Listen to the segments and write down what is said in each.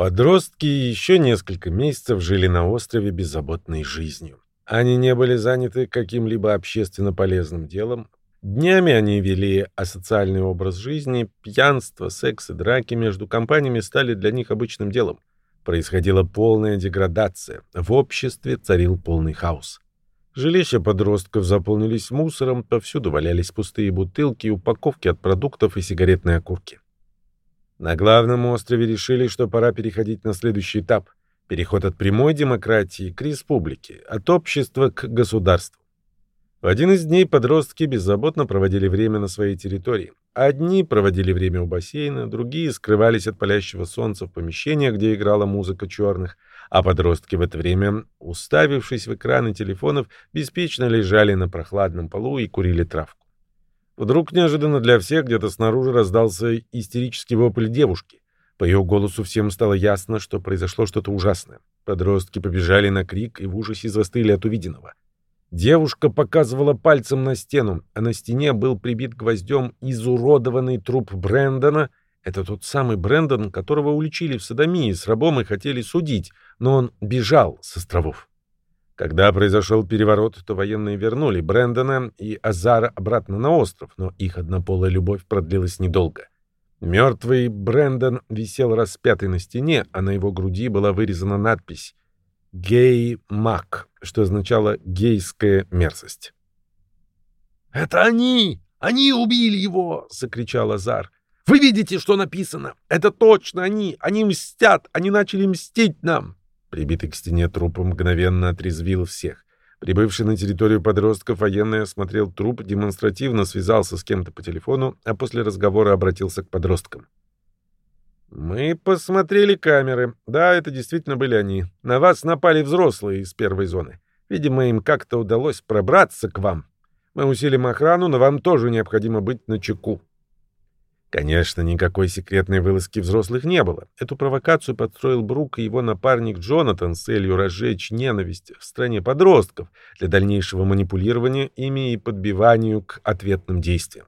Подростки еще несколько месяцев жили на острове беззаботной жизнью. Они не были заняты каким-либо общественно полезным делом. Днями они вели асоциальный образ жизни, пьянство, секс и драки между компаниями стали для них обычным делом. Происходила полная деградация. В обществе царил полный хаос. Жилища подростков заполнились мусором, повсюду валялись пустые бутылки, упаковки от продуктов и сигаретные окурки. На главном острове решили, что пора переходить на следующий этап – переход от прямой демократии к республике, от общества к государству. В один из дней подростки беззаботно проводили время на своей территории. Одни проводили время у бассейна, другие скрывались от палящего солнца в помещениях, где играла музыка черных, а подростки в это время, уставившись в экраны телефонов, беспечно лежали на прохладном полу и курили травку. Вдруг неожиданно для всех где-то снаружи раздался истерический вопль девушки. По ее голосу всем стало ясно, что произошло что-то ужасное. Подростки побежали на крик и в ужасе застыли от увиденного. Девушка показывала пальцем на стену, а на стене был прибит гвоздем изуродованный труп Брэндона. Это тот самый Брэндон, которого уличили в садомии с рабом и хотели судить, но он бежал с островов. Когда произошел переворот, то военные вернули Брэндона и Азара обратно на остров, но их однополая любовь продлилась недолго. Мертвый Брэндон висел распятый на стене, а на его груди была вырезана надпись «Гей-мак», что означало «гейская мерзость». «Это они! Они убили его!» — закричал Азар. «Вы видите, что написано? Это точно они! Они мстят! Они начали мстить нам!» Прибитый к стене труп мгновенно отрезвил всех. Прибывший на территорию подростков военный осмотрел труп, демонстративно связался с кем-то по телефону, а после разговора обратился к подросткам. «Мы посмотрели камеры. Да, это действительно были они. На вас напали взрослые из первой зоны. Видимо, им как-то удалось пробраться к вам. Мы усилим охрану, но вам тоже необходимо быть на чеку. Конечно, никакой секретной вылазки взрослых не было. Эту провокацию подстроил Брук и его напарник Джонатан с целью разжечь ненависть в стране подростков для дальнейшего манипулирования ими и подбиванию к ответным действиям.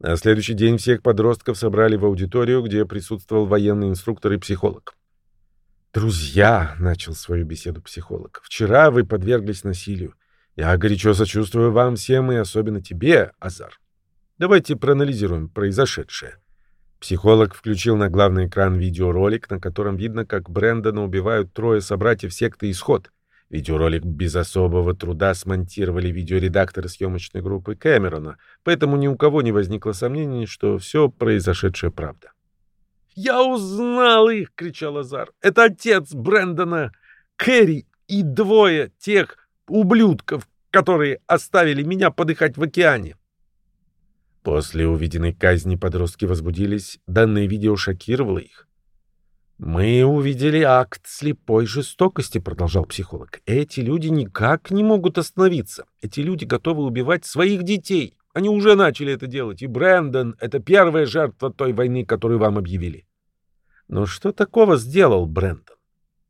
На следующий день всех подростков собрали в аудиторию, где присутствовал военный инструктор и психолог. «Друзья», — начал свою беседу психолог, — «вчера вы подверглись насилию. Я горячо сочувствую вам всем и особенно тебе, Азар. Давайте проанализируем произошедшее. Психолог включил на главный экран видеоролик, на котором видно, как Брэндона убивают трое собратьев секты «Исход». Видеоролик без особого труда смонтировали видеоредакторы съемочной группы Кэмерона, поэтому ни у кого не возникло сомнений, что все произошедшее правда. «Я узнал их!» — кричал Азар. «Это отец Брэндона, Кэрри и двое тех ублюдков, которые оставили меня подыхать в океане. После увиденной казни подростки возбудились, данное видео шокировало их. «Мы увидели акт слепой жестокости», — продолжал психолог. «Эти люди никак не могут остановиться. Эти люди готовы убивать своих детей. Они уже начали это делать, и Брэндон — это первая жертва той войны, которую вам объявили». Но что такого сделал Брэндон?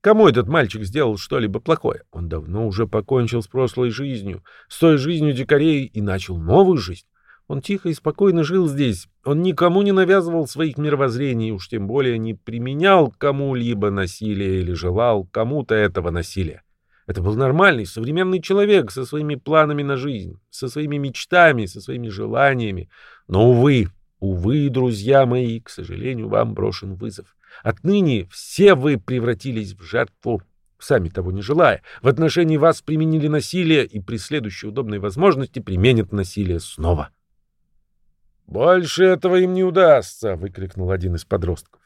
Кому этот мальчик сделал что-либо плохое? Он давно уже покончил с прошлой жизнью, с той жизнью дикарей и начал новую жизнь. Он тихо и спокойно жил здесь. Он никому не навязывал своих мировоззрений, уж тем более не применял кому-либо насилие или желал кому-то этого насилия. Это был нормальный, современный человек со своими планами на жизнь, со своими мечтами, со своими желаниями. Но, увы, увы, друзья мои, к сожалению, вам брошен вызов. Отныне все вы превратились в жертву сами того не желая. В отношении вас применили насилие и при следующей удобной возможности применят насилие снова. «Больше этого им не удастся!» — выкрикнул один из подростков.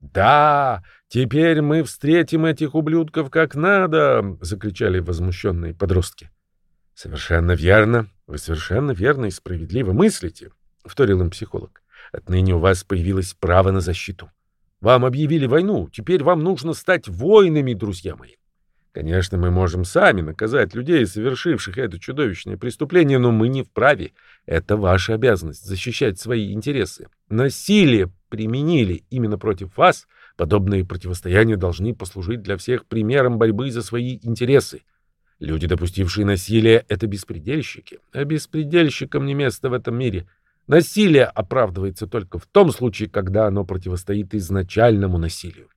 «Да, теперь мы встретим этих ублюдков как надо!» — закричали возмущенные подростки. «Совершенно верно. Вы совершенно верно и справедливо мыслите», — вторил им психолог. «Отныне у вас появилось право на защиту. Вам объявили войну, теперь вам нужно стать воинами, друзья мои. Конечно, мы можем сами наказать людей, совершивших это чудовищное преступление, но мы не вправе. Это ваша обязанность — защищать свои интересы. Насилие применили именно против вас. Подобные противостояния должны послужить для всех примером борьбы за свои интересы. Люди, допустившие насилие, — это беспредельщики. А беспредельщикам не место в этом мире. Насилие оправдывается только в том случае, когда оно противостоит изначальному насилию.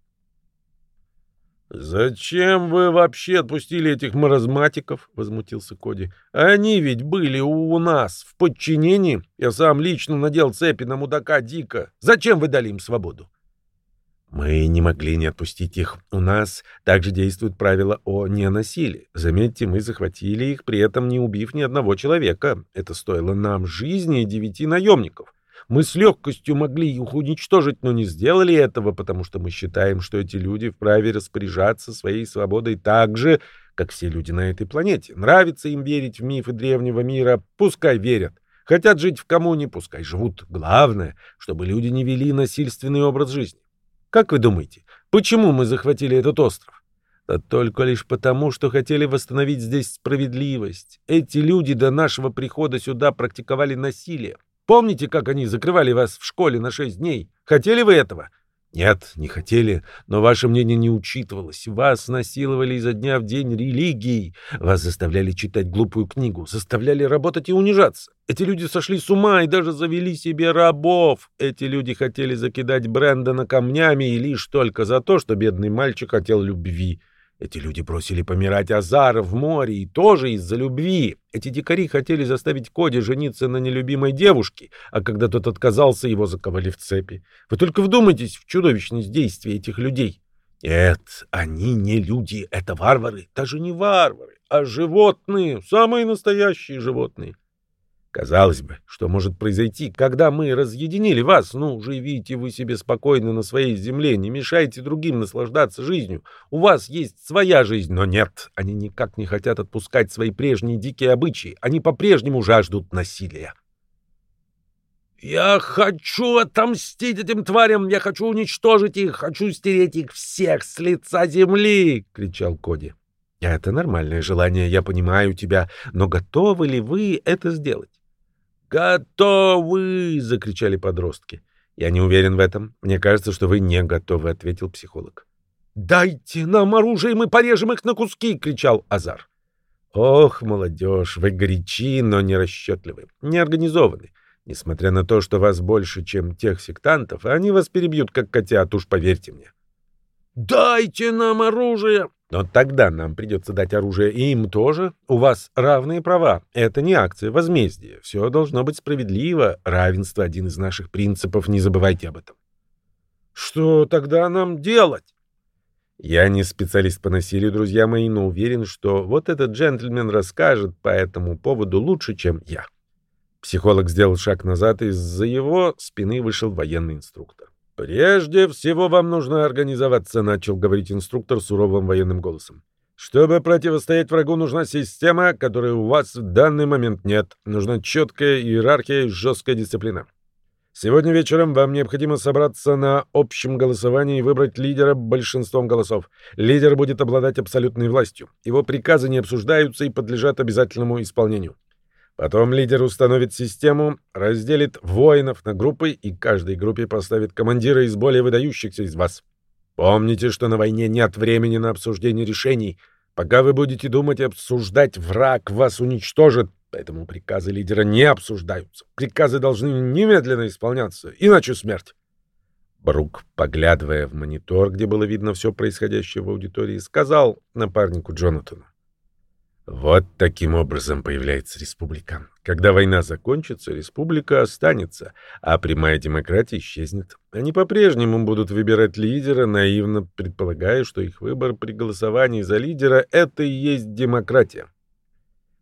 «Зачем вы вообще отпустили этих маразматиков?» — возмутился Коди. «Они ведь были у нас в подчинении. Я сам лично надел цепи на мудака Дика. Зачем вы дали им свободу?» Мы не могли не отпустить их. У нас также действует правило о ненасилии. Заметьте, мы захватили их, при этом не убив ни одного человека. Это стоило нам жизни девяти наемников. Мы с легкостью могли их уничтожить, но не сделали этого, потому что мы считаем, что эти люди вправе распоряжаться своей свободой так же, как все люди на этой планете. Нравится им верить в мифы древнего мира, пускай верят. Хотят жить в коммуне, пускай живут. Главное, чтобы люди не вели насильственный образ жизни. Как вы думаете, почему мы захватили этот остров? Да только лишь потому, что хотели восстановить здесь справедливость. Эти люди до нашего прихода сюда практиковали насилие. Помните, как они закрывали вас в школе на шесть дней? Хотели вы этого? Нет, не хотели, но ваше мнение не учитывалось. Вас насиловали изо дня в день религией. Вас заставляли читать глупую книгу, заставляли работать и унижаться. Эти люди сошли с ума и даже завели себе рабов. Эти люди хотели закидать Брэндона камнями и лишь только за то, что бедный мальчик хотел любви. Эти люди бросили помирать Азара в море, и тоже из-за любви. Эти дикари хотели заставить Коди жениться на нелюбимой девушке, а когда тот отказался, его заковали в цепи. Вы только вдумайтесь в чудовищность действий этих людей. Нет, они не люди, это варвары. Даже не варвары, а животные, самые настоящие животные. Казалось бы, что может произойти, когда мы разъединили вас? Ну, живите вы себе спокойно на своей земле, не мешайте другим наслаждаться жизнью. У вас есть своя жизнь, но нет, они никак не хотят отпускать свои прежние дикие обычаи. Они по-прежнему жаждут насилия. «Я хочу отомстить этим тварям! Я хочу уничтожить их! Хочу стереть их всех с лица земли!» — кричал Коди. «Это нормальное желание, я понимаю тебя, но готовы ли вы это сделать?» «Готовы!» — закричали подростки. «Я не уверен в этом. Мне кажется, что вы не готовы», — ответил психолог. «Дайте нам оружие, мы порежем их на куски!» — кричал Азар. «Ох, молодежь, вы горячи, но не расчетливы, не организованы. Несмотря на то, что вас больше, чем тех сектантов, они вас перебьют, как котят, уж поверьте мне». «Дайте нам оружие!» Но тогда нам придется дать оружие и им тоже. У вас равные права. Это не акция возмездия. Все должно быть справедливо. Равенство — один из наших принципов. Не забывайте об этом. Что тогда нам делать? Я не специалист по насилию, друзья мои, но уверен, что вот этот джентльмен расскажет по этому поводу лучше, чем я. Психолог сделал шаг назад, и из-за его спины вышел военный инструктор. «Прежде всего вам нужно организоваться», — начал говорить инструктор суровым военным голосом. «Чтобы противостоять врагу, нужна система, которой у вас в данный момент нет. Нужна четкая иерархия и жесткая дисциплина. Сегодня вечером вам необходимо собраться на общем голосовании и выбрать лидера большинством голосов. Лидер будет обладать абсолютной властью. Его приказы не обсуждаются и подлежат обязательному исполнению. Потом лидер установит систему, разделит воинов на группы и каждой группе поставит командира из более выдающихся из вас. Помните, что на войне нет времени на обсуждение решений. Пока вы будете думать обсуждать, враг вас уничтожит. Поэтому приказы лидера не обсуждаются. Приказы должны немедленно исполняться, иначе смерть. Брук, поглядывая в монитор, где было видно все происходящее в аудитории, сказал напарнику Джонатану. Вот таким образом появляется республика. Когда война закончится, республика останется, а прямая демократия исчезнет. Они по-прежнему будут выбирать лидера, наивно предполагая, что их выбор при голосовании за лидера — это и есть демократия.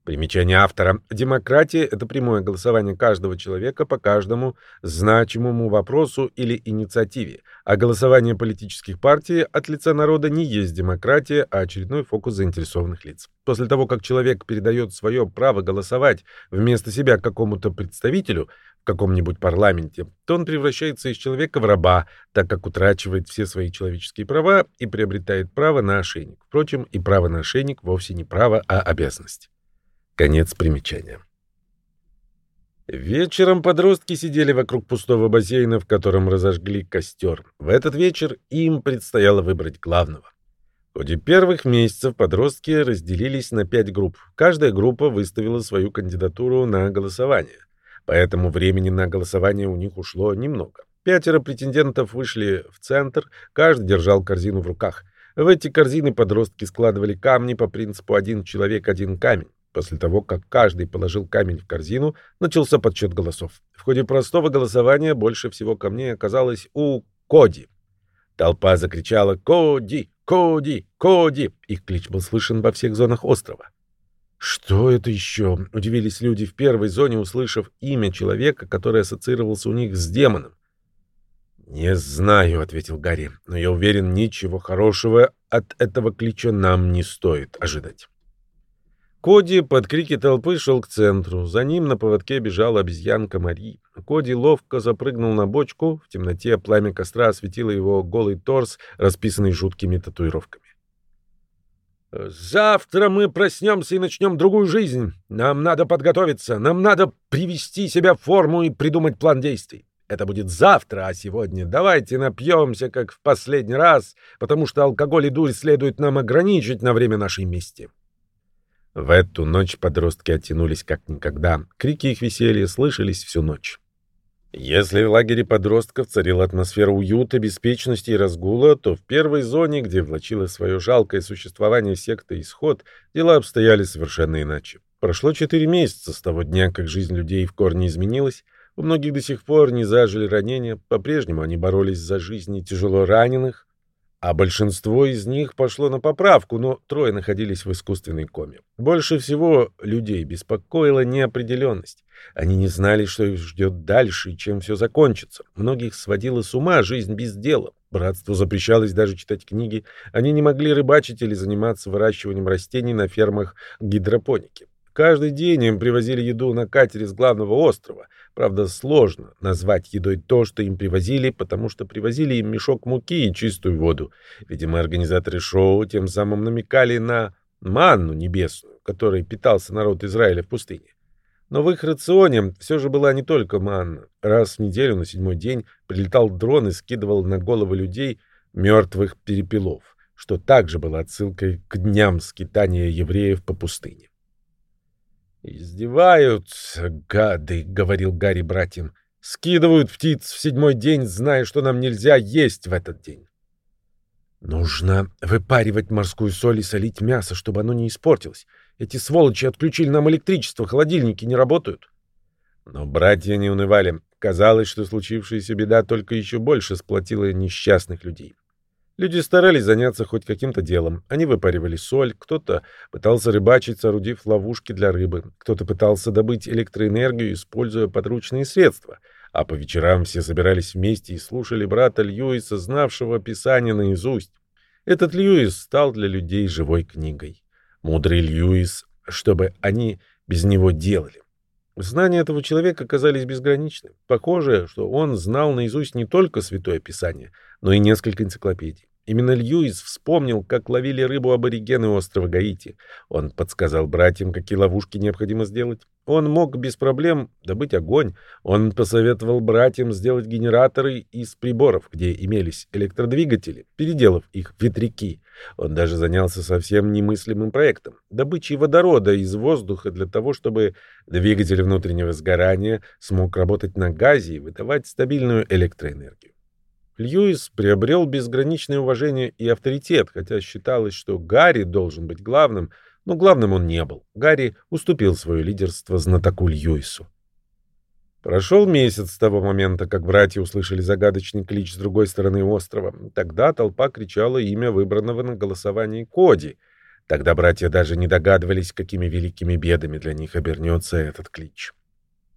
Примечание автора. Демократия — это прямое голосование каждого человека по каждому значимому вопросу или инициативе, а голосование политических партий от лица народа не есть демократия, а очередной фокус заинтересованных лиц. После того, как человек передает свое право голосовать вместо себя какому-то представителю в каком-нибудь парламенте, то он превращается из человека в раба, так как утрачивает все свои человеческие права и приобретает право на ошейник. Впрочем, и право на ошейник вовсе не право, а обязанность. Конец примечания. Вечером подростки сидели вокруг пустого бассейна, в котором разожгли костер. В этот вечер им предстояло выбрать главного. В ходе первых месяцев подростки разделились на пять групп. Каждая группа выставила свою кандидатуру на голосование. Поэтому времени на голосование у них ушло немного. Пятеро претендентов вышли в центр, каждый держал корзину в руках. В эти корзины подростки складывали камни по принципу «один человек, один камень». После того, как каждый положил камень в корзину, начался подсчет голосов. В ходе простого голосования больше всего камней оказалось у Коди. Толпа закричала «Коди! Коди! Коди!» Их клич был слышен во всех зонах острова. «Что это еще?» — удивились люди в первой зоне, услышав имя человека, который ассоциировался у них с демоном. «Не знаю», — ответил Гарри, — «но я уверен, ничего хорошего от этого клича нам не стоит ожидать». Коди под крики толпы шел к центру. За ним на поводке бежала обезьянка Мари. Коди ловко запрыгнул на бочку. В темноте пламя костра осветило его голый торс, расписанный жуткими татуировками. Завтра мы проснемся и начнем другую жизнь. Нам надо подготовиться, нам надо привести себя в форму и придумать план действий. Это будет завтра, а сегодня давайте напьемся, как в последний раз, потому что алкоголь и дурь следует нам ограничить на время нашей мести. В эту ночь подростки оттянулись как никогда. Крики их веселья слышались всю ночь. Если в лагере подростков царила атмосфера уюта, беспечности и разгула, то в первой зоне, где влачило свое жалкое существование секта «Исход», дела обстояли совершенно иначе. Прошло четыре месяца с того дня, как жизнь людей в корне изменилась. У многих до сих пор не зажили ранения, по-прежнему они боролись за жизни тяжело раненых, а большинство из них пошло на поправку, но трое находились в искусственной коме. Больше всего людей беспокоила неопределенность. Они не знали, что их ждет дальше и чем все закончится. Многих сводила с ума жизнь без дела. Братству запрещалось даже читать книги. Они не могли рыбачить или заниматься выращиванием растений на фермах гидропоники. Каждый день им привозили еду на катере с главного острова. Правда, сложно назвать едой то, что им привозили, потому что привозили им мешок муки и чистую воду. Видимо, организаторы шоу тем самым намекали на манну небесную, которой питался народ Израиля в пустыне. Но в их рационе все же была не только манна. Раз в неделю на седьмой день прилетал дрон и скидывал на головы людей мертвых перепелов, что также было отсылкой к дням скитания евреев по пустыне. «Издеваются, гады», — говорил Гарри братьям. «Скидывают птиц в седьмой день, зная, что нам нельзя есть в этот день». «Нужно выпаривать морскую соль и солить мясо, чтобы оно не испортилось. Эти сволочи отключили нам электричество, холодильники не работают». Но братья не унывали. Казалось, что случившаяся беда только еще больше сплотила несчастных людей. Люди старались заняться хоть каким-то делом. Они выпаривали соль, кто-то пытался рыбачить, соорудив ловушки для рыбы, кто-то пытался добыть электроэнергию, используя подручные средства. А по вечерам все собирались вместе и слушали брата Льюиса, знавшего Писание наизусть. Этот Льюис стал для людей живой книгой. Мудрый Льюис, чтобы они без него делали. Знания этого человека оказались безграничны. Похоже, что он знал наизусть не только Святое Писание, но и несколько энциклопедий. Именно Льюис вспомнил, как ловили рыбу аборигены острова Гаити. Он подсказал братьям, какие ловушки необходимо сделать. Он мог без проблем добыть огонь. Он посоветовал братьям сделать генераторы из приборов, где имелись электродвигатели, переделав их в ветряки. Он даже занялся совсем немыслимым проектом — добычей водорода из воздуха для того, чтобы двигатель внутреннего сгорания смог работать на газе и выдавать стабильную электроэнергию. Льюис приобрел безграничное уважение и авторитет, хотя считалось, что Гарри должен быть главным, но главным он не был. Гарри уступил свое лидерство знатоку Льюису. Прошел месяц с того момента, как братья услышали загадочный клич с другой стороны острова. Тогда толпа кричала имя выбранного на голосовании Коди. Тогда братья даже не догадывались, какими великими бедами для них обернется этот клич.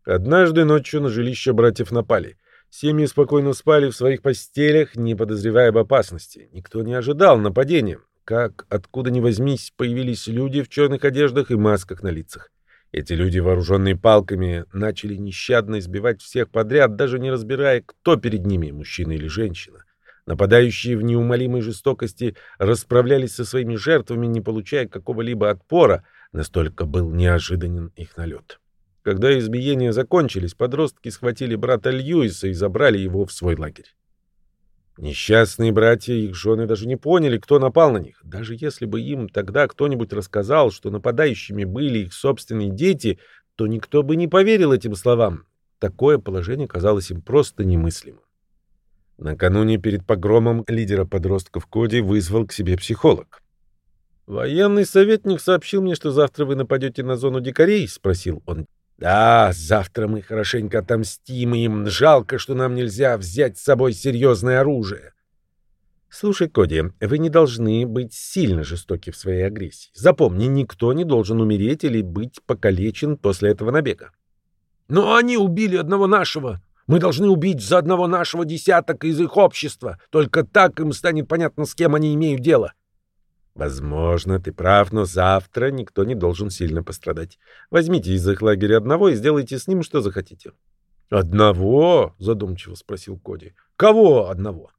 Однажды ночью на жилище братьев напали. Семьи спокойно спали в своих постелях, не подозревая об опасности. Никто не ожидал нападения. Как, откуда ни возьмись, появились люди в черных одеждах и масках на лицах. Эти люди, вооруженные палками, начали нещадно избивать всех подряд, даже не разбирая, кто перед ними, мужчина или женщина. Нападающие в неумолимой жестокости расправлялись со своими жертвами, не получая какого-либо отпора, настолько был неожиданен их налет. Когда избиения закончились, подростки схватили брата Льюиса и забрали его в свой лагерь. Несчастные братья и их жены даже не поняли, кто напал на них. Даже если бы им тогда кто-нибудь рассказал, что нападающими были их собственные дети, то никто бы не поверил этим словам. Такое положение казалось им просто немыслимым. Накануне перед погромом лидера подростков Коди вызвал к себе психолог. «Военный советник сообщил мне, что завтра вы нападете на зону дикарей?» — спросил он. «Да, завтра мы хорошенько отомстим им. Жалко, что нам нельзя взять с собой серьезное оружие». «Слушай, Коди, вы не должны быть сильно жестоки в своей агрессии. Запомни, никто не должен умереть или быть покалечен после этого набега». «Но они убили одного нашего. Мы должны убить за одного нашего десяток из их общества. Только так им станет понятно, с кем они имеют дело». Возможно, ты прав, но завтра никто не должен сильно пострадать. Возьмите из их лагеря одного и сделайте с ним что захотите. Одного? задумчиво спросил Коди. Кого одного?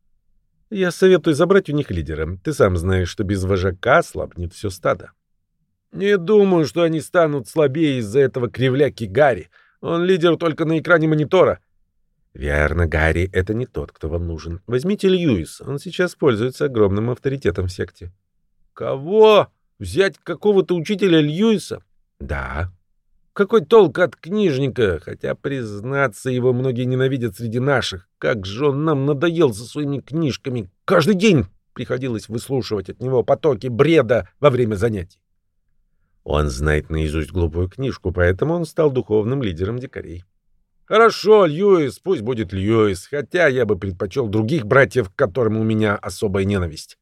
Я советую забрать у них лидера. Ты сам знаешь, что без вожака слабнет все стадо. Не думаю, что они станут слабее из-за этого кривляки Гарри. Он лидер только на экране монитора. Верно, Гарри — это не тот, кто вам нужен. Возьмите Льюис, он сейчас пользуется огромным авторитетом в секте. Кого? Взять какого-то учителя Льюиса? Да. Какой толк от книжника? Хотя, признаться, его многие ненавидят среди наших. Как же он нам надоел со своими книжками. Каждый день приходилось выслушивать от него потоки бреда во время занятий. Он знает наизусть глупую книжку, поэтому он стал духовным лидером дикарей. Хорошо, Льюис, пусть будет Льюис, хотя я бы предпочел других братьев, к которым у меня особая ненависть.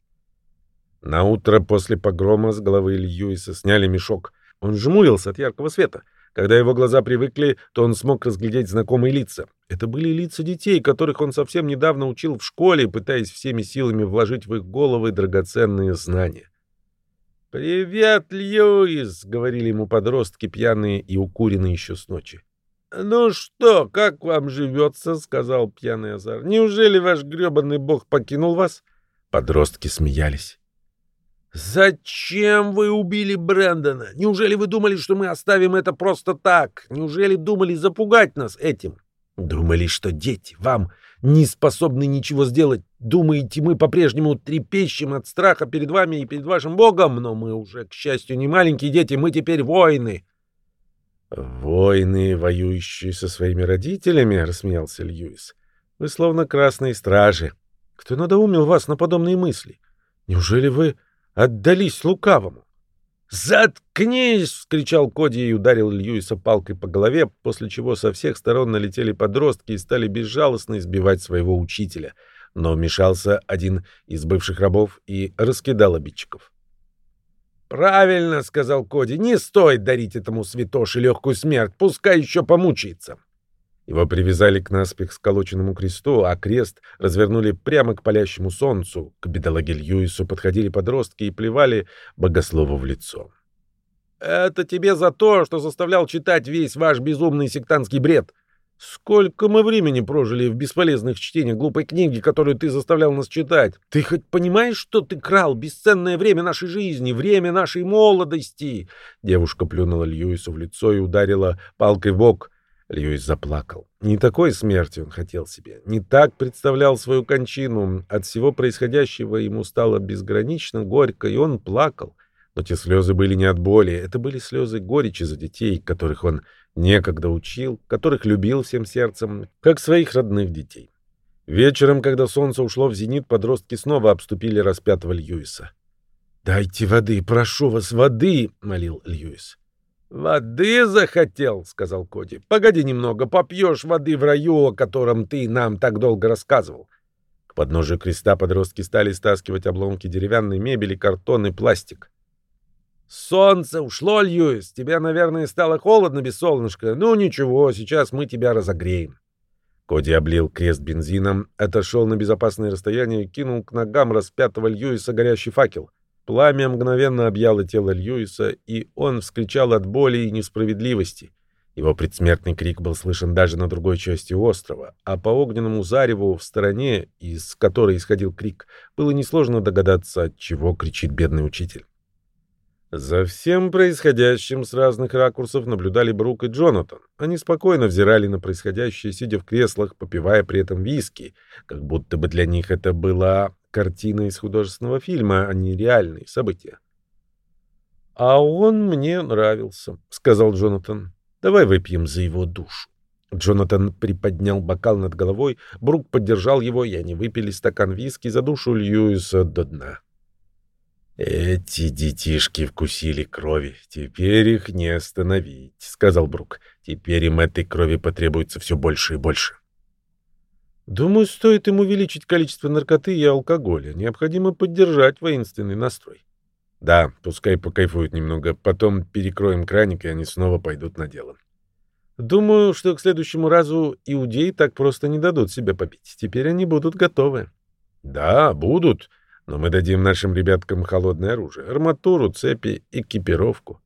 На утро после погрома с головы Льюиса сняли мешок. Он жмурился от яркого света. Когда его глаза привыкли, то он смог разглядеть знакомые лица. Это были лица детей, которых он совсем недавно учил в школе, пытаясь всеми силами вложить в их головы драгоценные знания. «Привет, Льюис!» — говорили ему подростки, пьяные и укуренные еще с ночи. «Ну что, как вам живется?» — сказал пьяный Азар. «Неужели ваш гребаный бог покинул вас?» Подростки смеялись. «Зачем вы убили Брэндона? Неужели вы думали, что мы оставим это просто так? Неужели думали запугать нас этим? Думали, что дети вам не способны ничего сделать? Думаете, мы по-прежнему трепещем от страха перед вами и перед вашим богом? Но мы уже, к счастью, не маленькие дети, мы теперь воины». «Воины, воюющие со своими родителями?» — рассмеялся Льюис. «Вы словно красные стражи. Кто надоумил вас на подобные мысли? Неужели вы отдались лукавому. «Заткнись!» — вскричал Коди и ударил Льюиса палкой по голове, после чего со всех сторон налетели подростки и стали безжалостно избивать своего учителя. Но вмешался один из бывших рабов и раскидал обидчиков. «Правильно!» — сказал Коди. «Не стоит дарить этому святоше легкую смерть, пускай еще помучается!» Его привязали к наспех сколоченному кресту, а крест развернули прямо к палящему солнцу. К бедолаге Льюису подходили подростки и плевали богослову в лицо. «Это тебе за то, что заставлял читать весь ваш безумный сектантский бред. Сколько мы времени прожили в бесполезных чтениях глупой книги, которую ты заставлял нас читать? Ты хоть понимаешь, что ты крал бесценное время нашей жизни, время нашей молодости?» Девушка плюнула Льюису в лицо и ударила палкой в бок. Льюис заплакал. Не такой смерти он хотел себе, не так представлял свою кончину. От всего происходящего ему стало безгранично горько, и он плакал. Но те слезы были не от боли, это были слезы горечи за детей, которых он некогда учил, которых любил всем сердцем, как своих родных детей. Вечером, когда солнце ушло в зенит, подростки снова обступили распятого Льюиса. «Дайте воды, прошу вас, воды!» — молил Льюис. «Воды захотел», — сказал Коди. «Погоди немного, попьешь воды в раю, о котором ты нам так долго рассказывал». К подножию креста подростки стали стаскивать обломки деревянной мебели, картон и пластик. «Солнце ушло, Льюис. Тебе, наверное, стало холодно без солнышка. Ну ничего, сейчас мы тебя разогреем». Коди облил крест бензином, отошел на безопасное расстояние и кинул к ногам распятого Льюиса горящий факел. Пламя мгновенно объяло тело Льюиса, и он вскричал от боли и несправедливости. Его предсмертный крик был слышен даже на другой части острова, а по огненному зареву в стороне, из которой исходил крик, было несложно догадаться, от чего кричит бедный учитель. За всем происходящим с разных ракурсов наблюдали Брук и Джонатан. Они спокойно взирали на происходящее, сидя в креслах, попивая при этом виски, как будто бы для них это была картина из художественного фильма, а не реальные события. «А он мне нравился», — сказал Джонатан. «Давай выпьем за его душу». Джонатан приподнял бокал над головой, Брук поддержал его, и они выпили стакан виски за душу Льюиса до дна. «Эти детишки вкусили крови. Теперь их не остановить», — сказал Брук. «Теперь им этой крови потребуется все больше и больше». «Думаю, стоит им увеличить количество наркоты и алкоголя. Необходимо поддержать воинственный настрой». «Да, пускай покайфуют немного, потом перекроем краник, и они снова пойдут на дело». «Думаю, что к следующему разу иудеи так просто не дадут себя побить. Теперь они будут готовы». «Да, будут». Но мы дадим нашим ребяткам холодное оружие, арматуру, цепи, экипировку.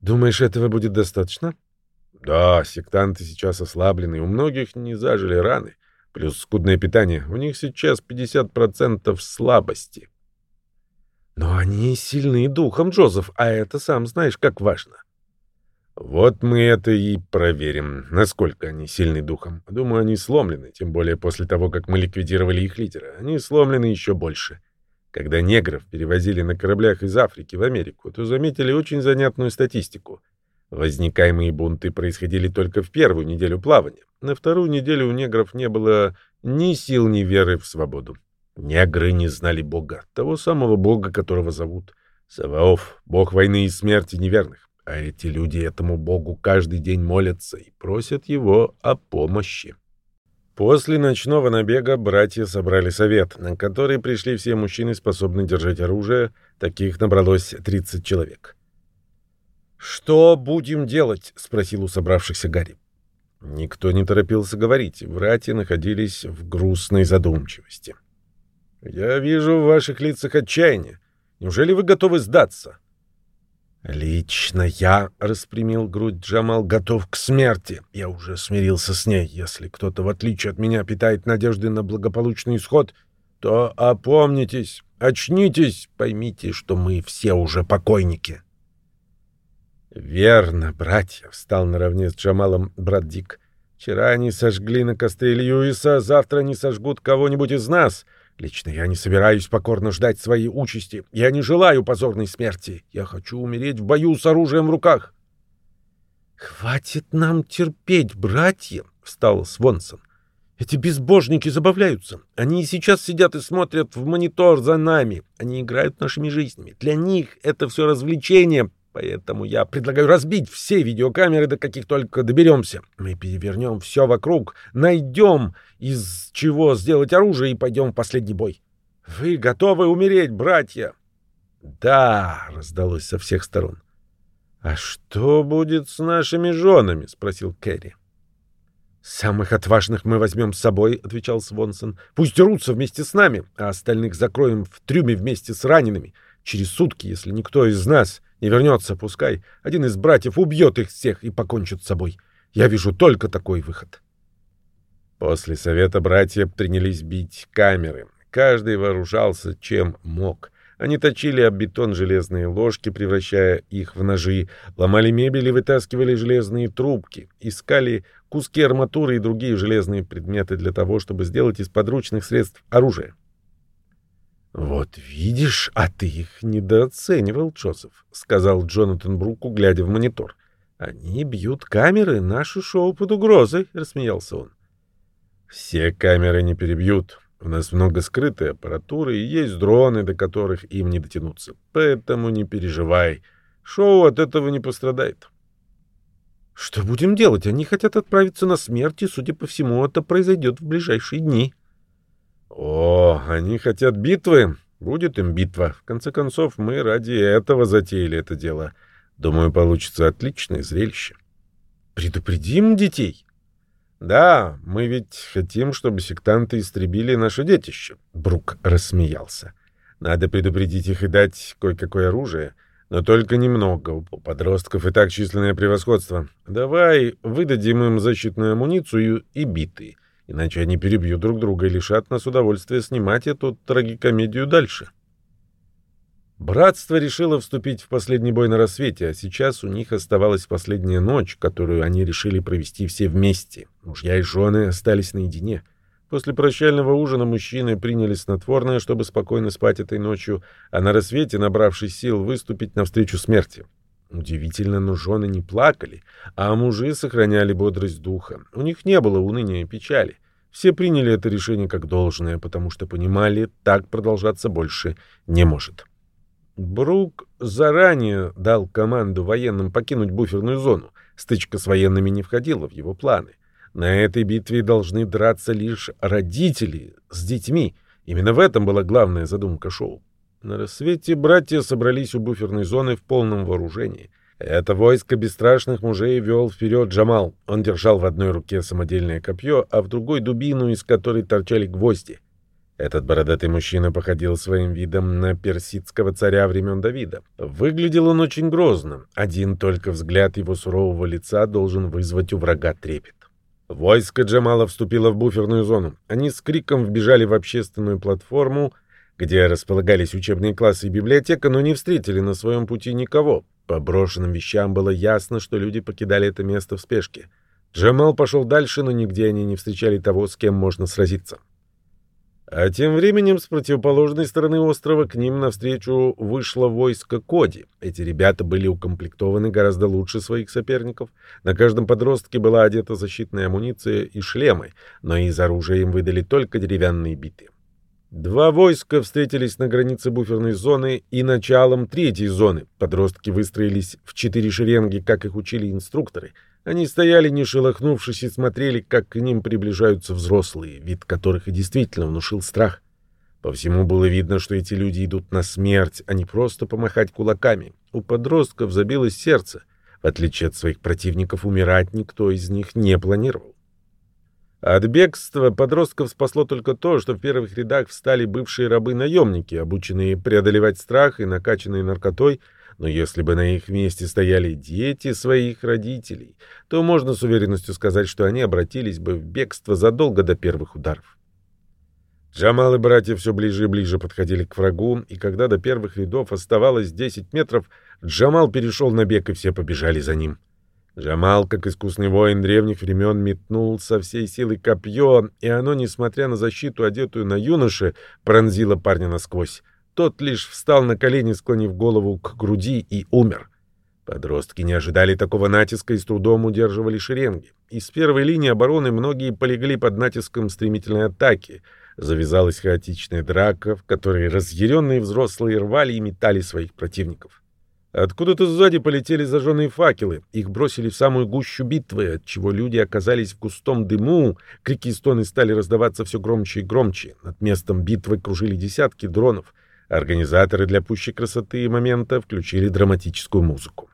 Думаешь, этого будет достаточно? Да, сектанты сейчас ослаблены, у многих не зажили раны. Плюс скудное питание. У них сейчас 50% слабости. Но они сильны духом, Джозеф, а это сам знаешь, как важно. Вот мы это и проверим, насколько они сильны духом. Думаю, они сломлены, тем более после того, как мы ликвидировали их лидера. Они сломлены еще больше. Когда негров перевозили на кораблях из Африки в Америку, то заметили очень занятную статистику. Возникаемые бунты происходили только в первую неделю плавания. На вторую неделю у негров не было ни сил, ни веры в свободу. Негры не знали Бога, того самого Бога, которого зовут Саваоф, Бог войны и смерти неверных. А эти люди этому Богу каждый день молятся и просят его о помощи. После ночного набега братья собрали совет, на который пришли все мужчины, способные держать оружие. Таких набралось 30 человек. «Что будем делать?» — спросил у собравшихся Гарри. Никто не торопился говорить. Братья находились в грустной задумчивости. «Я вижу в ваших лицах отчаяние. Неужели вы готовы сдаться?» «Лично я», — распрямил грудь Джамал, — «готов к смерти. Я уже смирился с ней. Если кто-то, в отличие от меня, питает надежды на благополучный исход, то опомнитесь, очнитесь, поймите, что мы все уже покойники». «Верно, братья», — встал наравне с Джамалом брат Дик. «Вчера они сожгли на костре Льюиса, завтра они сожгут кого-нибудь из нас». Лично я не собираюсь покорно ждать своей участи. Я не желаю позорной смерти. Я хочу умереть в бою с оружием в руках. «Хватит нам терпеть, братья!» — встал Свонсон. «Эти безбожники забавляются. Они и сейчас сидят и смотрят в монитор за нами. Они играют нашими жизнями. Для них это все развлечение, Поэтому я предлагаю разбить все видеокамеры, до каких только доберемся. Мы перевернем все вокруг, найдем, из чего сделать оружие, и пойдем в последний бой. Вы готовы умереть, братья? Да, раздалось со всех сторон. А что будет с нашими женами? спросил Кэрри. «Самых отважных мы возьмем с собой», — отвечал Свонсон. «Пусть дерутся вместе с нами, а остальных закроем в трюме вместе с ранеными. Через сутки, если никто из нас не вернется, пускай один из братьев убьет их всех и покончит с собой. Я вижу только такой выход. После совета братья принялись бить камеры. Каждый вооружался чем мог. Они точили об бетон железные ложки, превращая их в ножи, ломали мебель и вытаскивали железные трубки, искали куски арматуры и другие железные предметы для того, чтобы сделать из подручных средств оружие. «Вот видишь, а ты их недооценивал, Джозеф», — сказал Джонатан Бруку, глядя в монитор. «Они бьют камеры, наше шоу под угрозой», — рассмеялся он. «Все камеры не перебьют. У нас много скрытой аппаратуры и есть дроны, до которых им не дотянуться. Поэтому не переживай. Шоу от этого не пострадает». «Что будем делать? Они хотят отправиться на смерть, и, судя по всему, это произойдет в ближайшие дни». О, они хотят битвы. Будет им битва. В конце концов, мы ради этого затеяли это дело. Думаю, получится отличное зрелище. Предупредим детей. Да, мы ведь хотим, чтобы сектанты истребили наше детище. Брук рассмеялся. Надо предупредить их и дать кое-какое оружие. Но только немного. У подростков и так численное превосходство. Давай выдадим им защитную амуницию и биты иначе они перебьют друг друга и лишат нас удовольствия снимать эту трагикомедию дальше. Братство решило вступить в последний бой на рассвете, а сейчас у них оставалась последняя ночь, которую они решили провести все вместе. Мужья и жены остались наедине. После прощального ужина мужчины приняли снотворное, чтобы спокойно спать этой ночью, а на рассвете, набравшись сил, выступить навстречу смерти. Удивительно, но жены не плакали, а мужи сохраняли бодрость духа. У них не было уныния и печали. Все приняли это решение как должное, потому что понимали, так продолжаться больше не может. Брук заранее дал команду военным покинуть буферную зону. Стычка с военными не входила в его планы. На этой битве должны драться лишь родители с детьми. Именно в этом была главная задумка шоу. На рассвете братья собрались у буферной зоны в полном вооружении. Это войско бесстрашных мужей вел вперед Джамал. Он держал в одной руке самодельное копье, а в другой дубину, из которой торчали гвозди. Этот бородатый мужчина походил своим видом на персидского царя времен Давида. Выглядел он очень грозно. Один только взгляд его сурового лица должен вызвать у врага трепет. Войско Джамала вступило в буферную зону. Они с криком вбежали в общественную платформу, где располагались учебные классы и библиотека, но не встретили на своем пути никого. По брошенным вещам было ясно, что люди покидали это место в спешке. Джамал пошел дальше, но нигде они не встречали того, с кем можно сразиться. А тем временем с противоположной стороны острова к ним навстречу вышло войско Коди. Эти ребята были укомплектованы гораздо лучше своих соперников. На каждом подростке была одета защитная амуниция и шлемы, но из оружия им выдали только деревянные биты. Два войска встретились на границе буферной зоны и началом третьей зоны. Подростки выстроились в четыре шеренги, как их учили инструкторы — они стояли, не шелохнувшись, и смотрели, как к ним приближаются взрослые, вид которых и действительно внушил страх. По всему было видно, что эти люди идут на смерть, а не просто помахать кулаками. У подростков забилось сердце. В отличие от своих противников, умирать никто из них не планировал. От бегства подростков спасло только то, что в первых рядах встали бывшие рабы-наемники, обученные преодолевать страх и накачанные наркотой, но если бы на их месте стояли дети своих родителей, то можно с уверенностью сказать, что они обратились бы в бегство задолго до первых ударов. Джамал и братья все ближе и ближе подходили к врагу, и когда до первых рядов оставалось 10 метров, Джамал перешел на бег, и все побежали за ним. Джамал, как искусный воин древних времен, метнул со всей силы копье, и оно, несмотря на защиту, одетую на юноше, пронзило парня насквозь. Тот лишь встал на колени, склонив голову к груди, и умер. Подростки не ожидали такого натиска и с трудом удерживали шеренги. Из первой линии обороны многие полегли под натиском стремительной атаки. Завязалась хаотичная драка, в которой разъяренные взрослые рвали и метали своих противников. Откуда-то сзади полетели зажженные факелы. Их бросили в самую гущу битвы, отчего люди оказались в густом дыму. Крики и стоны стали раздаваться все громче и громче. Над местом битвы кружили десятки дронов. Организаторы для пущей красоты и момента включили драматическую музыку.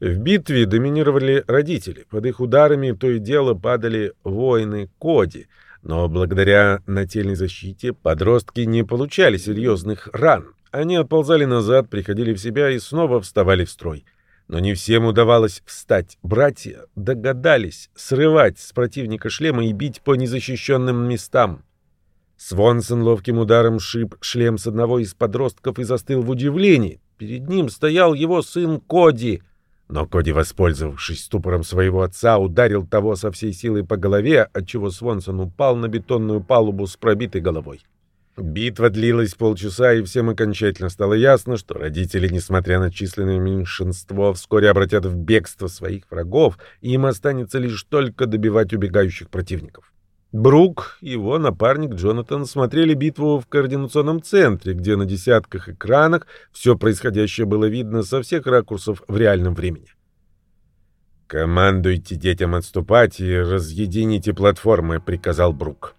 В битве доминировали родители. Под их ударами то и дело падали воины Коди. Но благодаря нательной защите подростки не получали серьезных ран. Они отползали назад, приходили в себя и снова вставали в строй. Но не всем удавалось встать. Братья догадались срывать с противника шлемы и бить по незащищенным местам. Свонсон ловким ударом шиб шлем с одного из подростков и застыл в удивлении. Перед ним стоял его сын Коди. Но Коди, воспользовавшись ступором своего отца, ударил того со всей силой по голове, отчего Свонсон упал на бетонную палубу с пробитой головой. Битва длилась полчаса, и всем окончательно стало ясно, что родители, несмотря на численное меньшинство, вскоре обратят в бегство своих врагов, и им останется лишь только добивать убегающих противников. Брук и его напарник Джонатан смотрели битву в координационном центре, где на десятках экранах все происходящее было видно со всех ракурсов в реальном времени. «Командуйте детям отступать и разъедините платформы», — приказал Брук.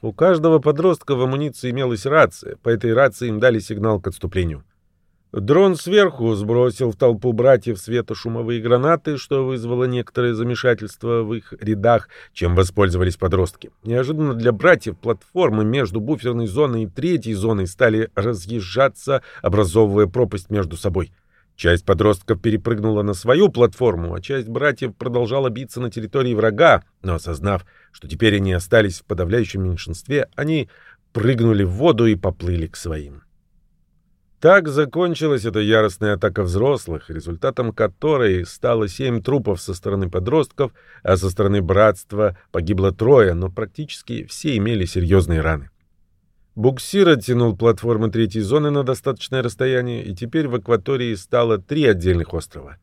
У каждого подростка в амуниции имелась рация, по этой рации им дали сигнал к отступлению. Дрон сверху сбросил в толпу братьев светошумовые гранаты, что вызвало некоторое замешательство в их рядах, чем воспользовались подростки. Неожиданно для братьев платформы между буферной зоной и третьей зоной стали разъезжаться, образовывая пропасть между собой. Часть подростков перепрыгнула на свою платформу, а часть братьев продолжала биться на территории врага, но осознав, что теперь они остались в подавляющем меньшинстве, они прыгнули в воду и поплыли к своим. Так закончилась эта яростная атака взрослых, результатом которой стало семь трупов со стороны подростков, а со стороны братства погибло трое, но практически все имели серьезные раны. Буксир оттянул платформы третьей зоны на достаточное расстояние, и теперь в акватории стало три отдельных острова.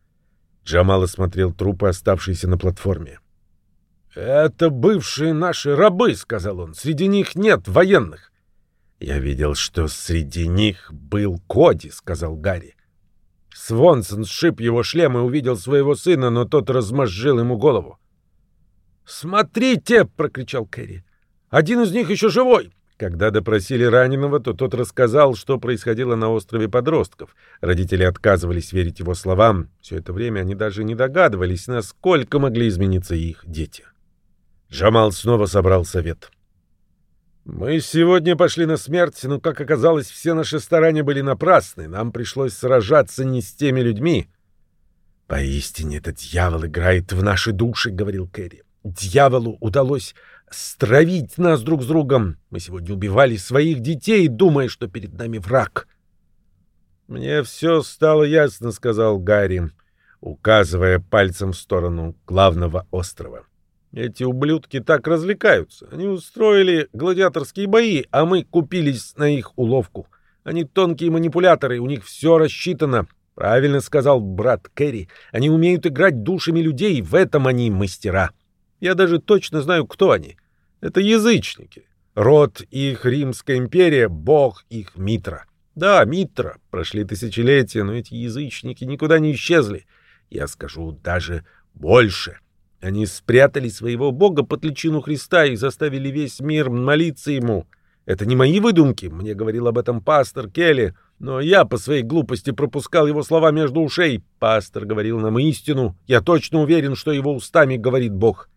Джамал осмотрел трупы, оставшиеся на платформе. «Это бывшие наши рабы», — сказал он. «Среди них нет военных». «Я видел, что среди них был Коди», — сказал Гарри. Свонсон сшиб его шлем и увидел своего сына, но тот размозжил ему голову. «Смотрите!» — прокричал Кэрри. «Один из них еще живой!» Когда допросили раненого, то тот рассказал, что происходило на острове подростков. Родители отказывались верить его словам. Все это время они даже не догадывались, насколько могли измениться их дети. Джамал снова собрал совет. «Мы сегодня пошли на смерть, но, как оказалось, все наши старания были напрасны. Нам пришлось сражаться не с теми людьми». «Поистине этот дьявол играет в наши души», — говорил Кэрри. «Дьяволу удалось стравить нас друг с другом. Мы сегодня убивали своих детей, думая, что перед нами враг. Мне все стало ясно, сказал Гарри, указывая пальцем в сторону главного острова. Эти ублюдки так развлекаются. Они устроили гладиаторские бои, а мы купились на их уловку. Они тонкие манипуляторы, у них все рассчитано. Правильно сказал брат Кэрри. Они умеют играть душами людей, в этом они мастера. Я даже точно знаю, кто они. Это язычники. Род их Римская империя, бог их Митра. Да, Митра, прошли тысячелетия, но эти язычники никуда не исчезли. Я скажу даже больше. Они спрятали своего бога под личину Христа и заставили весь мир молиться ему. Это не мои выдумки, мне говорил об этом пастор Келли, но я по своей глупости пропускал его слова между ушей. Пастор говорил нам истину, я точно уверен, что его устами говорит Бог.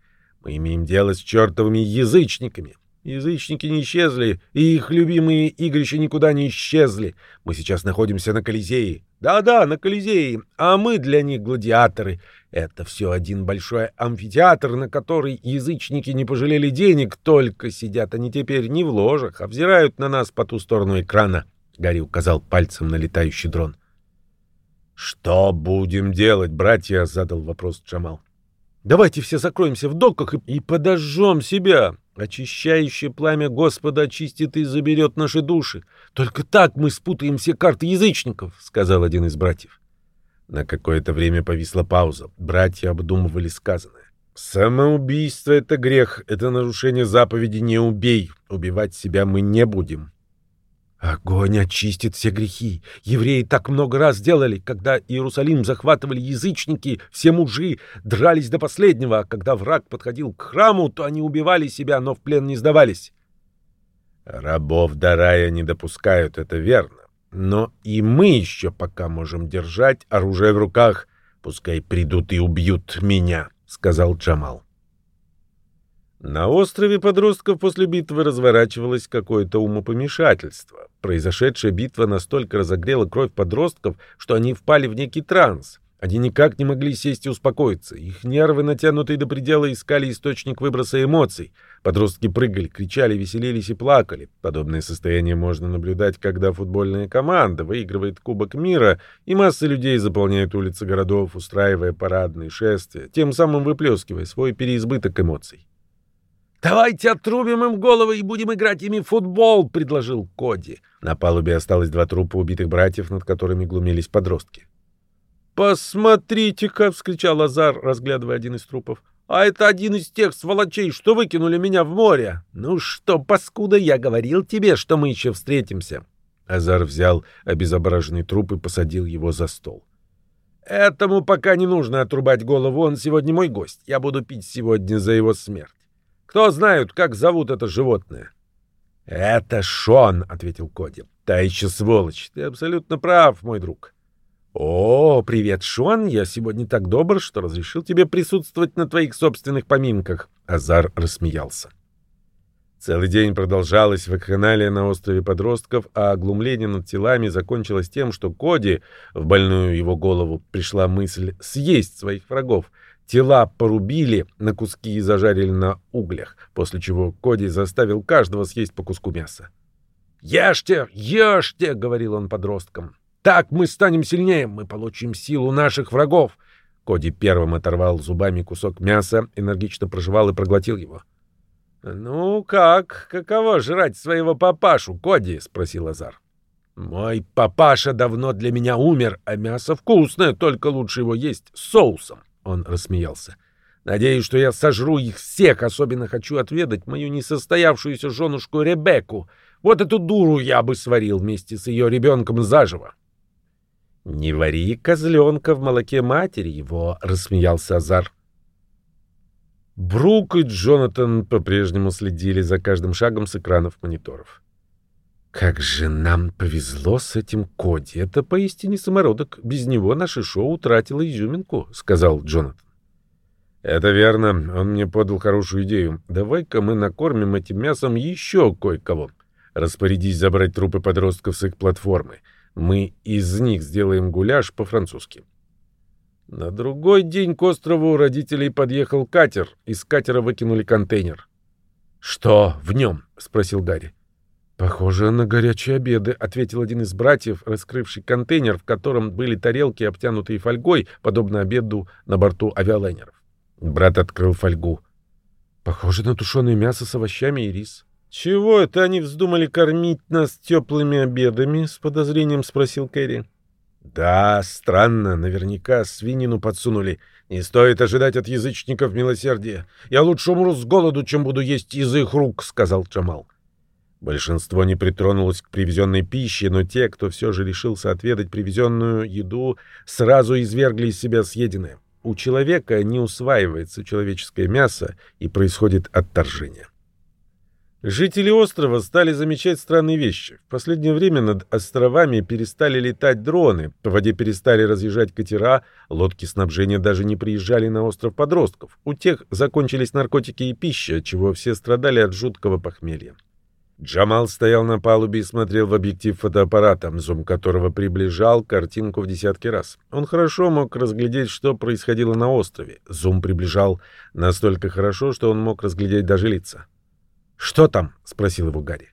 Мы имеем дело с чертовыми язычниками. Язычники не исчезли, и их любимые игрища никуда не исчезли. Мы сейчас находимся на Колизее. Да-да, на Колизее, а мы для них гладиаторы. Это все один большой амфитеатр, на который язычники не пожалели денег, только сидят они теперь не в ложах, а взирают на нас по ту сторону экрана. Гарри указал пальцем на летающий дрон. «Что будем делать, братья?» — задал вопрос Джамал. Давайте все закроемся в доках и, подожжем себя. Очищающее пламя Господа очистит и заберет наши души. Только так мы спутаем все карты язычников, — сказал один из братьев. На какое-то время повисла пауза. Братья обдумывали сказанное. «Самоубийство — это грех, это нарушение заповеди «не убей». Убивать себя мы не будем. Огонь очистит все грехи. Евреи так много раз делали, когда Иерусалим захватывали язычники, все мужи дрались до последнего, а когда враг подходил к храму, то они убивали себя, но в плен не сдавались. Рабов до рая не допускают, это верно. Но и мы еще пока можем держать оружие в руках. Пускай придут и убьют меня, — сказал Джамал. На острове подростков после битвы разворачивалось какое-то умопомешательство. Произошедшая битва настолько разогрела кровь подростков, что они впали в некий транс. Они никак не могли сесть и успокоиться. Их нервы, натянутые до предела, искали источник выброса эмоций. Подростки прыгали, кричали, веселились и плакали. Подобное состояние можно наблюдать, когда футбольная команда выигрывает Кубок мира, и масса людей заполняют улицы городов, устраивая парадные шествия, тем самым выплескивая свой переизбыток эмоций. «Давайте отрубим им головы и будем играть ими в футбол», — предложил Коди. На палубе осталось два трупа убитых братьев, над которыми глумились подростки. «Посмотрите-ка!» — вскричал Азар, разглядывая один из трупов. «А это один из тех сволочей, что выкинули меня в море! Ну что, паскуда, я говорил тебе, что мы еще встретимся!» Азар взял обезображенный труп и посадил его за стол. «Этому пока не нужно отрубать голову, он сегодня мой гость. Я буду пить сегодня за его смерть. Кто знает, как зовут это животное? — Это Шон, — ответил Коди. — Та еще сволочь. Ты абсолютно прав, мой друг. — О, привет, Шон. Я сегодня так добр, что разрешил тебе присутствовать на твоих собственных поминках. Азар рассмеялся. Целый день продолжалась вакханалия на острове подростков, а оглумление над телами закончилось тем, что Коди, в больную его голову пришла мысль съесть своих врагов — Тела порубили на куски и зажарили на углях, после чего Коди заставил каждого съесть по куску мяса. «Ешьте, ешьте!» — говорил он подросткам. «Так мы станем сильнее, мы получим силу наших врагов!» Коди первым оторвал зубами кусок мяса, энергично прожевал и проглотил его. «Ну как? Каково жрать своего папашу, Коди?» — спросил Азар. «Мой папаша давно для меня умер, а мясо вкусное, только лучше его есть с соусом», — он рассмеялся. «Надеюсь, что я сожру их всех, особенно хочу отведать мою несостоявшуюся женушку Ребекку. Вот эту дуру я бы сварил вместе с ее ребенком заживо». «Не вари козленка в молоке матери его», — рассмеялся Азар. Брук и Джонатан по-прежнему следили за каждым шагом с экранов мониторов. «Как же нам повезло с этим Коди! Это поистине самородок. Без него наше шоу утратило изюминку», — сказал Джонатан. «Это верно. Он мне подал хорошую идею. Давай-ка мы накормим этим мясом еще кое-кого. Распорядись забрать трупы подростков с их платформы. Мы из них сделаем гуляш по-французски. На другой день к острову родителей подъехал катер. Из катера выкинули контейнер. «Что в нем?» — спросил Гарри. «Похоже на горячие обеды», — ответил один из братьев, раскрывший контейнер, в котором были тарелки, обтянутые фольгой, подобно обеду на борту авиалайнеров. Брат открыл фольгу. «Похоже на тушеное мясо с овощами и рис». «Чего это они вздумали кормить нас теплыми обедами?» — с подозрением спросил Кэрри. «Да, странно, наверняка свинину подсунули. Не стоит ожидать от язычников милосердия. Я лучше умру с голоду, чем буду есть из их рук», — сказал Джамал. Большинство не притронулось к привезенной пище, но те, кто все же решился отведать привезенную еду, сразу извергли из себя съеденное. У человека не усваивается человеческое мясо, и происходит отторжение. Жители острова стали замечать странные вещи. В последнее время над островами перестали летать дроны, по воде перестали разъезжать катера, лодки снабжения даже не приезжали на остров подростков. У тех закончились наркотики и пища, чего все страдали от жуткого похмелья. Джамал стоял на палубе и смотрел в объектив фотоаппарата, зум которого приближал картинку в десятки раз. Он хорошо мог разглядеть, что происходило на острове. Зум приближал настолько хорошо, что он мог разглядеть даже лица. «Что там?» — спросил его Гарри.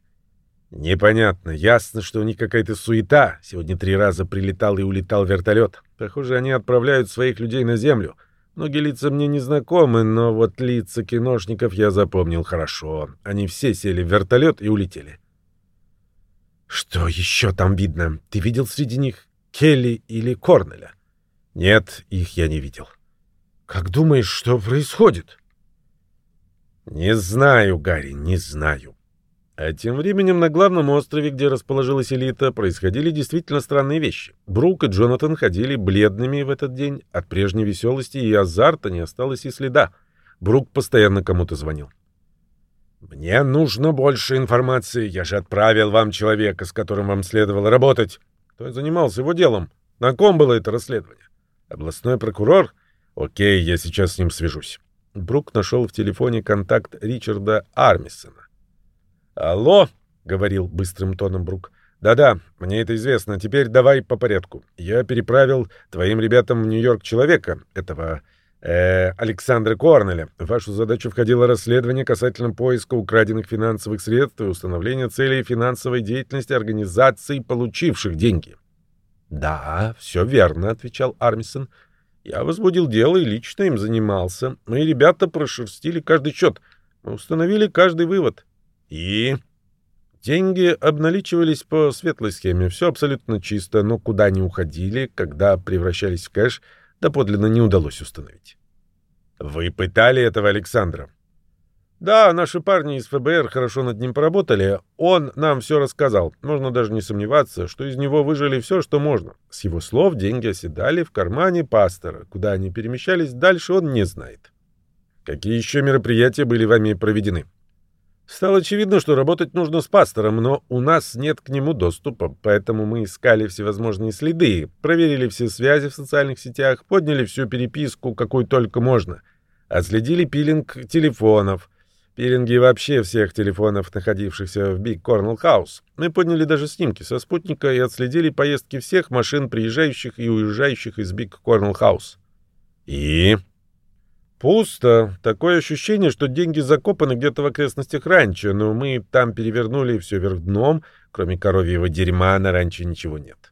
«Непонятно. Ясно, что у них какая-то суета. Сегодня три раза прилетал и улетал вертолет. Похоже, они отправляют своих людей на Землю. Многие лица мне не знакомы, но вот лица киношников я запомнил хорошо. Они все сели в вертолет и улетели». «Что еще там видно? Ты видел среди них Келли или Корнеля?» «Нет, их я не видел». «Как думаешь, что происходит?» Не знаю, Гарри, не знаю. А тем временем на главном острове, где расположилась элита, происходили действительно странные вещи. Брук и Джонатан ходили бледными в этот день. От прежней веселости и азарта не осталось и следа. Брук постоянно кому-то звонил. «Мне нужно больше информации. Я же отправил вам человека, с которым вам следовало работать. Кто занимался его делом? На ком было это расследование? Областной прокурор? Окей, я сейчас с ним свяжусь». Брук нашел в телефоне контакт Ричарда Армисона. «Алло!» — говорил быстрым тоном Брук. «Да-да, мне это известно. Теперь давай по порядку. Я переправил твоим ребятам в Нью-Йорк человека, этого э, Александра Корнеля. В вашу задачу входило расследование касательно поиска украденных финансовых средств и установления целей финансовой деятельности организаций, получивших деньги». «Да, все верно», — отвечал Армисон. Я возбудил дело и лично им занимался. Мои ребята прошерстили каждый счет. Мы установили каждый вывод. И... Деньги обналичивались по светлой схеме. Все абсолютно чисто, но куда они уходили, когда превращались в кэш, доподлинно не удалось установить. Вы пытали этого Александра? Да, наши парни из ФБР хорошо над ним поработали. Он нам все рассказал. Можно даже не сомневаться, что из него выжили все, что можно. С его слов деньги оседали в кармане пастора. Куда они перемещались дальше, он не знает. Какие еще мероприятия были вами проведены? Стало очевидно, что работать нужно с пастором, но у нас нет к нему доступа, поэтому мы искали всевозможные следы, проверили все связи в социальных сетях, подняли всю переписку, какую только можно, отследили биллинг телефонов — Биллинги вообще всех телефонов, находившихся в Биг Корнелл Хаус. Мы подняли даже снимки со спутника и отследили поездки всех машин, приезжающих и уезжающих из Биг Корнелл Хаус. И... Пусто. Такое ощущение, что деньги закопаны где-то в окрестностях ранчо, но мы там перевернули все вверх дном, кроме коровьего дерьма на ранчо ничего нет.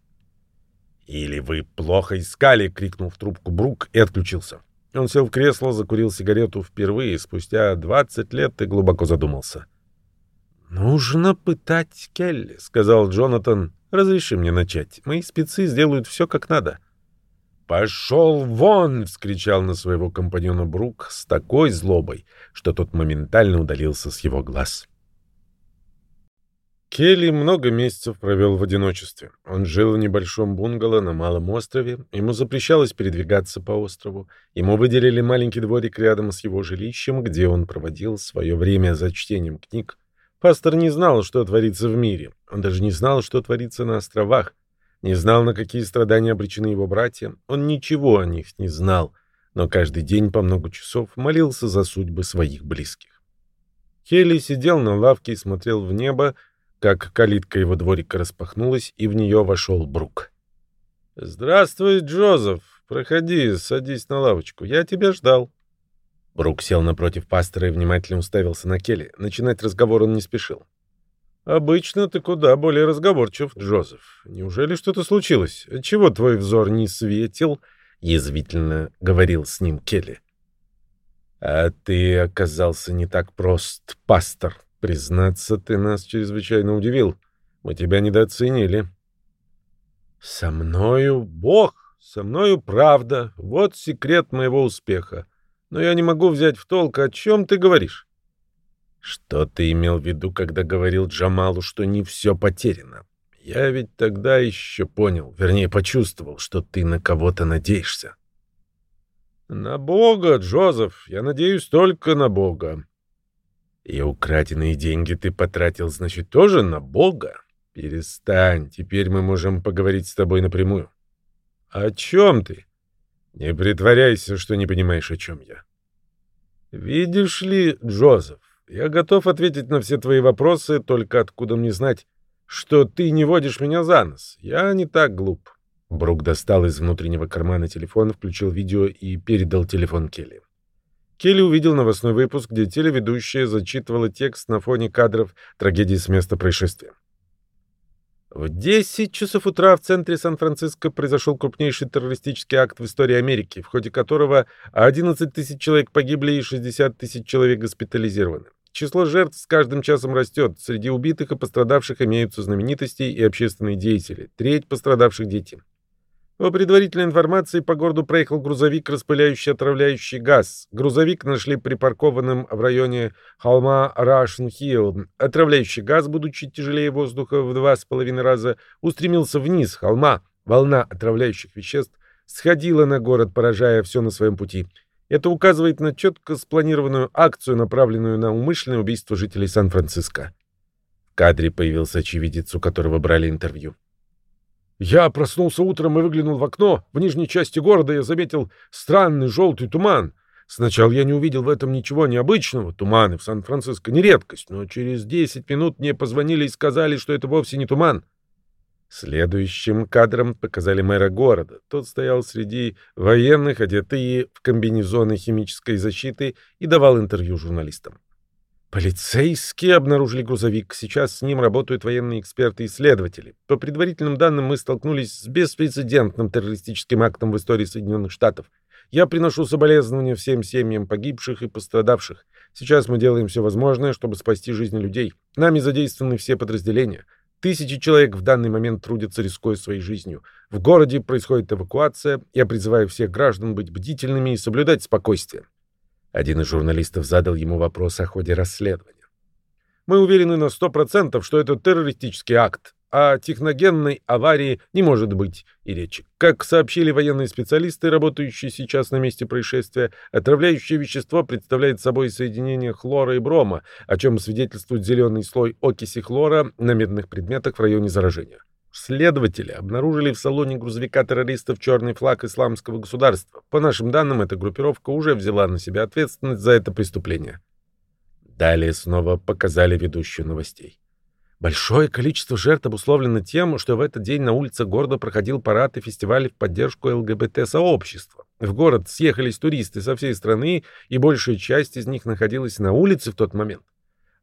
«Или вы плохо искали!» — крикнул в трубку Брук и отключился. Он сел в кресло, закурил сигарету впервые, спустя 20 лет и глубоко задумался. «Нужно пытать Келли», — сказал Джонатан. «Разреши мне начать. Мои спецы сделают все как надо». «Пошел вон!» — вскричал на своего компаньона Брук с такой злобой, что тот моментально удалился с его глаз. Келли много месяцев провел в одиночестве. Он жил в небольшом бунгало на малом острове, ему запрещалось передвигаться по острову, ему выделили маленький дворик рядом с его жилищем, где он проводил свое время за чтением книг. Пастор не знал, что творится в мире, он даже не знал, что творится на островах, не знал, на какие страдания обречены его братья, он ничего о них не знал, но каждый день по много часов молился за судьбы своих близких. Келли сидел на лавке и смотрел в небо, как калитка его дворика распахнулась, и в нее вошел Брук. «Здравствуй, Джозеф. Проходи, садись на лавочку. Я тебя ждал». Брук сел напротив пастора и внимательно уставился на Келли. Начинать разговор он не спешил. «Обычно ты куда более разговорчив, Джозеф. Неужели что-то случилось? Чего твой взор не светил?» — язвительно говорил с ним Келли. «А ты оказался не так прост, пастор», Признаться, ты нас чрезвычайно удивил. Мы тебя недооценили. Со мною Бог, со мною правда. Вот секрет моего успеха. Но я не могу взять в толк, о чем ты говоришь. Что ты имел в виду, когда говорил Джамалу, что не все потеряно? Я ведь тогда еще понял, вернее, почувствовал, что ты на кого-то надеешься. На Бога, Джозеф, я надеюсь только на Бога. И украденные деньги ты потратил, значит, тоже на Бога? Перестань, теперь мы можем поговорить с тобой напрямую. О чем ты? Не притворяйся, что не понимаешь, о чем я. Видишь ли, Джозеф, я готов ответить на все твои вопросы, только откуда мне знать, что ты не водишь меня за нос. Я не так глуп. Брук достал из внутреннего кармана телефон, включил видео и передал телефон Келли. Келли увидел новостной выпуск, где телеведущая зачитывала текст на фоне кадров трагедии с места происшествия. В 10 часов утра в центре Сан-Франциско произошел крупнейший террористический акт в истории Америки, в ходе которого 11 тысяч человек погибли и 60 тысяч человек госпитализированы. Число жертв с каждым часом растет. Среди убитых и пострадавших имеются знаменитости и общественные деятели. Треть пострадавших – дети. По предварительной информации, по городу проехал грузовик, распыляющий отравляющий газ. Грузовик нашли припаркованным в районе холма Рашн-Хилл. Отравляющий газ, будучи тяжелее воздуха в два с половиной раза, устремился вниз холма. Волна отравляющих веществ сходила на город, поражая все на своем пути. Это указывает на четко спланированную акцию, направленную на умышленное убийство жителей Сан-Франциско. В кадре появился очевидец, у которого брали интервью. Я проснулся утром и выглянул в окно. В нижней части города я заметил странный желтый туман. Сначала я не увидел в этом ничего необычного. Туманы в Сан-Франциско не редкость, но через 10 минут мне позвонили и сказали, что это вовсе не туман. Следующим кадром показали мэра города. Тот стоял среди военных, одетые в комбинезоны химической защиты, и давал интервью журналистам. Полицейские обнаружили грузовик. Сейчас с ним работают военные эксперты и исследователи. По предварительным данным, мы столкнулись с беспрецедентным террористическим актом в истории Соединенных Штатов. Я приношу соболезнования всем семьям погибших и пострадавших. Сейчас мы делаем все возможное, чтобы спасти жизни людей. Нами задействованы все подразделения. Тысячи человек в данный момент трудятся, рискуя своей жизнью. В городе происходит эвакуация. Я призываю всех граждан быть бдительными и соблюдать спокойствие. Один из журналистов задал ему вопрос о ходе расследования. «Мы уверены на сто процентов, что это террористический акт. О техногенной аварии не может быть и речи. Как сообщили военные специалисты, работающие сейчас на месте происшествия, отравляющее вещество представляет собой соединение хлора и брома, о чем свидетельствует зеленый слой окиси хлора на медных предметах в районе заражения. Следователи обнаружили в салоне грузовика террористов черный флаг исламского государства. По нашим данным, эта группировка уже взяла на себя ответственность за это преступление. Далее снова показали ведущую новостей. Большое количество жертв обусловлено тем, что в этот день на улице города проходил парад и фестиваль в поддержку ЛГБТ-сообщества. В город съехались туристы со всей страны, и большая часть из них находилась на улице в тот момент.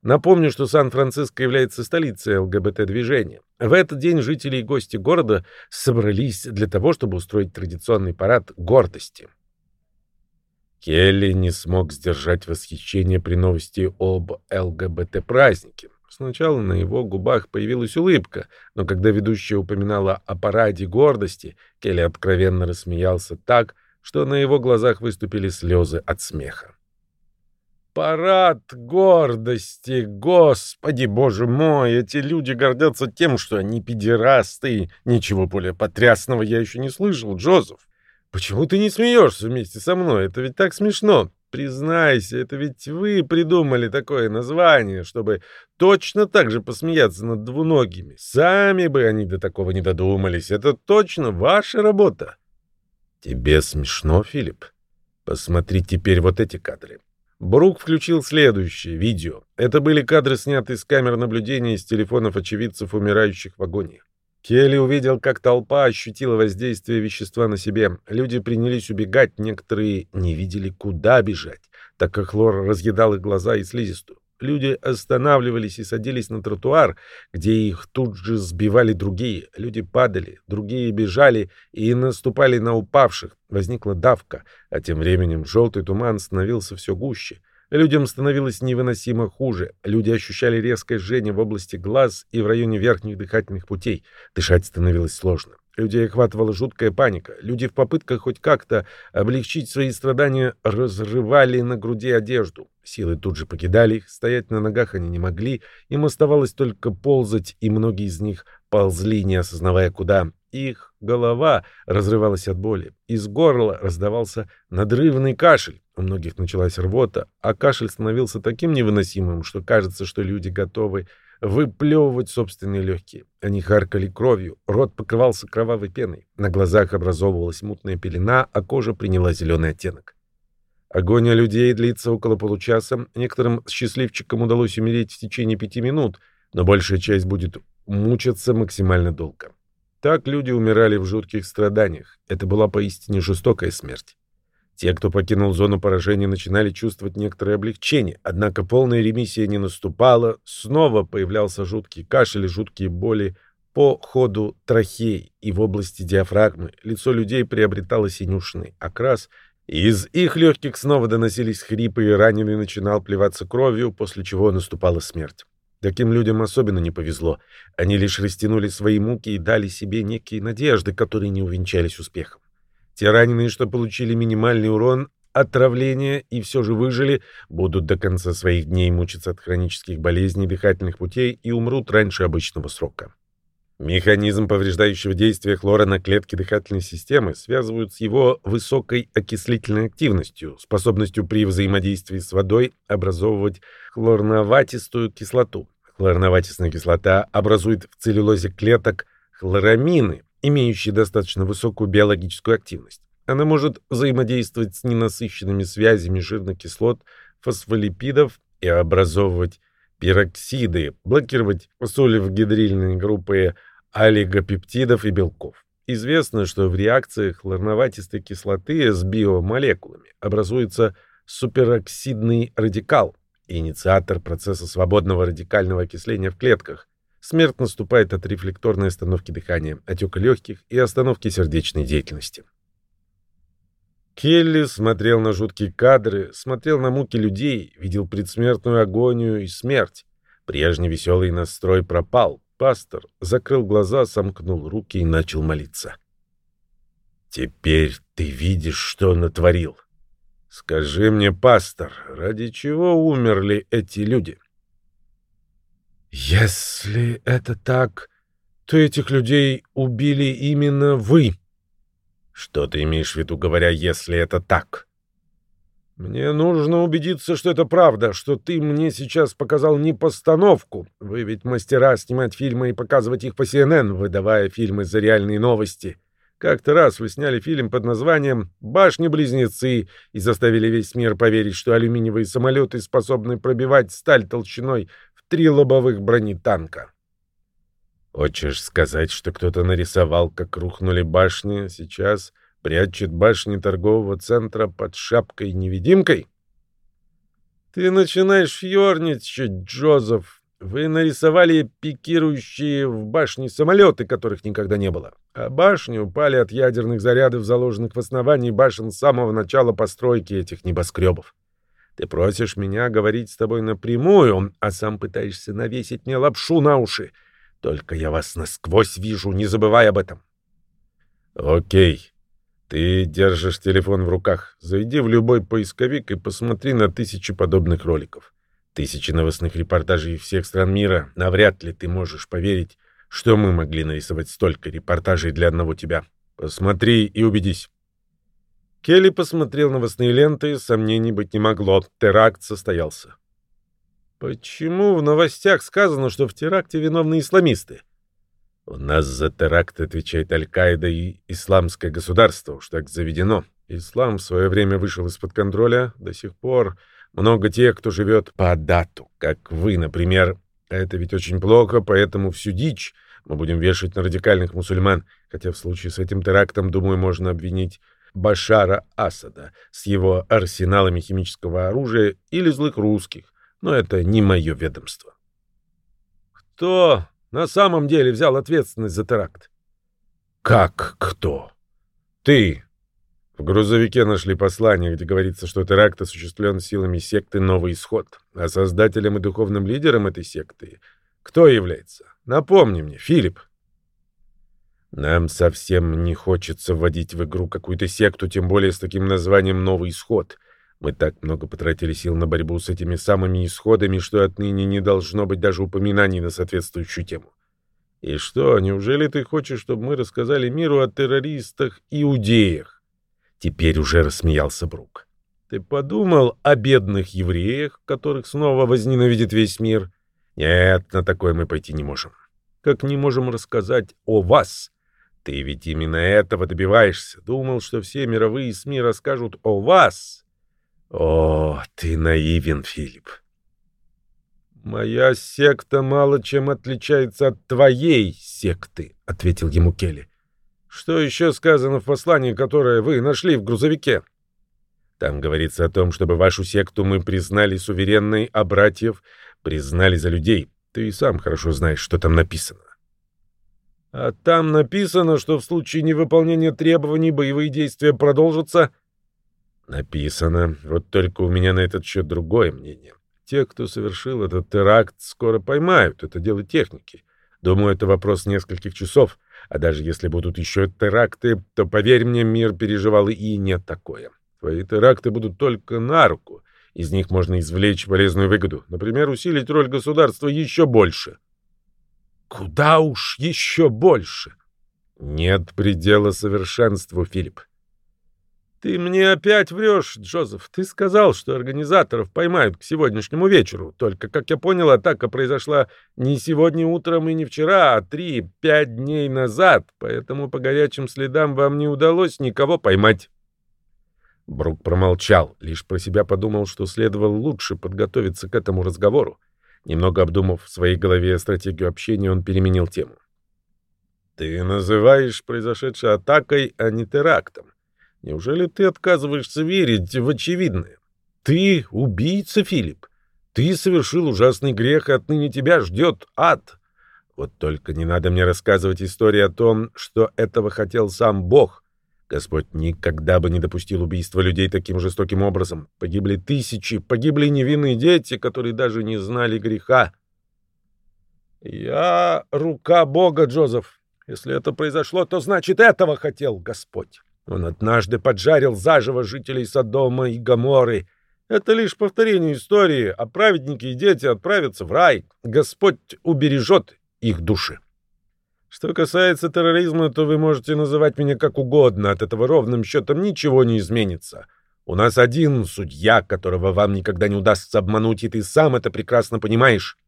Напомню, что Сан-Франциско является столицей ЛГБТ-движения. В этот день жители и гости города собрались для того, чтобы устроить традиционный парад гордости. Келли не смог сдержать восхищение при новости об ЛГБТ-празднике. Сначала на его губах появилась улыбка, но когда ведущая упоминала о параде гордости, Келли откровенно рассмеялся так, что на его глазах выступили слезы от смеха. Парад гордости, господи, боже мой, эти люди гордятся тем, что они педерасты. Ничего более потрясного я еще не слышал, Джозеф. Почему ты не смеешься вместе со мной? Это ведь так смешно. Признайся, это ведь вы придумали такое название, чтобы точно так же посмеяться над двуногими. Сами бы они до такого не додумались. Это точно ваша работа. Тебе смешно, Филипп? Посмотри теперь вот эти кадры. Брук включил следующее видео. Это были кадры, снятые с камер наблюдения из телефонов очевидцев, умирающих в агонии. Келли увидел, как толпа ощутила воздействие вещества на себе. Люди принялись убегать, некоторые не видели, куда бежать, так как хлор разъедал их глаза и слизистую. Люди останавливались и садились на тротуар, где их тут же сбивали другие. Люди падали, другие бежали и наступали на упавших. Возникла давка, а тем временем желтый туман становился все гуще. Людям становилось невыносимо хуже. Люди ощущали резкое жжение в области глаз и в районе верхних дыхательных путей. Дышать становилось сложно. Людей охватывала жуткая паника. Люди в попытках хоть как-то облегчить свои страдания разрывали на груди одежду. Силы тут же покидали их, стоять на ногах они не могли, им оставалось только ползать, и многие из них ползли, не осознавая куда. Их голова разрывалась от боли. Из горла раздавался надрывный кашель. У многих началась рвота, а кашель становился таким невыносимым, что кажется, что люди готовы выплевывать собственные легкие. Они харкали кровью, рот покрывался кровавой пеной, на глазах образовывалась мутная пелена, а кожа приняла зеленый оттенок. Агония людей длится около получаса, некоторым счастливчикам удалось умереть в течение пяти минут, но большая часть будет мучиться максимально долго. Так люди умирали в жутких страданиях. Это была поистине жестокая смерть. Те, кто покинул зону поражения, начинали чувствовать некоторое облегчение, однако полная ремиссия не наступала, снова появлялся жуткий кашель и жуткие боли по ходу трахей и в области диафрагмы. Лицо людей приобретало синюшный окрас, из их легких снова доносились хрипы, и раненый начинал плеваться кровью, после чего наступала смерть. Таким людям особенно не повезло. Они лишь растянули свои муки и дали себе некие надежды, которые не увенчались успехом. Те раненые, что получили минимальный урон, отравления и все же выжили, будут до конца своих дней мучиться от хронических болезней дыхательных путей и умрут раньше обычного срока. Механизм повреждающего действия хлора на клетки дыхательной системы связывают с его высокой окислительной активностью, способностью при взаимодействии с водой образовывать хлорноватистую кислоту. Хлорноватистная кислота образует в целлюлозе клеток хлорамины, имеющие достаточно высокую биологическую активность. Она может взаимодействовать с ненасыщенными связями жирных кислот, фосфолипидов и образовывать пироксиды, блокировать солевгидрильные группы олигопептидов и белков. Известно, что в реакциях хлорноватистой кислоты с биомолекулами образуется супероксидный радикал, инициатор процесса свободного радикального окисления в клетках, Смерть наступает от рефлекторной остановки дыхания, отека легких и остановки сердечной деятельности. Келли смотрел на жуткие кадры, смотрел на муки людей, видел предсмертную агонию и смерть. Прежний веселый настрой пропал. Пастор закрыл глаза, сомкнул руки и начал молиться. «Теперь ты видишь, что натворил. Скажи мне, пастор, ради чего умерли эти люди?» Если это так, то этих людей убили именно вы. Что ты имеешь в виду, говоря, если это так? Мне нужно убедиться, что это правда, что ты мне сейчас показал не постановку. Вы ведь мастера снимать фильмы и показывать их по CNN, выдавая фильмы за реальные новости. Как-то раз вы сняли фильм под названием «Башни-близнецы» и заставили весь мир поверить, что алюминиевые самолеты способны пробивать сталь толщиной три лобовых бронетанка. Хочешь сказать, что кто-то нарисовал, как рухнули башни, сейчас прячет башни торгового центра под шапкой-невидимкой? Ты начинаешь ерничать, Джозеф. Вы нарисовали пикирующие в башне самолеты, которых никогда не было. А башни упали от ядерных зарядов, заложенных в основании башен с самого начала постройки этих небоскребов. Ты просишь меня говорить с тобой напрямую, а сам пытаешься навесить мне лапшу на уши. Только я вас насквозь вижу, не забывай об этом. Окей. Ты держишь телефон в руках. Зайди в любой поисковик и посмотри на тысячи подобных роликов. Тысячи новостных репортажей всех стран мира. Навряд ли ты можешь поверить, что мы могли нарисовать столько репортажей для одного тебя. Посмотри и убедись. Келли посмотрел новостные ленты, сомнений быть не могло. Теракт состоялся. Почему в новостях сказано, что в теракте виновны исламисты? У нас за теракт отвечает Аль-Каида и Исламское государство, уж так заведено. Ислам в свое время вышел из-под контроля, до сих пор много тех, кто живет по дату, как вы, например. Это ведь очень плохо, поэтому всю дичь мы будем вешать на радикальных мусульман, хотя в случае с этим терактом, думаю, можно обвинить Башара Асада с его арсеналами химического оружия или злых русских, но это не мое ведомство. Кто на самом деле взял ответственность за теракт? Как кто? Ты, в грузовике нашли послание, где говорится, что теракт осуществлен силами секты «Новый исход». А создателем и духовным лидером этой секты кто является? Напомни мне, Филипп. Нам совсем не хочется вводить в игру какую-то секту, тем более с таким названием «Новый исход». Мы так много потратили сил на борьбу с этими самыми исходами, что отныне не должно быть даже упоминаний на соответствующую тему. И что, неужели ты хочешь, чтобы мы рассказали миру о террористах-иудеях? Теперь уже рассмеялся Брук. Ты подумал о бедных евреях, которых снова возненавидит весь мир? Нет, на такое мы пойти не можем. Как не можем рассказать о вас? Ты ведь именно этого добиваешься. Думал, что все мировые СМИ расскажут о вас. О, ты наивен, Филипп. Моя секта мало чем отличается от твоей секты, ответил ему Келли. Что еще сказано в послании, которое вы нашли в грузовике? Там говорится о том, чтобы вашу секту мы признали суверенной, а братьев признали за людей. Ты и сам хорошо знаешь, что там написано. А там написано, что в случае невыполнения требований боевые действия продолжатся. Написано. Вот только у меня на этот счет другое мнение. Те, кто совершил этот теракт, скоро поймают. Это дело техники. Думаю, это вопрос нескольких часов. А даже если будут еще теракты, то, поверь мне, мир переживал и не такое. Твои теракты будут только на руку. Из них можно извлечь полезную выгоду. Например, усилить роль государства еще больше. Куда уж еще больше? Нет предела совершенству, Филипп. «Ты мне опять врешь, Джозеф. Ты сказал, что организаторов поймают к сегодняшнему вечеру. Только, как я понял, атака произошла не сегодня утром и не вчера, а три-пять дней назад, поэтому по горячим следам вам не удалось никого поймать». Брук промолчал, лишь про себя подумал, что следовало лучше подготовиться к этому разговору. Немного обдумав в своей голове стратегию общения, он переменил тему. «Ты называешь произошедшей атакой, а не терактом. Неужели ты отказываешься верить в очевидное? Ты убийца, Филипп. Ты совершил ужасный грех, и отныне тебя ждет ад. Вот только не надо мне рассказывать истории о том, что этого хотел сам Бог. Господь никогда бы не допустил убийства людей таким жестоким образом. Погибли тысячи, погибли невинные дети, которые даже не знали греха. Я рука Бога, Джозеф. Если это произошло, то значит этого хотел Господь. Он однажды поджарил заживо жителей Содома и Гоморы. Это лишь повторение истории, а праведники и дети отправятся в рай. Господь убережет их души. Что касается терроризма, то вы можете называть меня как угодно, от этого ровным счетом ничего не изменится. У нас один судья, которого вам никогда не удастся обмануть, и ты сам это прекрасно понимаешь.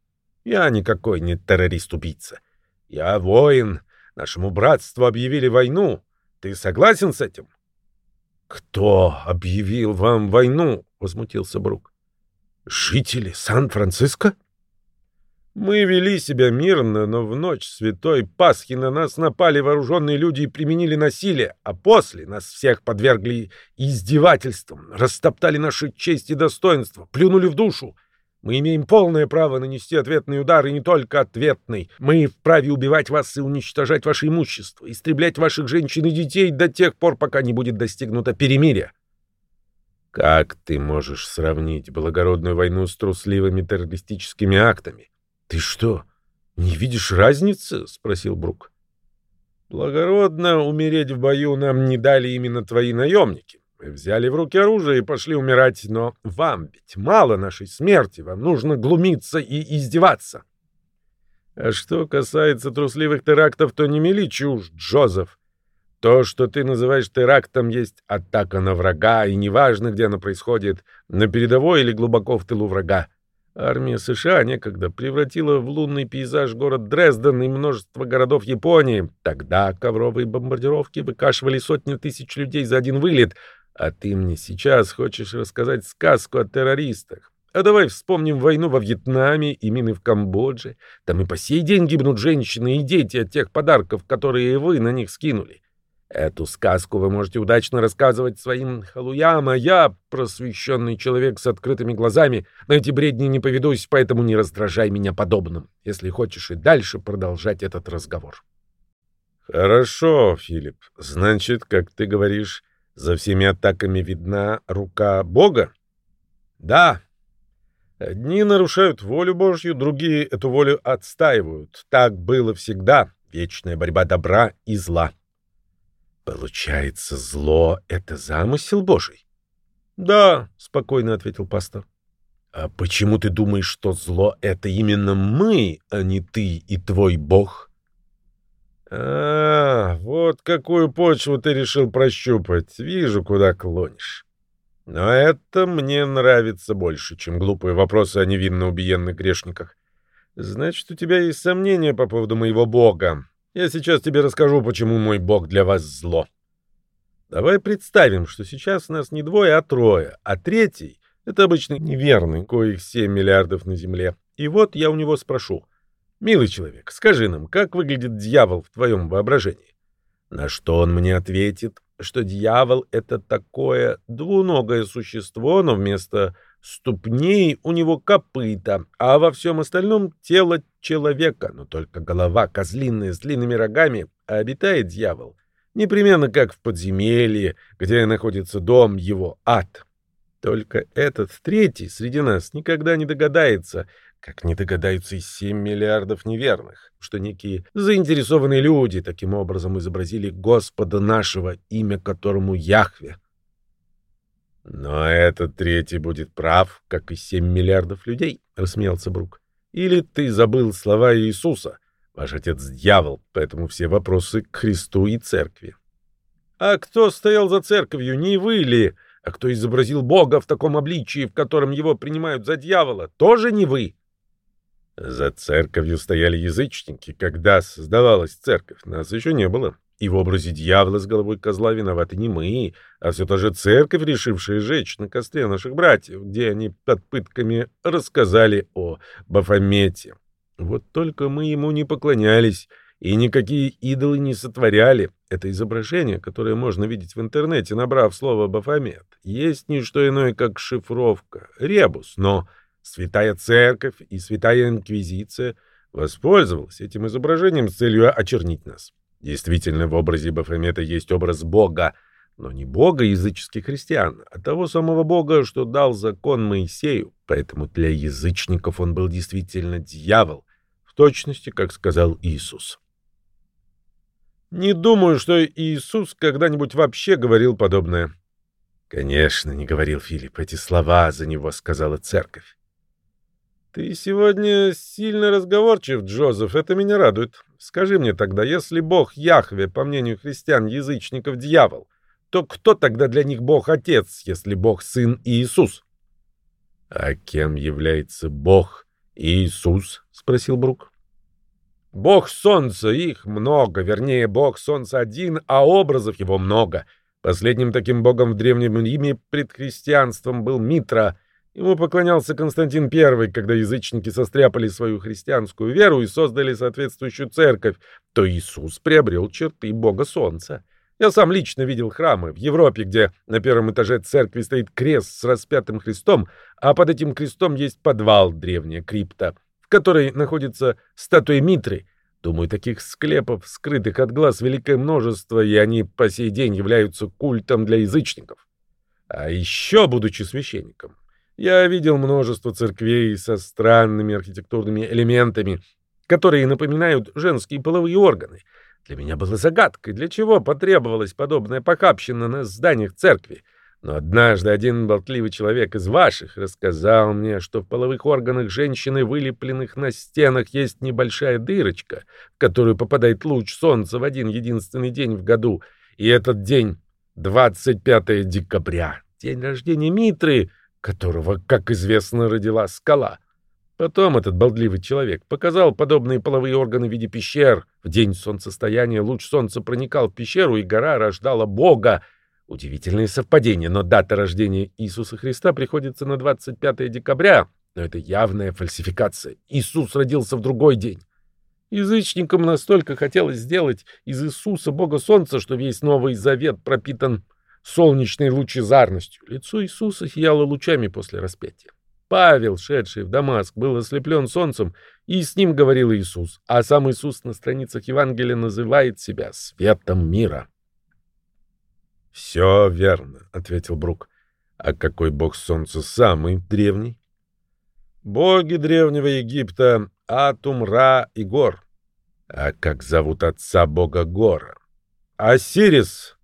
Я никакой не террорист-убийца. Я воин. Нашему братству объявили войну. Ты согласен с этим? Кто объявил вам войну? возмутился Брук. Жители Сан-Франциско? Мы вели себя мирно, но в ночь святой Пасхи на нас напали вооруженные люди и применили насилие, а после нас всех подвергли издевательствам, растоптали наши честь и достоинство, плюнули в душу. Мы имеем полное право нанести ответный удар, и не только ответный. Мы вправе убивать вас и уничтожать ваше имущество, истреблять ваших женщин и детей до тех пор, пока не будет достигнуто перемирие. Как ты можешь сравнить благородную войну с трусливыми террористическими актами? Ты что, не видишь разницы? спросил Брук. Благородно умереть в бою нам не дали именно твои наемники. Взяли в руки оружие и пошли умирать, но вам ведь мало нашей смерти, вам нужно глумиться и издеваться. А что касается трусливых терактов, то не мели чушь, Джозеф. То, что ты называешь терактом, есть атака на врага, и неважно, где она происходит, на передовой или глубоко в тылу врага. Армия США некогда превратила в лунный пейзаж город Дрезден и множество городов Японии. Тогда ковровые бомбардировки выкашивали сотни тысяч людей за один вылет, а ты мне сейчас хочешь рассказать сказку о террористах. А давай вспомним войну во Вьетнаме и мины в Камбодже. Там и по сей день гибнут женщины и дети от тех подарков, которые вы на них скинули. Эту сказку вы можете удачно рассказывать своим халуям, а я, просвещенный человек с открытыми глазами, на эти бредни не поведусь, поэтому не раздражай меня подобным, если хочешь и дальше продолжать этот разговор. Хорошо, Филипп. Значит, как ты говоришь, за всеми атаками видна рука Бога? Да. Одни нарушают волю Божью, другие эту волю отстаивают. Так было всегда. Вечная борьба добра и зла. Получается, зло — это замысел Божий? Да, спокойно ответил пастор. А почему ты думаешь, что зло — это именно мы, а не ты и твой Бог? А, вот какую почву ты решил прощупать. Вижу, куда клонишь. Но это мне нравится больше, чем глупые вопросы о невинно убиенных грешниках. Значит, у тебя есть сомнения по поводу моего бога. Я сейчас тебе расскажу, почему мой бог для вас зло. Давай представим, что сейчас нас не двое, а трое, а третий — это обычный неверный, коих 7 миллиардов на Земле. И вот я у него спрошу — «Милый человек, скажи нам, как выглядит дьявол в твоем воображении?» На что он мне ответит, что дьявол — это такое двуногое существо, но вместо ступней у него копыта, а во всем остальном тело человека, но только голова козлиная с длинными рогами, а обитает дьявол. Непременно как в подземелье, где находится дом его, ад. Только этот третий среди нас никогда не догадается, как не догадаются и 7 миллиардов неверных, что некие заинтересованные люди таким образом изобразили Господа нашего, имя которому Яхве. Но этот третий будет прав, как и 7 миллиардов людей, рассмеялся Брук. Или ты забыл слова Иисуса? Ваш отец дьявол, поэтому все вопросы к Христу и церкви. А кто стоял за церковью, не вы ли? А кто изобразил Бога в таком обличии, в котором его принимают за дьявола, тоже не вы? За церковью стояли язычники, когда создавалась церковь. Нас еще не было. И в образе дьявола с головой козла виноваты не мы, а все та же церковь, решившая жечь на костре наших братьев, где они под пытками рассказали о Бафомете. Вот только мы ему не поклонялись и никакие идолы не сотворяли. Это изображение, которое можно видеть в интернете, набрав слово «Бафомет», есть не что иное, как шифровка, ребус, но Святая Церковь и Святая Инквизиция воспользовалась этим изображением с целью очернить нас. Действительно, в образе Бафомета есть образ Бога, но не Бога языческих христиан, а того самого Бога, что дал закон Моисею. Поэтому для язычников он был действительно дьявол, в точности, как сказал Иисус. Не думаю, что Иисус когда-нибудь вообще говорил подобное. Конечно, не говорил Филипп. Эти слова за него сказала церковь. «Ты сегодня сильно разговорчив, Джозеф, это меня радует. Скажи мне тогда, если бог Яхве, по мнению христиан-язычников, дьявол, то кто тогда для них бог-отец, если бог-сын Иисус?» «А кем является бог Иисус?» — спросил Брук. «Бог солнца, их много, вернее, бог солнца один, а образов его много. Последним таким богом в Древнем Риме пред христианством был Митра — Ему поклонялся Константин I, когда язычники состряпали свою христианскую веру и создали соответствующую церковь, то Иисус приобрел черты Бога Солнца. Я сам лично видел храмы в Европе, где на первом этаже церкви стоит крест с распятым крестом, а под этим крестом есть подвал, древняя крипта, в которой находится статуя Митры. Думаю, таких склепов, скрытых от глаз, великое множество, и они по сей день являются культом для язычников. А еще, будучи священником, я видел множество церквей со странными архитектурными элементами, которые напоминают женские половые органы. Для меня было загадкой, для чего потребовалась подобная похабщина на зданиях церкви. Но однажды один болтливый человек из ваших рассказал мне, что в половых органах женщины, вылепленных на стенах, есть небольшая дырочка, в которую попадает луч солнца в один единственный день в году. И этот день 25 декабря, день рождения Митры, которого, как известно, родила скала. Потом этот болтливый человек показал подобные половые органы в виде пещер. В день солнцестояния луч солнца проникал в пещеру, и гора рождала Бога. Удивительное совпадение, но дата рождения Иисуса Христа приходится на 25 декабря. Но это явная фальсификация. Иисус родился в другой день. Язычникам настолько хотелось сделать из Иисуса Бога Солнца, что весь Новый Завет пропитан солнечной лучезарностью. Лицо Иисуса сияло лучами после распятия. Павел, шедший в Дамаск, был ослеплен солнцем, и с ним говорил Иисус, а сам Иисус на страницах Евангелия называет себя светом мира. «Все верно», — ответил Брук. «А какой бог солнца самый древний?» «Боги древнего Египта — Атум, Ра и Гор». «А как зовут отца бога Гора?» «Осирис».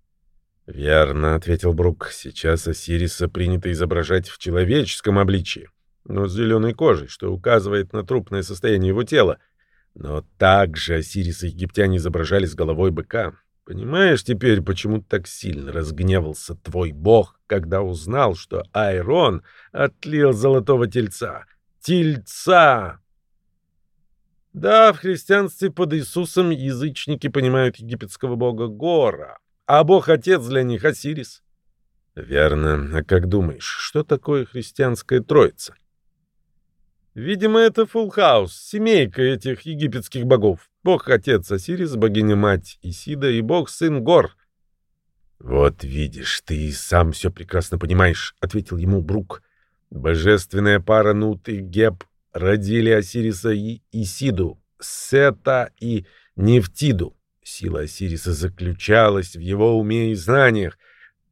«Верно», — ответил Брук. «Сейчас Осириса принято изображать в человеческом обличии, но с зеленой кожей, что указывает на трупное состояние его тела. Но также Осириса египтяне изображали с головой быка. Понимаешь теперь, почему так сильно разгневался твой бог, когда узнал, что Айрон отлил золотого тельца? Тельца! Да, в христианстве под Иисусом язычники понимают египетского бога Гора, а бог-отец для них Осирис. Верно. А как думаешь, что такое христианская троица? Видимо, это фулхаус, семейка этих египетских богов. Бог-отец Осирис, богиня-мать Исида и бог-сын Гор. «Вот видишь, ты сам все прекрасно понимаешь», — ответил ему Брук. «Божественная пара Нут и Геб родили Осириса и Исиду, Сета и Нефтиду. Сила Осириса заключалась в его уме и знаниях,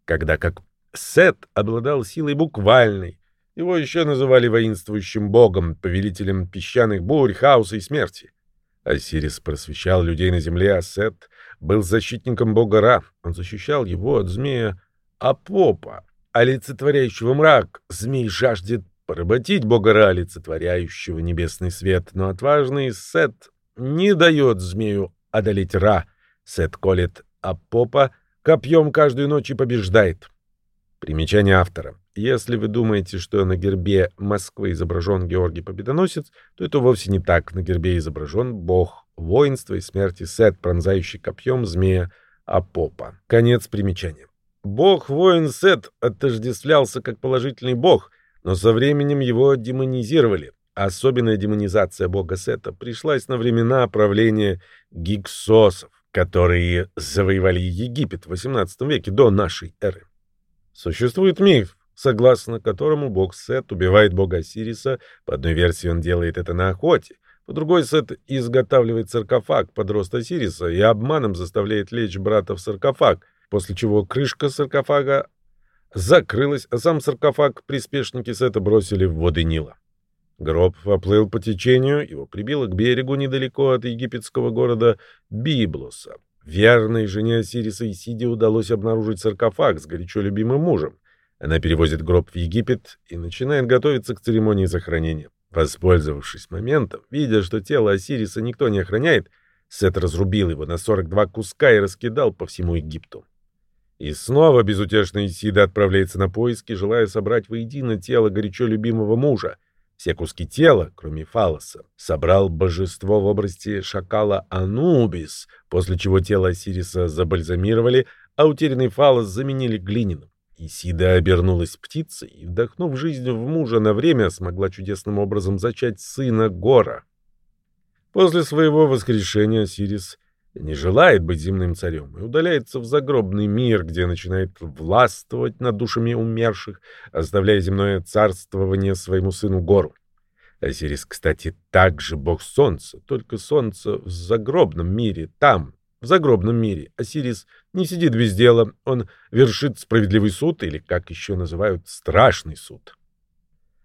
когда как Сет обладал силой буквальной, его еще называли воинствующим богом, повелителем песчаных бурь, хаоса и смерти. Осирис просвещал людей на земле, а Сет был защитником бога Ра. Он защищал его от змея Апопа, олицетворяющего мрак. Змей жаждет поработить бога Ра, олицетворяющего небесный свет, но отважный Сет не дает змею одолеть Ра. Сет колет Апопа копьем каждую ночь и побеждает. Примечание автора. Если вы думаете, что на гербе Москвы изображен Георгий Победоносец, то это вовсе не так. На гербе изображен бог воинства и смерти Сет, пронзающий копьем змея Апопа. Конец примечания. Бог-воин Сет отождествлялся как положительный бог, но со временем его демонизировали. Особенная демонизация бога Сета пришлась на времена правления гиксосов, которые завоевали Египет в XVIII веке до нашей эры. Существует миф, согласно которому бог Сет убивает бога Сириса. По одной версии он делает это на охоте. По другой Сет изготавливает саркофаг под рост Осириса и обманом заставляет лечь брата в саркофаг, после чего крышка саркофага закрылась, а сам саркофаг приспешники Сета бросили в воды Нила. Гроб поплыл по течению, его прибило к берегу недалеко от египетского города Библоса. Верной жене Осириса Исиде удалось обнаружить саркофаг с горячо любимым мужем. Она перевозит гроб в Египет и начинает готовиться к церемонии захоронения. Воспользовавшись моментом, видя, что тело Осириса никто не охраняет, Сет разрубил его на 42 куска и раскидал по всему Египту. И снова безутешная Исида отправляется на поиски, желая собрать воедино тело горячо любимого мужа, все куски тела, кроме фалоса, собрал божество в образе шакала Анубис, после чего тело Осириса забальзамировали, а утерянный фалос заменили глиняным. Исида обернулась птицей и, вдохнув жизнь в мужа на время, смогла чудесным образом зачать сына Гора. После своего воскрешения Осирис не желает быть земным царем и удаляется в загробный мир, где начинает властвовать над душами умерших, оставляя земное царствование своему сыну Гору. Осирис, кстати, также бог солнца, только солнце в загробном мире, там, в загробном мире. Осирис не сидит без дела, он вершит справедливый суд, или, как еще называют, страшный суд.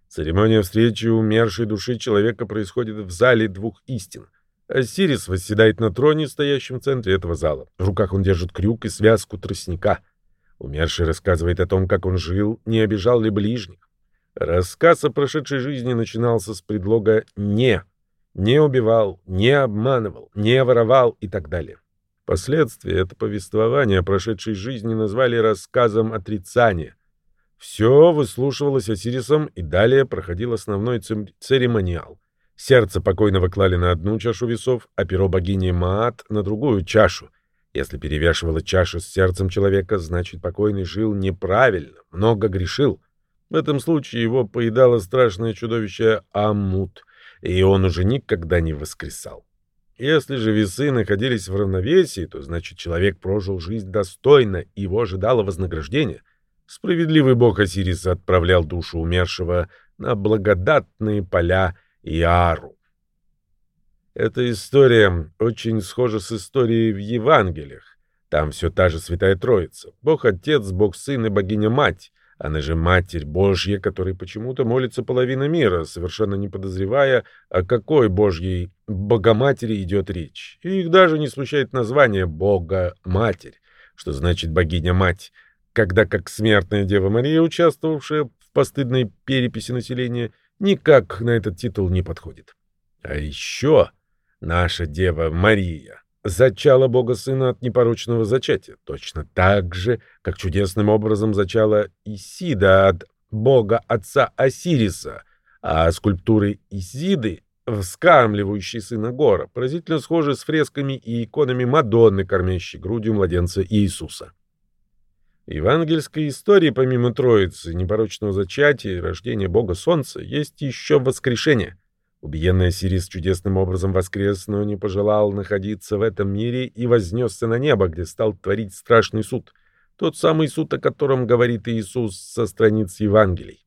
Церемония встречи умершей души человека происходит в зале двух истин — Сирис восседает на троне, стоящем в центре этого зала. В руках он держит крюк и связку тростника. Умерший рассказывает о том, как он жил, не обижал ли ближних. Рассказ о прошедшей жизни начинался с предлога «не». Не убивал, не обманывал, не воровал и так далее. Впоследствии это повествование о прошедшей жизни назвали рассказом отрицания. Все выслушивалось Осирисом, и далее проходил основной церемониал. Сердце покойного клали на одну чашу весов, а перо богини Маат — на другую чашу. Если перевешивала чаша с сердцем человека, значит, покойный жил неправильно, много грешил. В этом случае его поедало страшное чудовище Амут, и он уже никогда не воскресал. Если же весы находились в равновесии, то значит человек прожил жизнь достойно, его ожидало вознаграждение. Справедливый бог Осирис отправлял душу умершего на благодатные поля Иару. Эта история очень схожа с историей в Евангелиях. Там все та же Святая Троица. Бог-Отец, Бог-Сын и Богиня-Мать. Она же Матерь Божья, которой почему-то молится половина мира, совершенно не подозревая, о какой Божьей Богоматери идет речь. И их даже не смущает название Бога-Матерь, что значит Богиня-Мать, когда как смертная Дева Мария, участвовавшая в постыдной переписи населения, никак на этот титул не подходит. А еще наша дева Мария зачала Бога Сына от непорочного зачатия, точно так же, как чудесным образом зачала Исида от Бога Отца Осириса, а скульптуры Исиды, вскармливающей сына Гора, поразительно схожи с фресками и иконами Мадонны, кормящей грудью младенца Иисуса. Евангельской истории, помимо Троицы, непорочного зачатия и рождения Бога Солнца, есть еще воскрешение. Убиенный Осирис чудесным образом воскрес, но не пожелал находиться в этом мире и вознесся на небо, где стал творить страшный суд. Тот самый суд, о котором говорит Иисус со страниц Евангелий.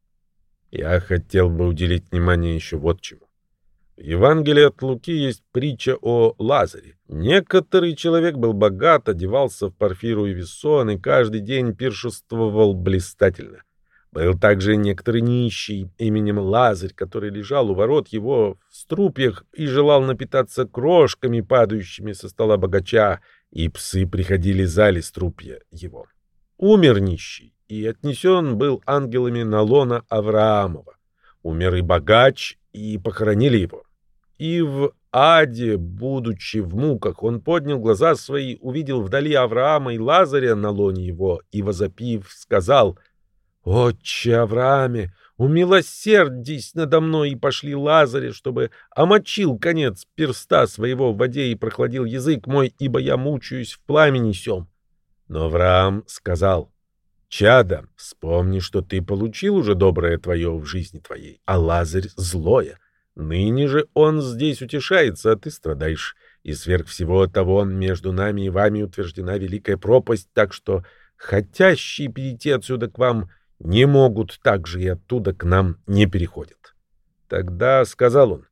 Я хотел бы уделить внимание еще вот чему. В Евангелии от Луки есть притча о Лазаре. Некоторый человек был богат, одевался в парфиру и весон, и каждый день пиршествовал блистательно. Был также некоторый нищий именем Лазарь, который лежал у ворот его в струпьях и желал напитаться крошками, падающими со стола богача, и псы приходили зали струпья его. Умер нищий, и отнесен был ангелами на лона Авраамова. Умер и богач, и похоронили его. И в аде, будучи в муках, он поднял глаза свои, увидел вдали Авраама и Лазаря на лоне его, и, возопив, сказал, «Отче Аврааме, умилосердись надо мной, и пошли Лазаря, чтобы омочил конец перста своего в воде и прохладил язык мой, ибо я мучаюсь в пламени сем». Но Авраам сказал, «Чада, вспомни, что ты получил уже доброе твое в жизни твоей, а Лазарь — злое. Ныне же он здесь утешается, а ты страдаешь. И сверх всего того между нами и вами утверждена великая пропасть, так что хотящие перейти отсюда к вам не могут, так же и оттуда к нам не переходят. Тогда сказал он,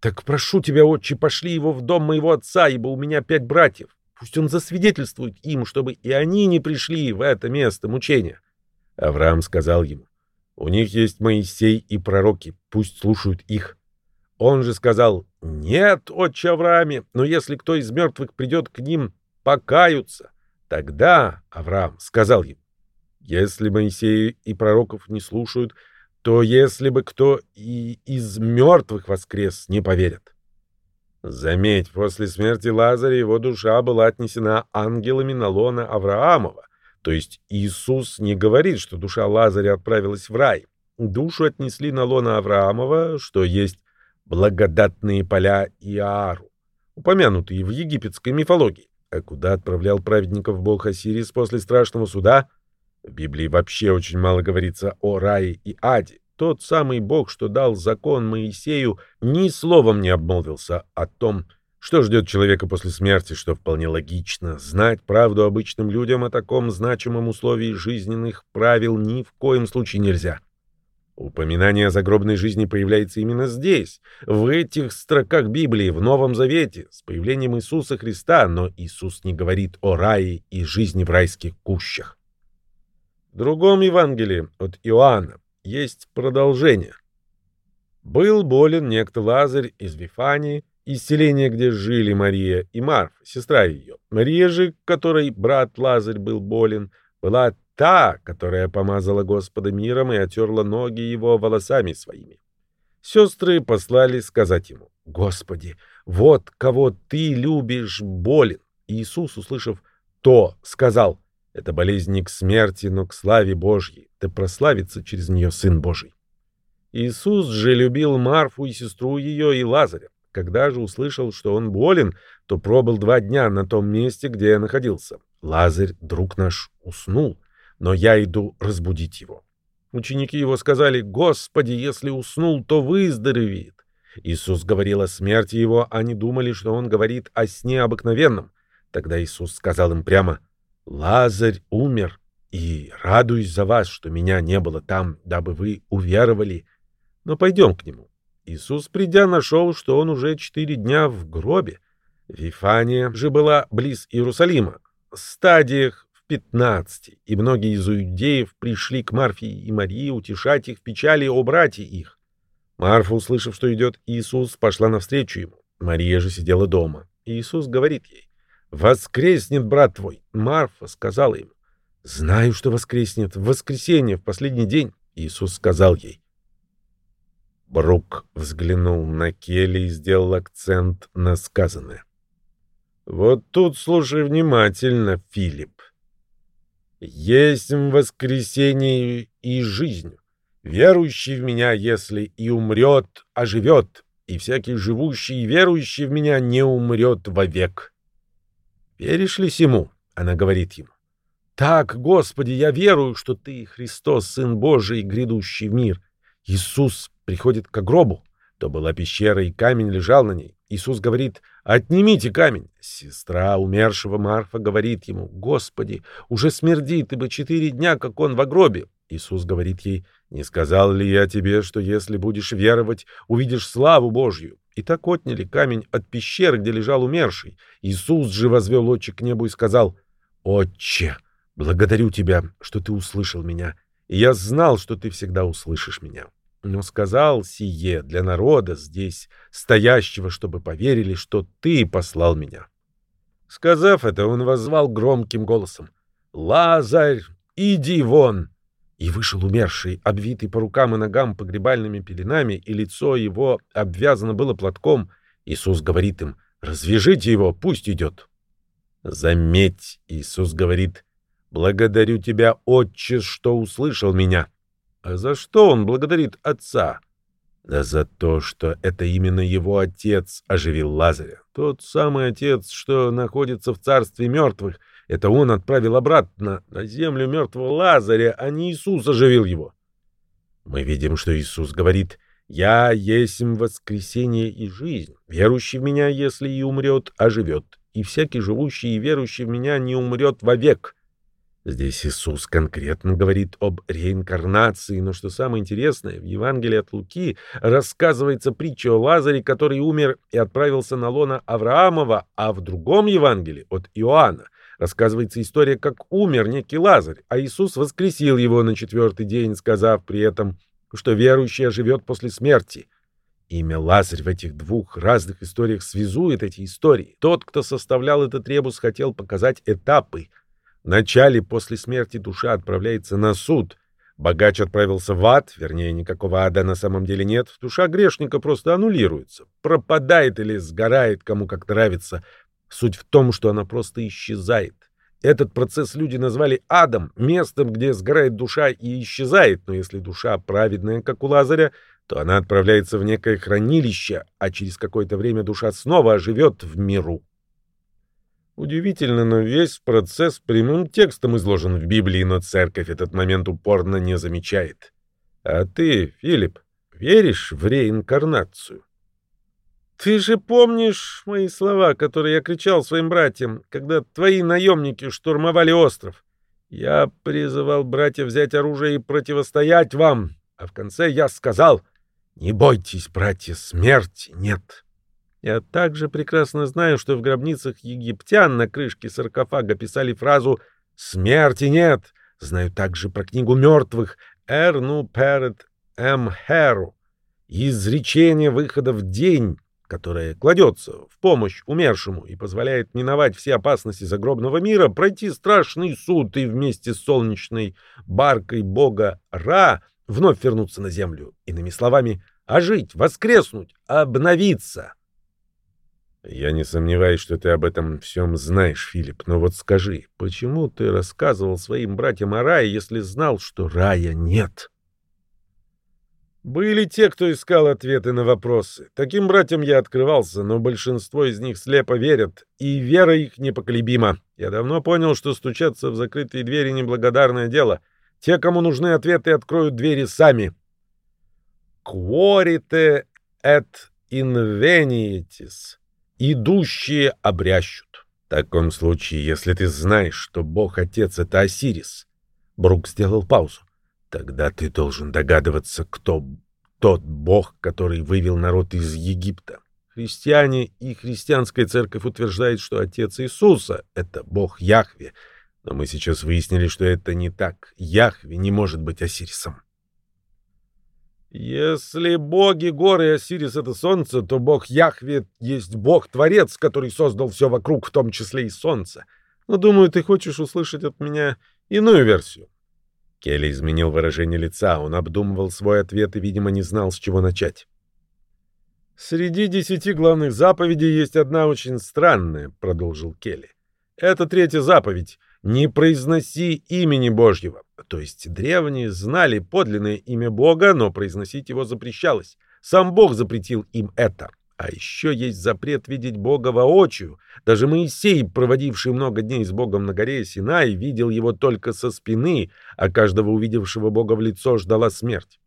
«Так прошу тебя, отче, пошли его в дом моего отца, ибо у меня пять братьев. Пусть он засвидетельствует им, чтобы и они не пришли в это место мучения». Авраам сказал ему, «У них есть Моисей и пророки, пусть слушают их». Он же сказал, «Нет, отче Аврааме, но если кто из мертвых придет к ним, покаются». Тогда Авраам сказал им, «Если Моисея и пророков не слушают, то если бы кто и из мертвых воскрес, не поверят». Заметь, после смерти Лазаря его душа была отнесена ангелами на лона Авраамова. То есть Иисус не говорит, что душа Лазаря отправилась в рай. Душу отнесли на лона Авраамова, что есть благодатные поля Иару, упомянутые в египетской мифологии. А куда отправлял праведников бог Осирис после страшного суда? В Библии вообще очень мало говорится о рае и аде. Тот самый бог, что дал закон Моисею, ни словом не обмолвился о том, Что ждет человека после смерти, что вполне логично. Знать правду обычным людям о таком значимом условии жизненных правил ни в коем случае нельзя. Упоминание о загробной жизни появляется именно здесь, в этих строках Библии, в Новом Завете, с появлением Иисуса Христа, но Иисус не говорит о рае и жизни в райских кущах. В другом Евангелии от Иоанна есть продолжение. Был болен некто Лазарь из Вифании, из селения, где жили Мария и Марфа, сестра ее. Мария же, которой брат Лазарь был болен, была та, которая помазала Господа миром и отерла ноги его волосами своими. Сестры послали сказать ему, «Господи, вот кого ты любишь, болен». Иисус, услышав то, сказал, «Это болезнь не к смерти, но к славе Божьей, да прославится через нее Сын Божий». Иисус же любил Марфу и сестру ее и Лазаря. Когда же услышал, что он болен, то пробыл два дня на том месте, где я находился. Лазарь, друг наш, уснул, но я иду разбудить его. Ученики его сказали, «Господи, если уснул, то выздоровеет». Иисус говорил о смерти его, они думали, что он говорит о сне обыкновенном. Тогда Иисус сказал им прямо, «Лазарь умер, и радуюсь за вас, что меня не было там, дабы вы уверовали. Но пойдем к нему». Иисус, придя, нашел, что он уже четыре дня в гробе. Вифания же была близ Иерусалима, в стадиях 15, и многие из иудеев пришли к Марфе и Марии утешать их в печали о брате их. Марфа, услышав, что идет Иисус, пошла навстречу ему. Мария же сидела дома. Иисус говорит ей, «Воскреснет брат твой». Марфа сказала ему, «Знаю, что воскреснет в воскресенье, в последний день». Иисус сказал ей, Брук взглянул на Келли и сделал акцент на сказанное. «Вот тут слушай внимательно, Филипп. Есть воскресение и жизнь. Верующий в меня, если и умрет, оживет, и всякий живущий и верующий в меня не умрет вовек. Веришь ли сему? Она говорит ему. Так, Господи, я верую, что Ты, Христос, Сын Божий, грядущий в мир. Иисус приходит к гробу. То была пещера, и камень лежал на ней. Иисус говорит, «Отнимите камень». Сестра умершего Марфа говорит ему, «Господи, уже смердит, ибо четыре дня, как он в гробе». Иисус говорит ей, «Не сказал ли я тебе, что если будешь веровать, увидишь славу Божью?» И так отняли камень от пещеры, где лежал умерший. Иисус же возвел очи к небу и сказал, «Отче, благодарю тебя, что ты услышал меня, и я знал, что ты всегда услышишь меня» но сказал сие для народа здесь, стоящего, чтобы поверили, что ты послал меня. Сказав это, он воззвал громким голосом. «Лазарь, иди вон!» И вышел умерший, обвитый по рукам и ногам погребальными пеленами, и лицо его обвязано было платком. Иисус говорит им, «Развяжите его, пусть идет». Заметь, Иисус говорит, «Благодарю тебя, Отче, что услышал меня». А за что он благодарит отца? Да за то, что это именно его отец оживил Лазаря. Тот самый отец, что находится в царстве мертвых. Это он отправил обратно на землю мертвого Лазаря, а не Иисус оживил его. Мы видим, что Иисус говорит «Я есть воскресение и жизнь. Верующий в меня, если и умрет, оживет. И всякий живущий и верующий в меня не умрет вовек». Здесь Иисус конкретно говорит об реинкарнации, но что самое интересное, в Евангелии от Луки рассказывается притча о Лазаре, который умер и отправился на лона Авраамова, а в другом Евангелии от Иоанна рассказывается история, как умер некий Лазарь, а Иисус воскресил его на четвертый день, сказав при этом, что верующий живет после смерти. Имя Лазарь в этих двух разных историях связует эти истории. Тот, кто составлял этот ребус, хотел показать этапы — Вначале после смерти душа отправляется на суд. Богач отправился в ад, вернее, никакого ада на самом деле нет. Душа грешника просто аннулируется. Пропадает или сгорает, кому как нравится. Суть в том, что она просто исчезает. Этот процесс люди назвали адом, местом, где сгорает душа и исчезает. Но если душа праведная, как у Лазаря, то она отправляется в некое хранилище, а через какое-то время душа снова оживет в миру. Удивительно, но весь процесс прямым текстом изложен в Библии, но церковь этот момент упорно не замечает. А ты, Филипп, веришь в реинкарнацию? Ты же помнишь мои слова, которые я кричал своим братьям, когда твои наемники штурмовали остров? Я призывал братьев взять оружие и противостоять вам, а в конце я сказал, не бойтесь, братья, смерти нет. Я также прекрасно знаю, что в гробницах египтян на крышке саркофага писали фразу «Смерти нет». Знаю также про книгу мертвых «Эрну перед эм херу» изречение выхода в день, которое кладется в помощь умершему и позволяет миновать все опасности загробного мира, пройти страшный суд и вместе с солнечной баркой бога Ра вновь вернуться на землю. Иными словами, ожить, воскреснуть, обновиться. Я не сомневаюсь, что ты об этом всем знаешь, Филипп, но вот скажи, почему ты рассказывал своим братьям о рае, если знал, что рая нет? Были те, кто искал ответы на вопросы. Таким братьям я открывался, но большинство из них слепо верят, и вера их непоколебима. Я давно понял, что стучаться в закрытые двери — неблагодарное дело. Те, кому нужны ответы, откроют двери сами. «Quorite et invenietis» — «идущие обрящут». В таком случае, если ты знаешь, что Бог-Отец — это Осирис, Брук сделал паузу. Тогда ты должен догадываться, кто тот бог, который вывел народ из Египта. Христиане и христианская церковь утверждают, что отец Иисуса — это бог Яхве. Но мы сейчас выяснили, что это не так. Яхве не может быть Осирисом. Если боги горы и Осирис — это солнце, то бог Яхве есть бог-творец, который создал все вокруг, в том числе и солнце. Но, думаю, ты хочешь услышать от меня иную версию. Келли изменил выражение лица, он обдумывал свой ответ и, видимо, не знал, с чего начать. «Среди десяти главных заповедей есть одна очень странная», — продолжил Келли. «Это третья заповедь. Не произноси имени Божьего». То есть древние знали подлинное имя Бога, но произносить его запрещалось. Сам Бог запретил им это. А еще есть запрет видеть Бога воочию. Даже Моисей, проводивший много дней с Богом на горе Синай, видел его только со спины, а каждого увидевшего Бога в лицо ждала смерть.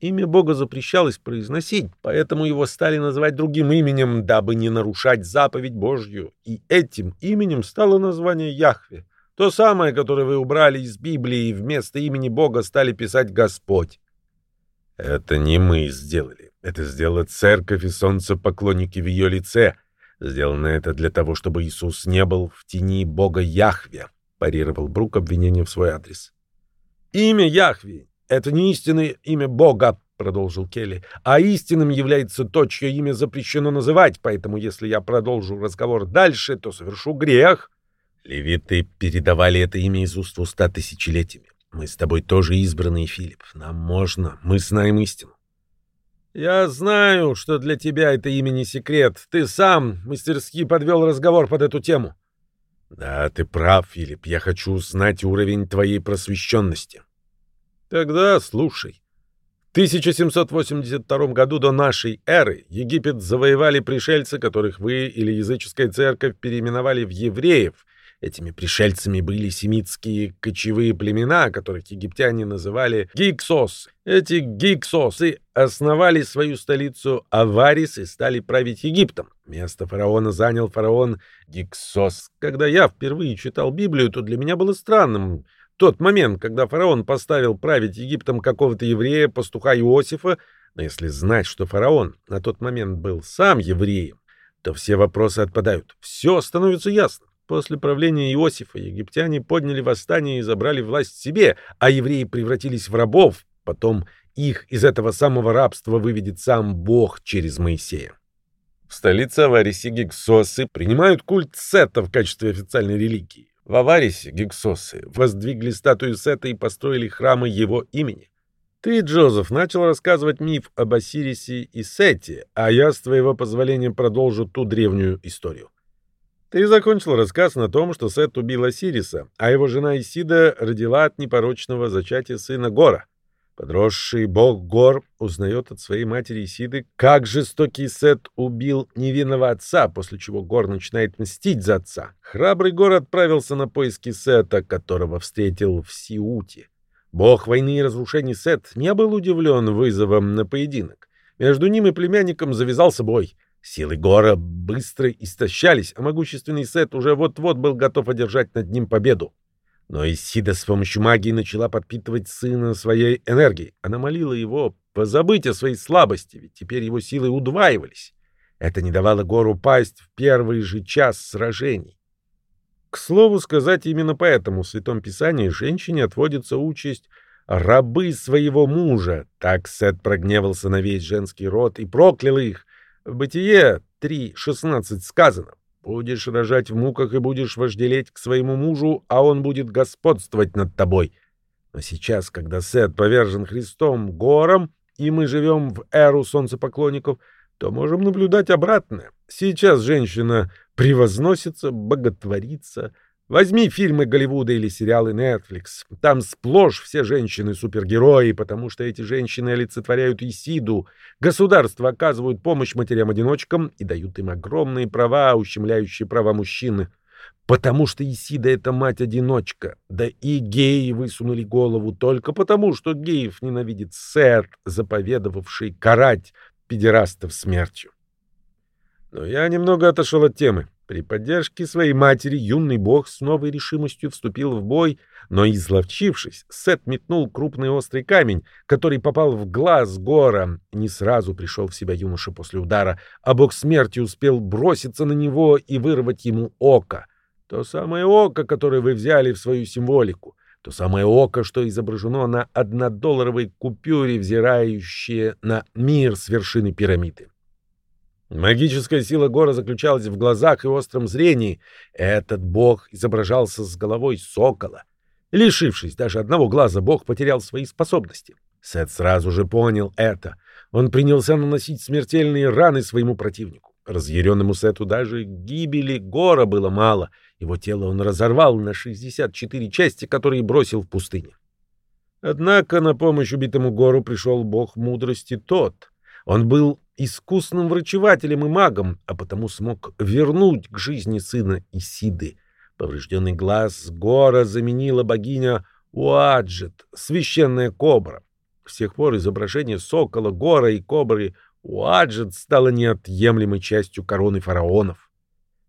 Имя Бога запрещалось произносить, поэтому его стали называть другим именем, дабы не нарушать заповедь Божью. И этим именем стало название Яхве. То самое, которое вы убрали из Библии, и вместо имени Бога стали писать Господь. Это не мы сделали. Это сделала церковь и солнцепоклонники в ее лице. Сделано это для того, чтобы Иисус не был в тени Бога Яхве, парировал Брук обвинение в свой адрес. Имя Яхве — это не истинное имя Бога, продолжил Келли, а истинным является то, чье имя запрещено называть, поэтому если я продолжу разговор дальше, то совершу грех. Левиты передавали это имя из уст в уста тысячелетиями. Мы с тобой тоже избранные, Филипп. Нам можно. Мы знаем истину. Я знаю, что для тебя это имя не секрет. Ты сам мастерски подвел разговор под эту тему. Да, ты прав, Филипп. Я хочу узнать уровень твоей просвещенности. Тогда слушай. В 1782 году до нашей эры Египет завоевали пришельцы, которых вы или языческая церковь переименовали в евреев — Этими пришельцами были семитские кочевые племена, которых египтяне называли гиксос. Эти гиксосы основали свою столицу Аварис и стали править Египтом. Место фараона занял фараон Гиксос. Когда я впервые читал Библию, то для меня было странным тот момент, когда фараон поставил править Египтом какого-то еврея, пастуха Иосифа, но если знать, что фараон на тот момент был сам евреем, то все вопросы отпадают. Все становится ясно. После правления Иосифа египтяне подняли восстание и забрали власть себе, а евреи превратились в рабов. Потом их из этого самого рабства выведет сам Бог через Моисея. В столице Аварисе гиксосы принимают культ Сета в качестве официальной религии. В Аварисе гиксосы воздвигли статую Сета и построили храмы его имени. Ты, Джозеф, начал рассказывать миф об Осирисе и Сете, а я, с твоего позволения, продолжу ту древнюю историю. Ты закончил рассказ на том, что Сет убил Осириса, а его жена Исида родила от непорочного зачатия сына Гора. Подросший бог Гор узнает от своей матери Исиды, как жестокий Сет убил невинного отца, после чего Гор начинает мстить за отца. Храбрый Гор отправился на поиски Сета, которого встретил в Сиуте. Бог войны и разрушений Сет не был удивлен вызовом на поединок. Между ним и племянником завязался бой. Силы Гора быстро истощались, а могущественный Сет уже вот-вот был готов одержать над ним победу. Но Исида с помощью магии начала подпитывать сына своей энергией. Она молила его позабыть о своей слабости, ведь теперь его силы удваивались. Это не давало Гору пасть в первый же час сражений. К слову сказать, именно поэтому в Святом Писании женщине отводится участь рабы своего мужа. Так Сет прогневался на весь женский род и проклял их, в Бытие 3.16 сказано «Будешь рожать в муках и будешь вожделеть к своему мужу, а он будет господствовать над тобой». Но сейчас, когда Сет повержен Христом гором, и мы живем в эру солнцепоклонников, то можем наблюдать обратное. Сейчас женщина превозносится, боготворится, Возьми фильмы Голливуда или сериалы Netflix. Там сплошь все женщины-супергерои, потому что эти женщины олицетворяют Исиду. Государства оказывают помощь матерям-одиночкам и дают им огромные права, ущемляющие права мужчины. Потому что Исида — это мать-одиночка. Да и геи высунули голову только потому, что геев ненавидит сэр, заповедовавший карать педерастов смертью. Но я немного отошел от темы. При поддержке своей матери юный бог с новой решимостью вступил в бой, но, изловчившись, Сет метнул крупный острый камень, который попал в глаз Гора. Не сразу пришел в себя юноша после удара, а бог смерти успел броситься на него и вырвать ему око. То самое око, которое вы взяли в свою символику. То самое око, что изображено на однодолларовой купюре, взирающее на мир с вершины пирамиды. Магическая сила Гора заключалась в глазах и остром зрении. Этот бог изображался с головой сокола. Лишившись даже одного глаза, бог потерял свои способности. Сет сразу же понял это. Он принялся наносить смертельные раны своему противнику. Разъяренному Сету даже гибели Гора было мало. Его тело он разорвал на 64 части, которые бросил в пустыне. Однако на помощь убитому Гору пришел бог мудрости тот. Он был искусным врачевателем и магом, а потому смог вернуть к жизни сына Исиды. Поврежденный глаз Гора заменила богиня Уаджет, священная кобра. С тех пор изображение сокола, гора и кобры Уаджет стало неотъемлемой частью короны фараонов.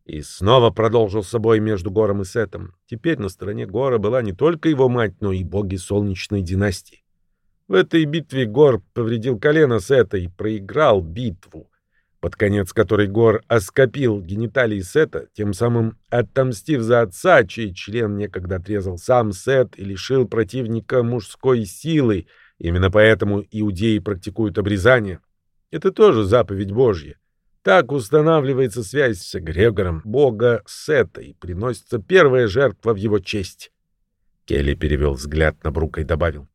И снова продолжился бой между Гором и Сетом. Теперь на стороне Гора была не только его мать, но и боги солнечной династии. В этой битве Гор повредил колено Сета и проиграл битву, под конец которой Гор оскопил гениталии Сета, тем самым отомстив за отца, чей член некогда отрезал сам Сет и лишил противника мужской силы. Именно поэтому иудеи практикуют обрезание. Это тоже заповедь Божья. Так устанавливается связь с Грегором, бога Сета, и приносится первая жертва в его честь. Келли перевел взгляд на Брука и добавил.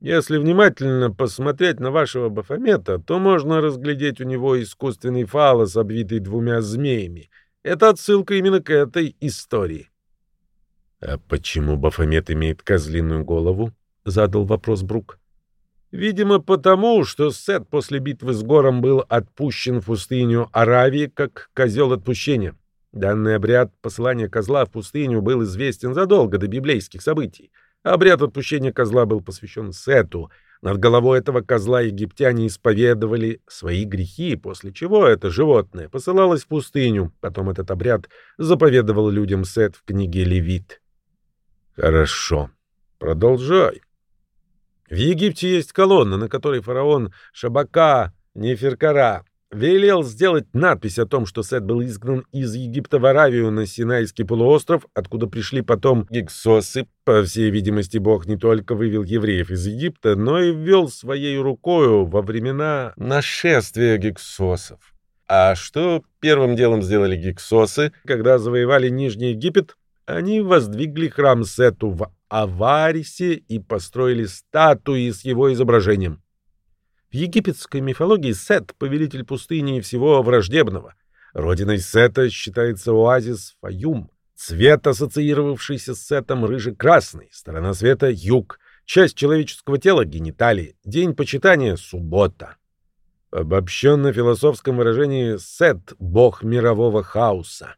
Если внимательно посмотреть на вашего Бафомета, то можно разглядеть у него искусственный фалос, обвитый двумя змеями. Это отсылка именно к этой истории. — А почему Бафомет имеет козлиную голову? — задал вопрос Брук. — Видимо, потому, что Сет после битвы с Гором был отпущен в пустыню Аравии как козел отпущения. Данный обряд посылания козла в пустыню был известен задолго до библейских событий. Обряд отпущения козла был посвящен Сету. Над головой этого козла египтяне исповедовали свои грехи, после чего это животное посылалось в пустыню. Потом этот обряд заповедовал людям Сет в книге Левит. Хорошо. Продолжай. В Египте есть колонна, на которой фараон Шабака Неферкара велел сделать надпись о том, что Сет был изгнан из Египта в Аравию на Синайский полуостров, откуда пришли потом гиксосы. По всей видимости, Бог не только вывел евреев из Египта, но и ввел своей рукою во времена нашествия гиксосов. А что первым делом сделали гиксосы, когда завоевали Нижний Египет? Они воздвигли храм Сету в Аварисе и построили статуи с его изображением. В египетской мифологии Сет — повелитель пустыни и всего враждебного. Родиной Сета считается оазис Фаюм, цвет, ассоциировавшийся с Сетом, рыжий-красный, сторона света — юг, часть человеческого тела — гениталии, день почитания — суббота. В обобщенно-философском выражении Сет — бог мирового хаоса.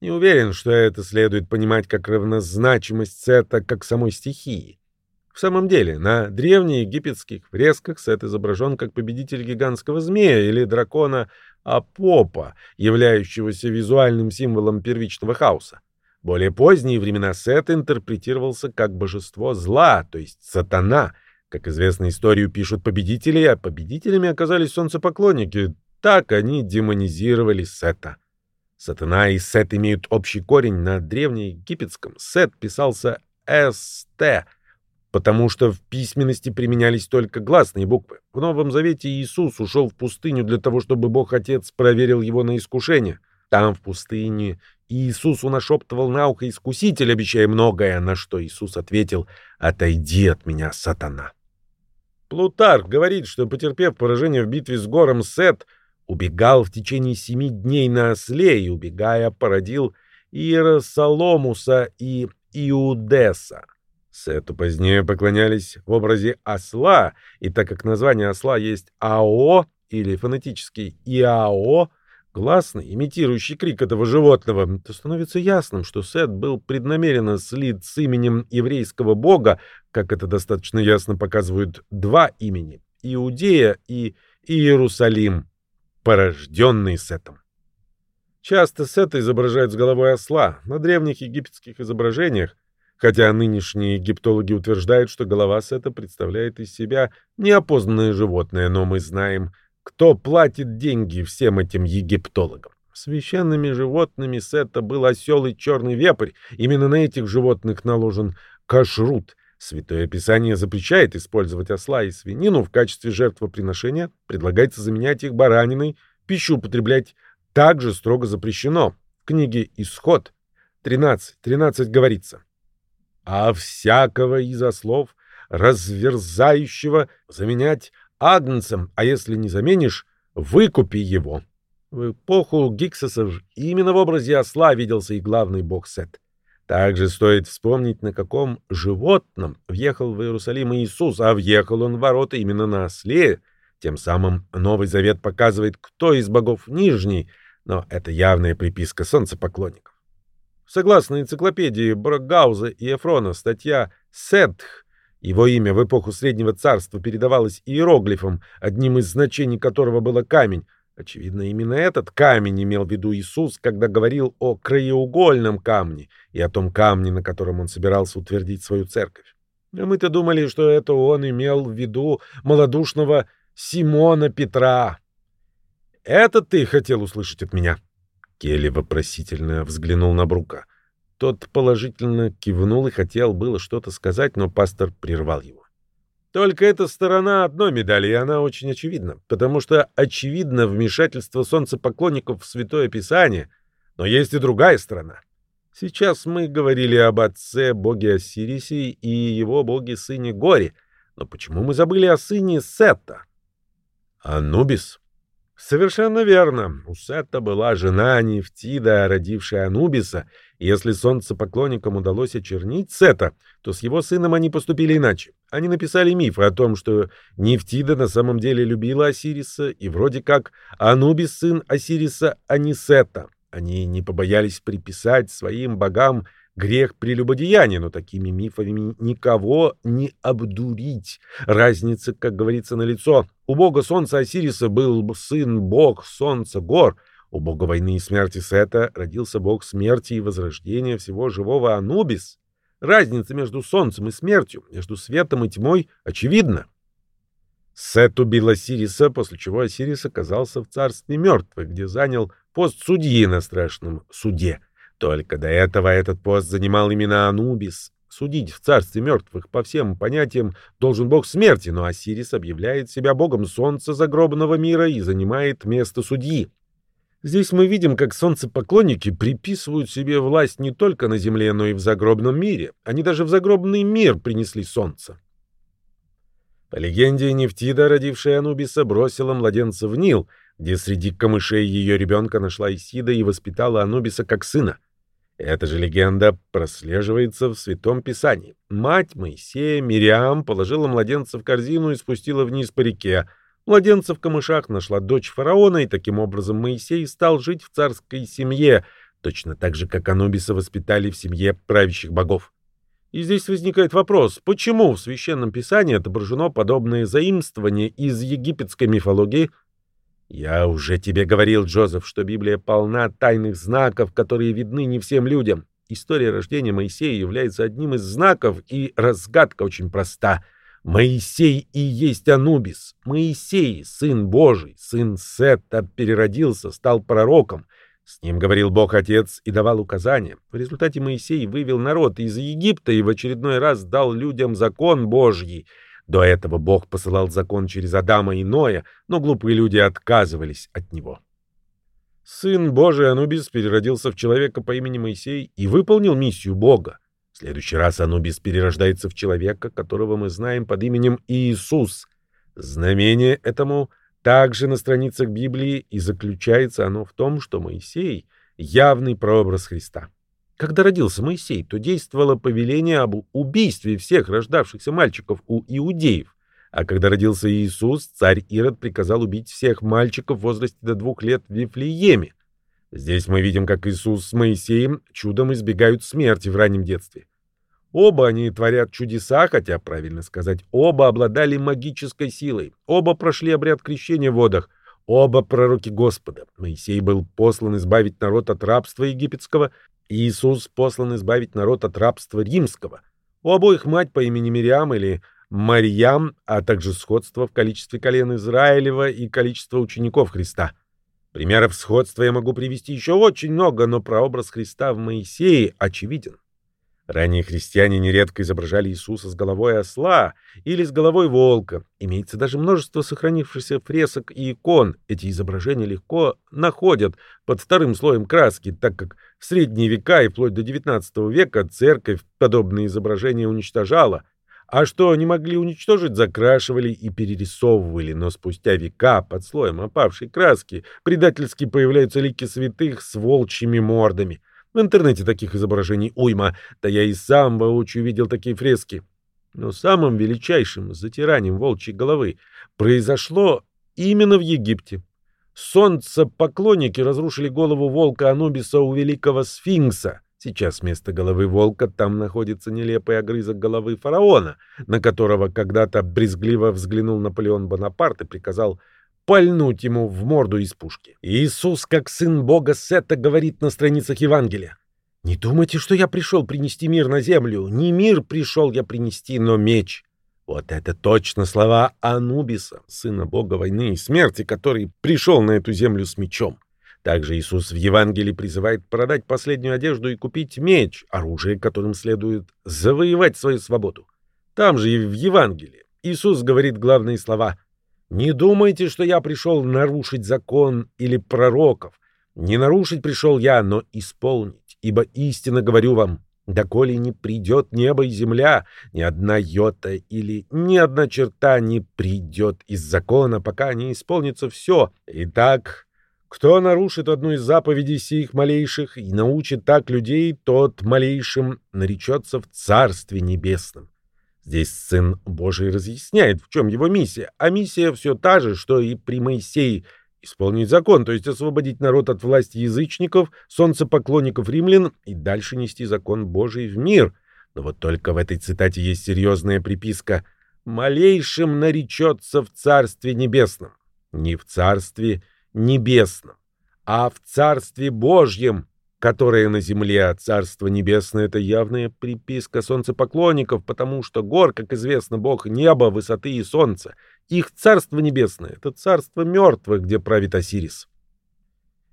Не уверен, что это следует понимать как равнозначимость Сета как самой стихии. В самом деле, на древнеегипетских фресках Сет изображен как победитель гигантского змея или дракона Апопа, являющегося визуальным символом первичного хаоса. Более поздние времена Сет интерпретировался как божество зла, то есть сатана. Как известно, историю пишут победители, а победителями оказались солнцепоклонники. Так они демонизировали Сета. Сатана и Сет имеют общий корень на древнеегипетском. Сет писался «ст», потому что в письменности применялись только гласные буквы. В Новом Завете Иисус ушел в пустыню для того, чтобы Бог Отец проверил его на искушение. Там, в пустыне, Иисусу нашептывал на ухо искуситель, обещая многое, на что Иисус ответил «Отойди от меня, сатана». Плутарх говорит, что, потерпев поражение в битве с гором Сет, убегал в течение семи дней на осле и, убегая, породил Иеросоломуса и Иудеса. Сету позднее поклонялись в образе осла, и так как название осла есть АО или фонетический ИАО, гласный, имитирующий крик этого животного, то становится ясным, что Сет был преднамеренно слит с именем еврейского бога, как это достаточно ясно показывают два имени — Иудея и Иерусалим, порожденный Сетом. Часто Сета изображают с головой осла. На древних египетских изображениях хотя нынешние египтологи утверждают, что голова Сета представляет из себя неопознанное животное, но мы знаем, кто платит деньги всем этим египтологам. Священными животными Сета был осел и черный вепрь. Именно на этих животных наложен кашрут. Святое Писание запрещает использовать осла и свинину в качестве жертвоприношения, предлагается заменять их бараниной, пищу употреблять также строго запрещено. В книге «Исход» 13.13 говорится а всякого из ослов, разверзающего, заменять агнцем, а если не заменишь, выкупи его. В эпоху Гиксосов именно в образе осла виделся и главный бог Сет. Также стоит вспомнить, на каком животном въехал в Иерусалим Иисус, а въехал он в ворота именно на осле. Тем самым Новый Завет показывает, кто из богов нижний, но это явная приписка солнцепоклонников. Согласно энциклопедии Брокгауза и Эфрона, статья «Сетх» Его имя в эпоху Среднего Царства передавалось иероглифом, одним из значений которого было камень. Очевидно, именно этот камень имел в виду Иисус, когда говорил о краеугольном камне и о том камне, на котором он собирался утвердить свою церковь. А мы-то думали, что это он имел в виду малодушного Симона Петра. Это ты хотел услышать от меня? Келли вопросительно взглянул на Брука. Тот положительно кивнул и хотел было что-то сказать, но пастор прервал его. Только эта сторона одной медали, и она очень очевидна, потому что очевидно вмешательство солнцепоклонников в Святое Писание, но есть и другая сторона. Сейчас мы говорили об отце боге Осирисе и его боге сыне Горе, но почему мы забыли о сыне Сета? Анубис. Совершенно верно. У Сетта была жена Нефтида, родившая Анубиса, и если солнцепоклонникам удалось очернить Сета, то с его сыном они поступили иначе. Они написали миф о том, что Нефтида на самом деле любила Осириса, и вроде как Анубис сын Осириса, а не Сета. Они не побоялись приписать своим богам грех прелюбодеяния, но такими мифами никого не обдурить. Разница, как говорится, на лицо. У бога солнца Осириса был сын бог солнца гор, у бога войны и смерти Сета родился бог смерти и возрождения всего живого Анубис. Разница между солнцем и смертью, между светом и тьмой очевидна. Сет убил Осириса, после чего Осирис оказался в царстве мертвых, где занял пост судьи на страшном суде — только до этого этот пост занимал именно Анубис. Судить в царстве мертвых по всем понятиям должен бог смерти, но Осирис объявляет себя богом солнца загробного мира и занимает место судьи. Здесь мы видим, как солнцепоклонники приписывают себе власть не только на земле, но и в загробном мире. Они даже в загробный мир принесли солнце. По легенде, Нефтида, родившая Анубиса, бросила младенца в Нил, где среди камышей ее ребенка нашла Исида и воспитала Анубиса как сына. Эта же легенда прослеживается в Святом Писании. Мать Моисея, Мириам, положила младенца в корзину и спустила вниз по реке. Младенца в камышах нашла дочь фараона, и таким образом Моисей стал жить в царской семье, точно так же, как Анубиса воспитали в семье правящих богов. И здесь возникает вопрос, почему в Священном Писании отображено подобное заимствование из египетской мифологии? Я уже тебе говорил, Джозеф, что Библия полна тайных знаков, которые видны не всем людям. История рождения Моисея является одним из знаков, и разгадка очень проста. Моисей и есть Анубис. Моисей, сын Божий, сын Сета, переродился, стал пророком. С ним говорил Бог Отец и давал указания. В результате Моисей вывел народ из Египта и в очередной раз дал людям закон Божий. До этого Бог посылал закон через Адама и Ноя, но глупые люди отказывались от него. Сын Божий Анубис переродился в человека по имени Моисей и выполнил миссию Бога. В следующий раз Анубис перерождается в человека, которого мы знаем под именем Иисус. Знамение этому — также на страницах Библии и заключается оно в том, что Моисей — явный прообраз Христа. Когда родился Моисей, то действовало повеление об убийстве всех рождавшихся мальчиков у иудеев. А когда родился Иисус, царь Ирод приказал убить всех мальчиков в возрасте до двух лет в Вифлееме. Здесь мы видим, как Иисус с Моисеем чудом избегают смерти в раннем детстве. Оба они творят чудеса, хотя, правильно сказать, оба обладали магической силой. Оба прошли обряд крещения в водах. Оба пророки Господа. Моисей был послан избавить народ от рабства египетского, Иисус послан избавить народ от рабства римского. У обоих мать по имени Мириам или Марьям, а также сходство в количестве колен Израилева и количество учеников Христа. Примеров сходства я могу привести еще очень много, но прообраз Христа в Моисее очевиден. Ранние христиане нередко изображали Иисуса с головой осла или с головой волка. Имеется даже множество сохранившихся фресок и икон. Эти изображения легко находят под вторым слоем краски, так как в средние века и вплоть до XIX века церковь подобные изображения уничтожала. А что не могли уничтожить, закрашивали и перерисовывали, но спустя века под слоем опавшей краски предательски появляются лики святых с волчьими мордами — в интернете таких изображений уйма, да я и сам воочию видел такие фрески. Но самым величайшим затиранием волчьей головы произошло именно в Египте. Солнцепоклонники разрушили голову волка Анубиса у великого сфинкса. Сейчас вместо головы волка там находится нелепый огрызок головы фараона, на которого когда-то брезгливо взглянул Наполеон Бонапарт и приказал пальнуть ему в морду из пушки. Иисус, как сын Бога Сета, говорит на страницах Евангелия. «Не думайте, что я пришел принести мир на землю. Не мир пришел я принести, но меч». Вот это точно слова Анубиса, сына бога войны и смерти, который пришел на эту землю с мечом. Также Иисус в Евангелии призывает продать последнюю одежду и купить меч, оружие, которым следует завоевать свою свободу. Там же и в Евангелии Иисус говорит главные слова не думайте, что я пришел нарушить закон или пророков. Не нарушить пришел я, но исполнить. Ибо истинно говорю вам, доколе не придет небо и земля, ни одна йота или ни одна черта не придет из закона, пока не исполнится все. Итак, кто нарушит одну из заповедей сих малейших и научит так людей, тот малейшим наречется в Царстве Небесном. Здесь Сын Божий разъясняет, в чем его миссия, а миссия все та же, что и при Моисее — исполнить закон, то есть освободить народ от власти язычников, солнцепоклонников римлян и дальше нести закон Божий в мир. Но вот только в этой цитате есть серьезная приписка «малейшим наречется в Царстве Небесном». Не в Царстве Небесном, а в Царстве Божьем, которое на земле, а Царство Небесное — это явная приписка солнцепоклонников, потому что гор, как известно, бог неба, высоты и солнца. Их Царство Небесное — это царство мертвых, где правит Осирис.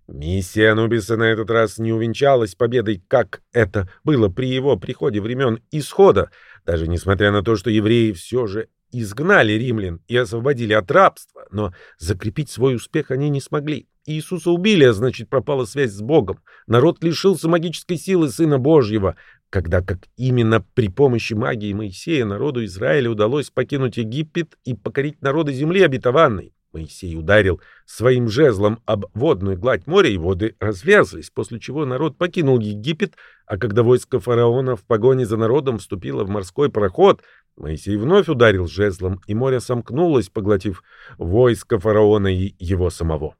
Миссия Анубиса на этот раз не увенчалась победой, как это было при его приходе времен Исхода, даже несмотря на то, что евреи все же изгнали римлян и освободили от рабства, но закрепить свой успех они не смогли. Иисуса убили, а значит пропала связь с Богом. Народ лишился магической силы Сына Божьего, когда как именно при помощи магии Моисея народу Израиля удалось покинуть Египет и покорить народы земли обетованной. Моисей ударил своим жезлом об водную гладь моря, и воды разверзлись, после чего народ покинул Египет, а когда войско фараона в погоне за народом вступило в морской проход, Моисей вновь ударил жезлом, и море сомкнулось, поглотив войско фараона и его самого.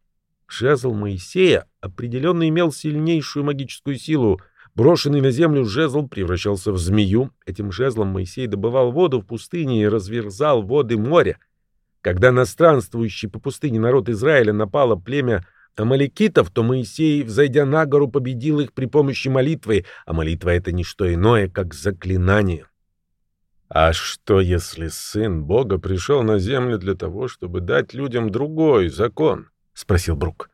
Жезл Моисея определенно имел сильнейшую магическую силу. Брошенный на землю жезл превращался в змею. Этим жезлом Моисей добывал воду в пустыне и разверзал воды моря. Когда на странствующий по пустыне народ Израиля напало племя амаликитов, то Моисей, взойдя на гору, победил их при помощи молитвы, а молитва — это не что иное, как заклинание. А что, если сын Бога пришел на землю для того, чтобы дать людям другой закон? — спросил Брук.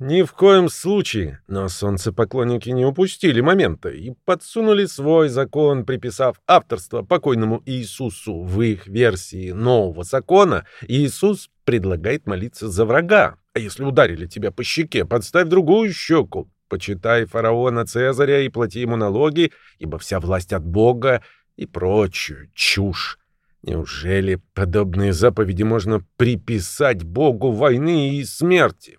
Ни в коем случае, но солнцепоклонники не упустили момента и подсунули свой закон, приписав авторство покойному Иисусу. В их версии нового закона Иисус предлагает молиться за врага, а если ударили тебя по щеке, подставь другую щеку. Почитай фараона Цезаря и плати ему налоги, ибо вся власть от Бога и прочую чушь. Неужели подобные заповеди можно приписать Богу войны и смерти?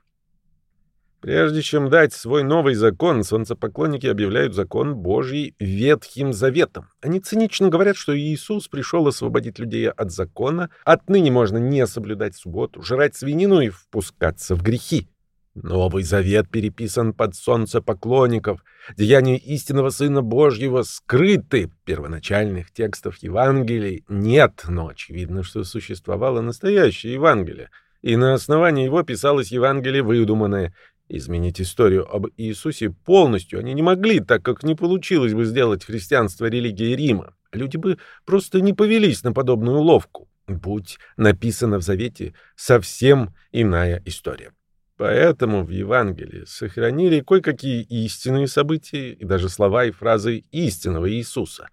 Прежде чем дать свой новый закон, солнцепоклонники объявляют закон Божий Ветхим Заветом. Они цинично говорят, что Иисус пришел освободить людей от закона, отныне можно не соблюдать субботу, жрать свинину и впускаться в грехи. Новый Завет переписан под солнце поклонников. Деяния истинного Сына Божьего скрыты. Первоначальных текстов Евангелий нет, но очевидно, что существовало настоящее Евангелие. И на основании его писалось Евангелие выдуманное. Изменить историю об Иисусе полностью они не могли, так как не получилось бы сделать христианство религией Рима. Люди бы просто не повелись на подобную уловку. Будь написано в Завете совсем иная история. Поэтому в Евангелии сохранили кое-какие истинные события и даже слова и фразы истинного Иисуса.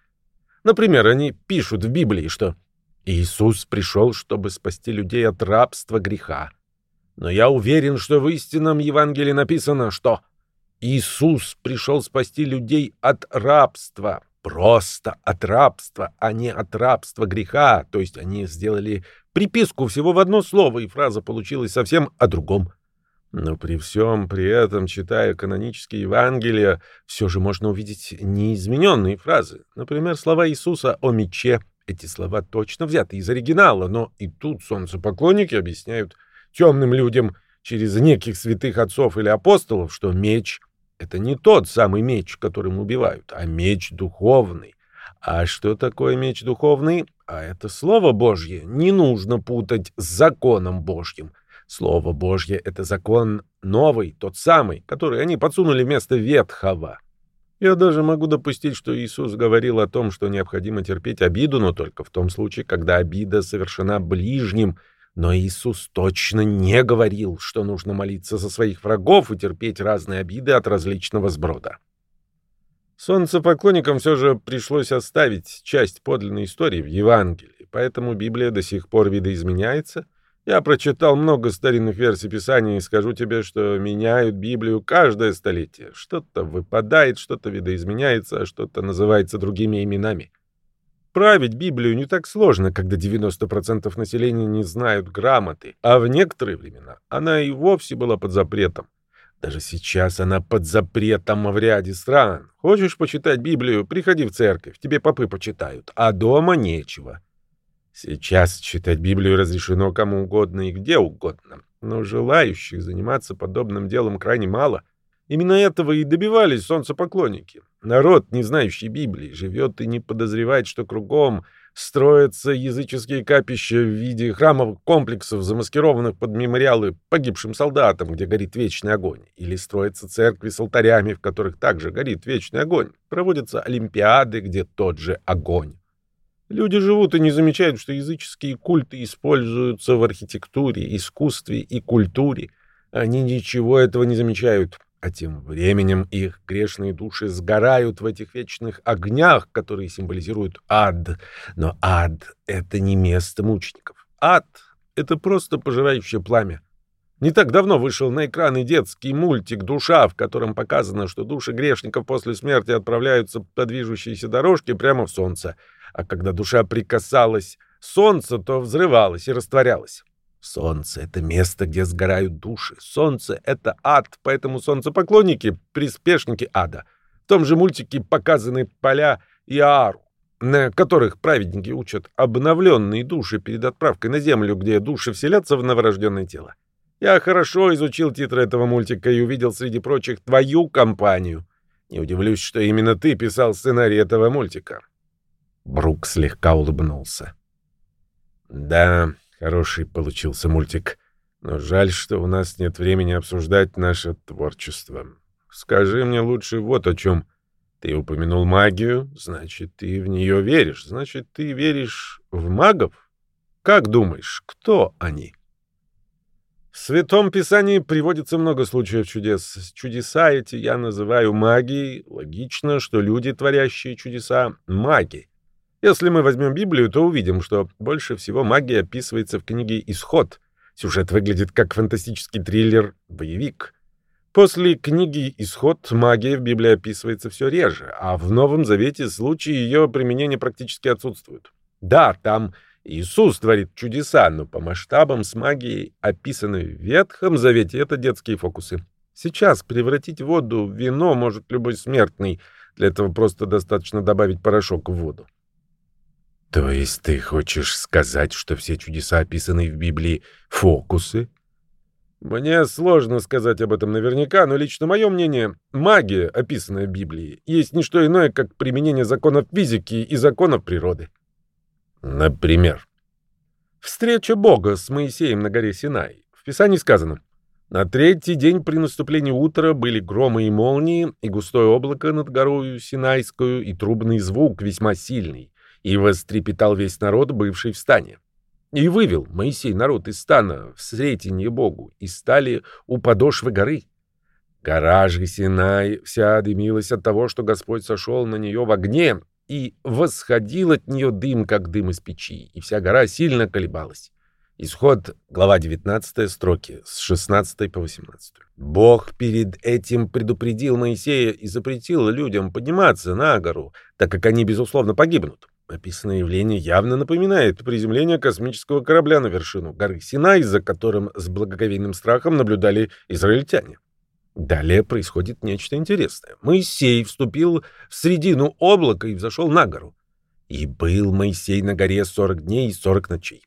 Например, они пишут в Библии, что «Иисус пришел, чтобы спасти людей от рабства греха». Но я уверен, что в истинном Евангелии написано, что Иисус пришел спасти людей от рабства, просто от рабства, а не от рабства греха. То есть они сделали приписку всего в одно слово, и фраза получилась совсем о другом. Но при всем при этом, читая канонические Евангелия, все же можно увидеть неизмененные фразы. Например, слова Иисуса о мече. Эти слова точно взяты из оригинала, но и тут солнцепоклонники объясняют темным людям через неких святых отцов или апостолов, что меч — это не тот самый меч, которым убивают, а меч духовный. А что такое меч духовный? А это Слово Божье не нужно путать с законом Божьим. Слово Божье — это закон новый, тот самый, который они подсунули вместо ветхого. Я даже могу допустить, что Иисус говорил о том, что необходимо терпеть обиду, но только в том случае, когда обида совершена ближним — но Иисус точно не говорил, что нужно молиться за своих врагов и терпеть разные обиды от различного сброда. Солнцепоклонникам все же пришлось оставить часть подлинной истории в Евангелии, поэтому Библия до сих пор видоизменяется. Я прочитал много старинных версий Писания и скажу тебе, что меняют Библию каждое столетие. Что-то выпадает, что-то видоизменяется, а что-то называется другими именами. Править Библию не так сложно, когда 90% населения не знают грамоты, а в некоторые времена она и вовсе была под запретом. Даже сейчас она под запретом в ряде стран. Хочешь почитать Библию, приходи в церковь, тебе попы почитают, а дома нечего. Сейчас читать Библию разрешено кому угодно и где угодно, но желающих заниматься подобным делом крайне мало — Именно этого и добивались солнцепоклонники. Народ, не знающий Библии, живет и не подозревает, что кругом строятся языческие капища в виде храмовых комплексов, замаскированных под мемориалы погибшим солдатам, где горит вечный огонь, или строятся церкви с алтарями, в которых также горит вечный огонь, проводятся олимпиады, где тот же огонь. Люди живут и не замечают, что языческие культы используются в архитектуре, искусстве и культуре. Они ничего этого не замечают. А тем временем их грешные души сгорают в этих вечных огнях, которые символизируют ад. Но ад — это не место мучеников. Ад — это просто пожирающее пламя. Не так давно вышел на экраны детский мультик «Душа», в котором показано, что души грешников после смерти отправляются по движущейся дорожке прямо в солнце. А когда душа прикасалась солнце, то взрывалась и растворялась. Солнце — это место, где сгорают души. Солнце — это ад, поэтому солнцепоклонники — приспешники ада. В том же мультике показаны поля Иару, на которых праведники учат обновленные души перед отправкой на землю, где души вселятся в новорожденное тело. Я хорошо изучил титры этого мультика и увидел среди прочих твою компанию. Не удивлюсь, что именно ты писал сценарий этого мультика. Брук слегка улыбнулся. Да, хороший получился мультик. Но жаль, что у нас нет времени обсуждать наше творчество. Скажи мне лучше вот о чем. Ты упомянул магию, значит, ты в нее веришь. Значит, ты веришь в магов? Как думаешь, кто они? В Святом Писании приводится много случаев чудес. Чудеса эти я называю магией. Логично, что люди, творящие чудеса, маги. Если мы возьмем Библию, то увидим, что больше всего магия описывается в книге «Исход». Сюжет выглядит как фантастический триллер-боевик. После книги «Исход» магия в Библии описывается все реже, а в Новом Завете случаи ее применения практически отсутствуют. Да, там Иисус творит чудеса, но по масштабам с магией, описанной в Ветхом Завете, это детские фокусы. Сейчас превратить воду в вино может любой смертный. Для этого просто достаточно добавить порошок в воду. То есть ты хочешь сказать, что все чудеса, описанные в Библии, фокусы? Мне сложно сказать об этом наверняка, но лично мое мнение, магия, описанная в Библии, есть не что иное, как применение законов физики и законов природы. Например, встреча Бога с Моисеем на горе Синай. В Писании сказано, «На третий день при наступлении утра были громы и молнии, и густое облако над горою Синайскую, и трубный звук весьма сильный, и вострепетал весь народ, бывший в стане. И вывел Моисей народ из стана в сретенье Богу, и стали у подошвы горы. Гора же Синай вся дымилась от того, что Господь сошел на нее в огне, и восходил от нее дым, как дым из печи, и вся гора сильно колебалась. Исход, глава 19, строки с 16 по 18. Бог перед этим предупредил Моисея и запретил людям подниматься на гору, так как они, безусловно, погибнут. Описанное явление явно напоминает приземление космического корабля на вершину горы Синай, за которым с благоговейным страхом наблюдали израильтяне. Далее происходит нечто интересное. Моисей вступил в середину облака и взошел на гору. И был Моисей на горе сорок дней и сорок ночей.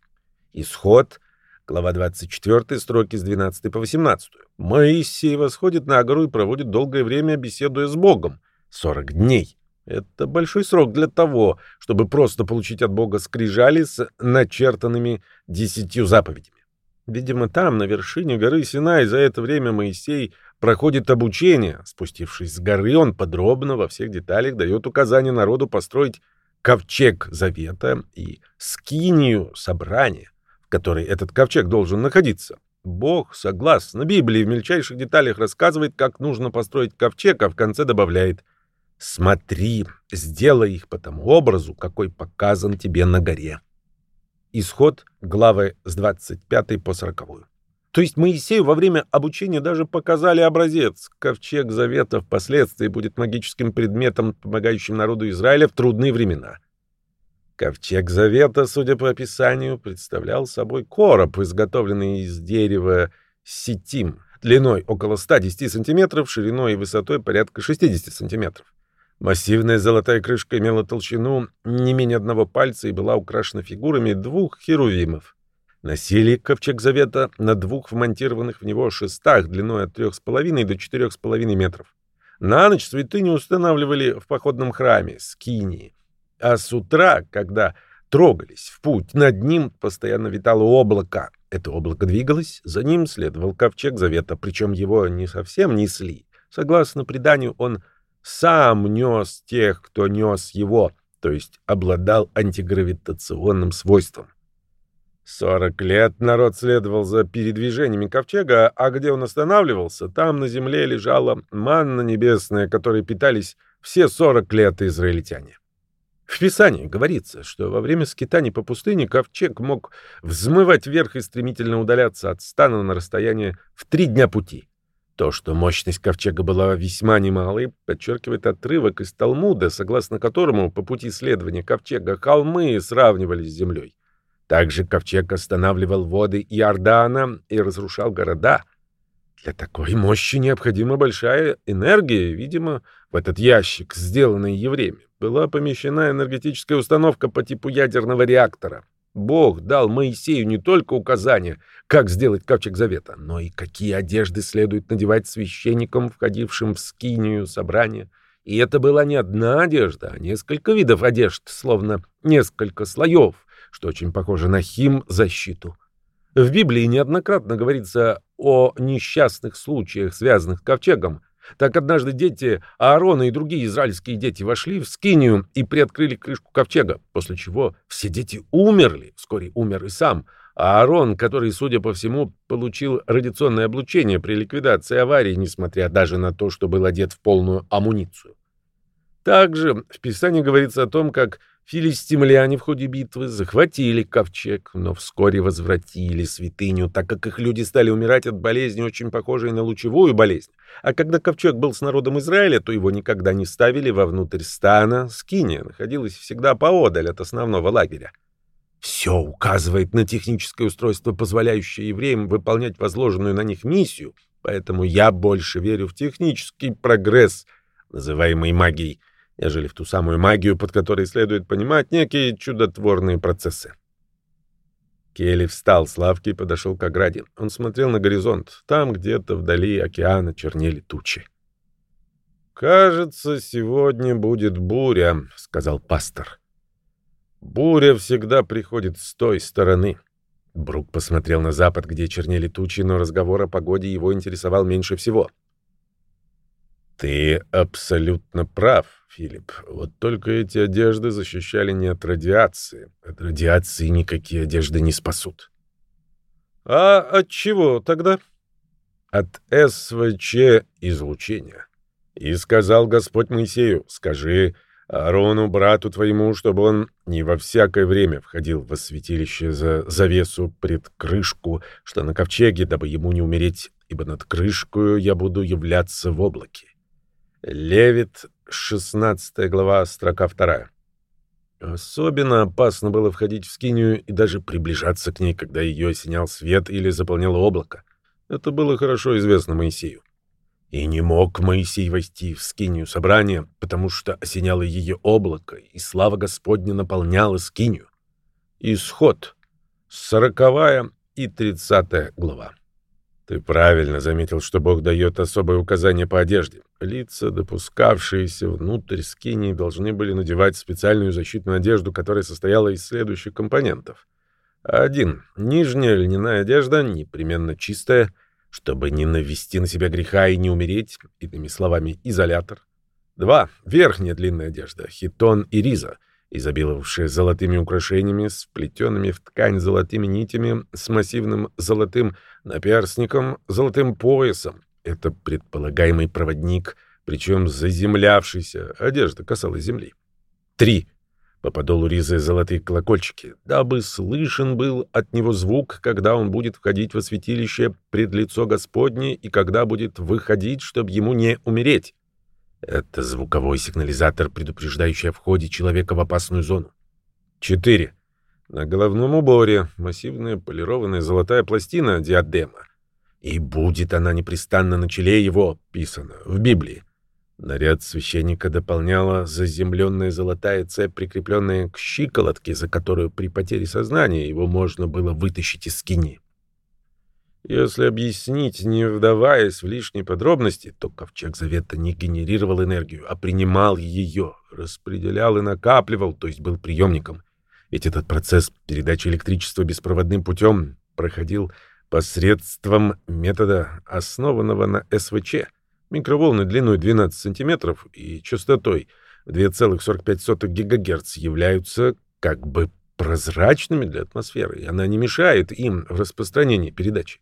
Исход, глава 24, строки с 12 по 18. Моисей восходит на гору и проводит долгое время, беседуя с Богом. Сорок дней. Это большой срок для того, чтобы просто получить от Бога скрижали с начертанными десятью заповедями. Видимо, там, на вершине горы Синай, за это время Моисей проходит обучение. Спустившись с горы, он подробно во всех деталях дает указания народу построить ковчег завета и скинию собрания, в которой этот ковчег должен находиться. Бог, согласно Библии, в мельчайших деталях рассказывает, как нужно построить ковчег, а в конце добавляет «Смотри, сделай их по тому образу, какой показан тебе на горе». Исход главы с 25 по 40. То есть Моисею во время обучения даже показали образец. Ковчег Завета впоследствии будет магическим предметом, помогающим народу Израиля в трудные времена. Ковчег Завета, судя по описанию, представлял собой короб, изготовленный из дерева сетим, длиной около 110 сантиметров, шириной и высотой порядка 60 сантиметров. Массивная золотая крышка имела толщину не менее одного пальца и была украшена фигурами двух херувимов. Носили ковчег завета на двух вмонтированных в него шестах длиной от 3,5 до 4,5 метров. На ночь святыню устанавливали в походном храме, скинии. А с утра, когда трогались в путь, над ним постоянно витало облако. Это облако двигалось, за ним следовал ковчег завета, причем его не совсем несли. Согласно преданию, он сам нес тех, кто нес его, то есть обладал антигравитационным свойством. Сорок лет народ следовал за передвижениями ковчега, а где он останавливался, там на земле лежала манна небесная, которой питались все сорок лет израильтяне. В Писании говорится, что во время скитаний по пустыне ковчег мог взмывать вверх и стремительно удаляться от стана на расстояние в три дня пути. То, что мощность ковчега была весьма немалой, подчеркивает отрывок из Талмуда, согласно которому по пути следования ковчега холмы сравнивались с землей. Также ковчег останавливал воды Иордана и разрушал города. Для такой мощи необходима большая энергия, видимо, в этот ящик, сделанный евреями, была помещена энергетическая установка по типу ядерного реактора. Бог дал Моисею не только указания, как сделать ковчег завета, но и какие одежды следует надевать священникам, входившим в скинию собрания, И это была не одна одежда, а несколько видов одежд, словно несколько слоев, что очень похоже на хим-защиту. В Библии неоднократно говорится о несчастных случаях, связанных с ковчегом. Так однажды дети Аарона и другие израильские дети вошли в скинию и приоткрыли крышку ковчега, после чего все дети умерли, вскоре умер и сам, Аарон, который, судя по всему, получил радиационное облучение при ликвидации аварии, несмотря даже на то, что был одет в полную амуницию. Также в Писании говорится о том, как филистимляне в ходе битвы захватили ковчег, но вскоре возвратили святыню, так как их люди стали умирать от болезни, очень похожей на лучевую болезнь. А когда ковчег был с народом Израиля, то его никогда не ставили вовнутрь стана. Скиния находилась всегда поодаль от основного лагеря. Все указывает на техническое устройство, позволяющее евреям выполнять возложенную на них миссию, поэтому я больше верю в технический прогресс, называемый магией, нежели в ту самую магию, под которой следует понимать некие чудотворные процессы. Келли встал с лавки и подошел к ограде. Он смотрел на горизонт. Там где-то вдали океана чернели тучи. «Кажется, сегодня будет буря», — сказал пастор. «Буря всегда приходит с той стороны». Брук посмотрел на запад, где чернели тучи, но разговор о погоде его интересовал меньше всего. «Ты абсолютно прав», Филипп. Вот только эти одежды защищали не от радиации. От радиации никакие одежды не спасут. А от чего тогда? От СВЧ излучения. И сказал Господь Моисею, скажи Аарону, брату твоему, чтобы он не во всякое время входил в святилище за завесу пред крышку, что на ковчеге, дабы ему не умереть, ибо над крышкою я буду являться в облаке. Левит 16 глава, строка 2. Особенно опасно было входить в скинию и даже приближаться к ней, когда ее осенял свет или заполняло облако. Это было хорошо известно Моисею. И не мог Моисей войти в скинию собрания, потому что осеняло ее облако, и слава Господня наполняла скинию. Исход. Сороковая и тридцатая глава. Ты правильно заметил, что Бог дает особое указание по одежде. Лица, допускавшиеся внутрь скинии, должны были надевать специальную защитную одежду, которая состояла из следующих компонентов. Один. Нижняя льняная одежда, непременно чистая, чтобы не навести на себя греха и не умереть, иными словами, изолятор. Два. Верхняя длинная одежда, хитон и риза — изобиловавшая золотыми украшениями, сплетенными в ткань золотыми нитями, с массивным золотым наперстником, золотым поясом. Это предполагаемый проводник, причем заземлявшийся, одежда касалась земли. Три. По подолу ризы золотые колокольчики, дабы слышен был от него звук, когда он будет входить во святилище пред лицо Господне и когда будет выходить, чтобы ему не умереть. Это звуковой сигнализатор, предупреждающий о входе человека в опасную зону. 4. На головном уборе массивная полированная золотая пластина диадема. И будет она непрестанно на челе его, писано в Библии. Наряд священника дополняла заземленная золотая цепь, прикрепленная к щиколотке, за которую при потере сознания его можно было вытащить из скини. Если объяснить, не вдаваясь в лишние подробности, то ковчег завета не генерировал энергию, а принимал ее, распределял и накапливал, то есть был приемником. Ведь этот процесс передачи электричества беспроводным путем проходил посредством метода, основанного на СВЧ, микроволны длиной 12 см и частотой 2,45 ГГц являются как бы прозрачными для атмосферы, и она не мешает им в распространении передачи.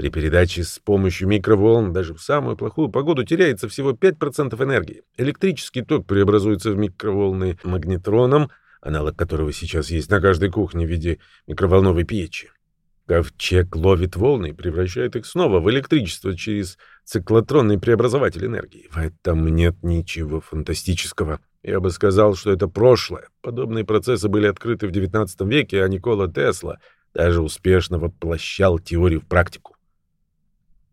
При передаче с помощью микроволн даже в самую плохую погоду теряется всего 5% энергии. Электрический ток преобразуется в микроволны магнетроном, аналог которого сейчас есть на каждой кухне в виде микроволновой печи. Ковчег ловит волны и превращает их снова в электричество через циклотронный преобразователь энергии. В этом нет ничего фантастического. Я бы сказал, что это прошлое. Подобные процессы были открыты в XIX веке, а Никола Тесла даже успешно воплощал теорию в практику.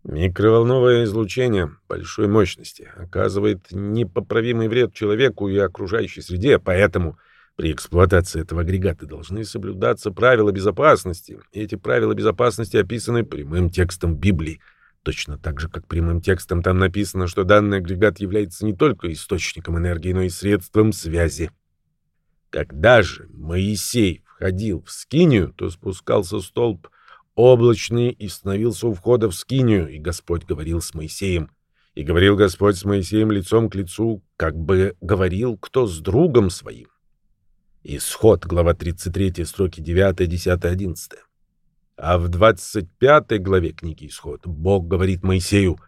Микроволновое излучение большой мощности оказывает непоправимый вред человеку и окружающей среде, поэтому при эксплуатации этого агрегата должны соблюдаться правила безопасности, и эти правила безопасности описаны прямым текстом Библии. Точно так же, как прямым текстом там написано, что данный агрегат является не только источником энергии, но и средством связи. Когда же Моисей входил в скинию, то спускался столб облачный и становился у входа в скинию, и Господь говорил с Моисеем. И говорил Господь с Моисеем лицом к лицу, как бы говорил кто с другом своим. Исход, глава 33, строки 9, 10, 11. А в 25 главе книги Исход Бог говорит Моисею,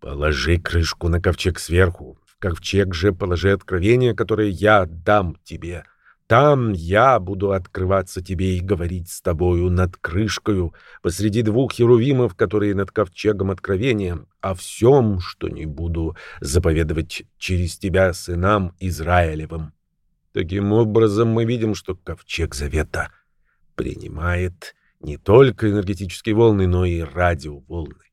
«Положи крышку на ковчег сверху, в ковчег же положи откровение, которое я дам тебе. Там я буду открываться тебе и говорить с тобою над крышкою, посреди двух херувимов, которые над ковчегом откровения, о всем, что не буду заповедовать через тебя сынам Израилевым». Таким образом, мы видим, что ковчег завета принимает не только энергетические волны, но и радиоволны.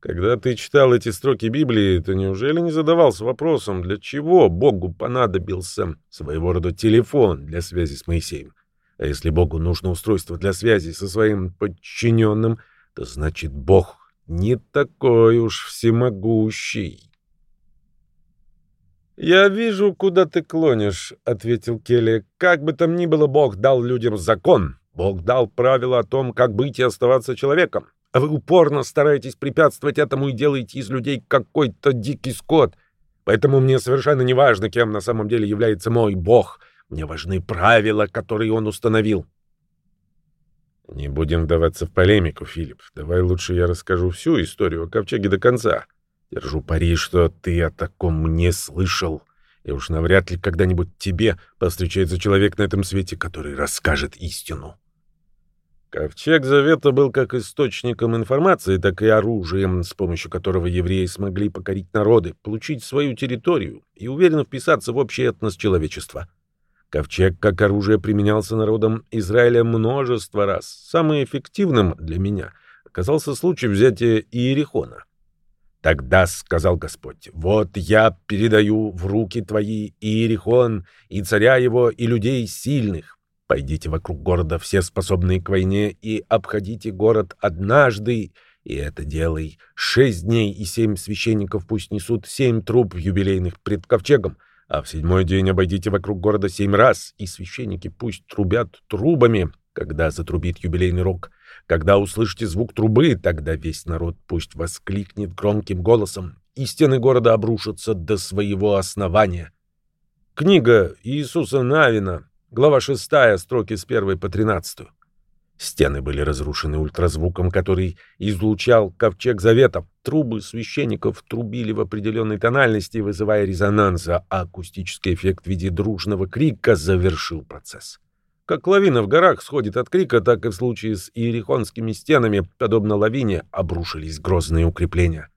Когда ты читал эти строки Библии, ты неужели не задавался вопросом, для чего Богу понадобился своего рода телефон для связи с Моисеем? А если Богу нужно устройство для связи со своим подчиненным, то значит Бог не такой уж всемогущий. «Я вижу, куда ты клонишь», — ответил Келли. «Как бы там ни было, Бог дал людям закон. Бог дал правила о том, как быть и оставаться человеком. А вы упорно стараетесь препятствовать этому и делаете из людей какой-то дикий скот. Поэтому мне совершенно не важно, кем на самом деле является мой Бог. Мне важны правила, которые он установил». «Не будем вдаваться в полемику, Филипп. Давай лучше я расскажу всю историю о ковчеге до конца». Держу пари, что ты о таком не слышал. И уж навряд ли когда-нибудь тебе повстречается человек на этом свете, который расскажет истину. Ковчег Завета был как источником информации, так и оружием, с помощью которого евреи смогли покорить народы, получить свою территорию и уверенно вписаться в общий этнос человечества. Ковчег как оружие применялся народом Израиля множество раз. Самым эффективным для меня оказался случай взятия Иерихона. Тогда сказал Господь, вот я передаю в руки твои Иерихон, и царя его, и людей сильных. Пойдите вокруг города, все способные к войне, и обходите город однажды, и это делай. Шесть дней и семь священников пусть несут семь труб юбилейных пред ковчегом, а в седьмой день обойдите вокруг города семь раз, и священники пусть трубят трубами, когда затрубит юбилейный рог. Когда услышите звук трубы, тогда весь народ пусть воскликнет громким голосом, и стены города обрушатся до своего основания. Книга Иисуса Навина, глава 6, строки с 1 по 13. Стены были разрушены ультразвуком, который излучал ковчег завета. Трубы священников трубили в определенной тональности, вызывая резонанс, а акустический эффект в виде дружного крика завершил процесс. Как лавина в горах сходит от крика, так и в случае с иерихонскими стенами, подобно лавине, обрушились грозные укрепления.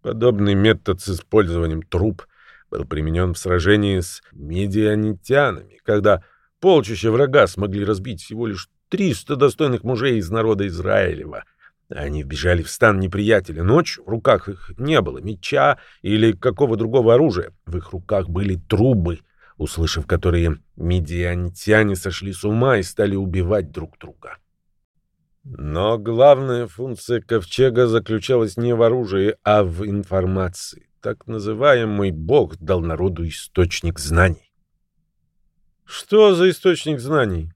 Подобный метод с использованием труб был применен в сражении с медианитянами, когда полчища врага смогли разбить всего лишь 300 достойных мужей из народа Израилева. Они вбежали в стан неприятеля. Ночь в руках их не было меча или какого другого оружия. В их руках были трубы — услышав которые медианитяне сошли с ума и стали убивать друг друга. Но главная функция ковчега заключалась не в оружии, а в информации. Так называемый Бог дал народу источник знаний. Что за источник знаний?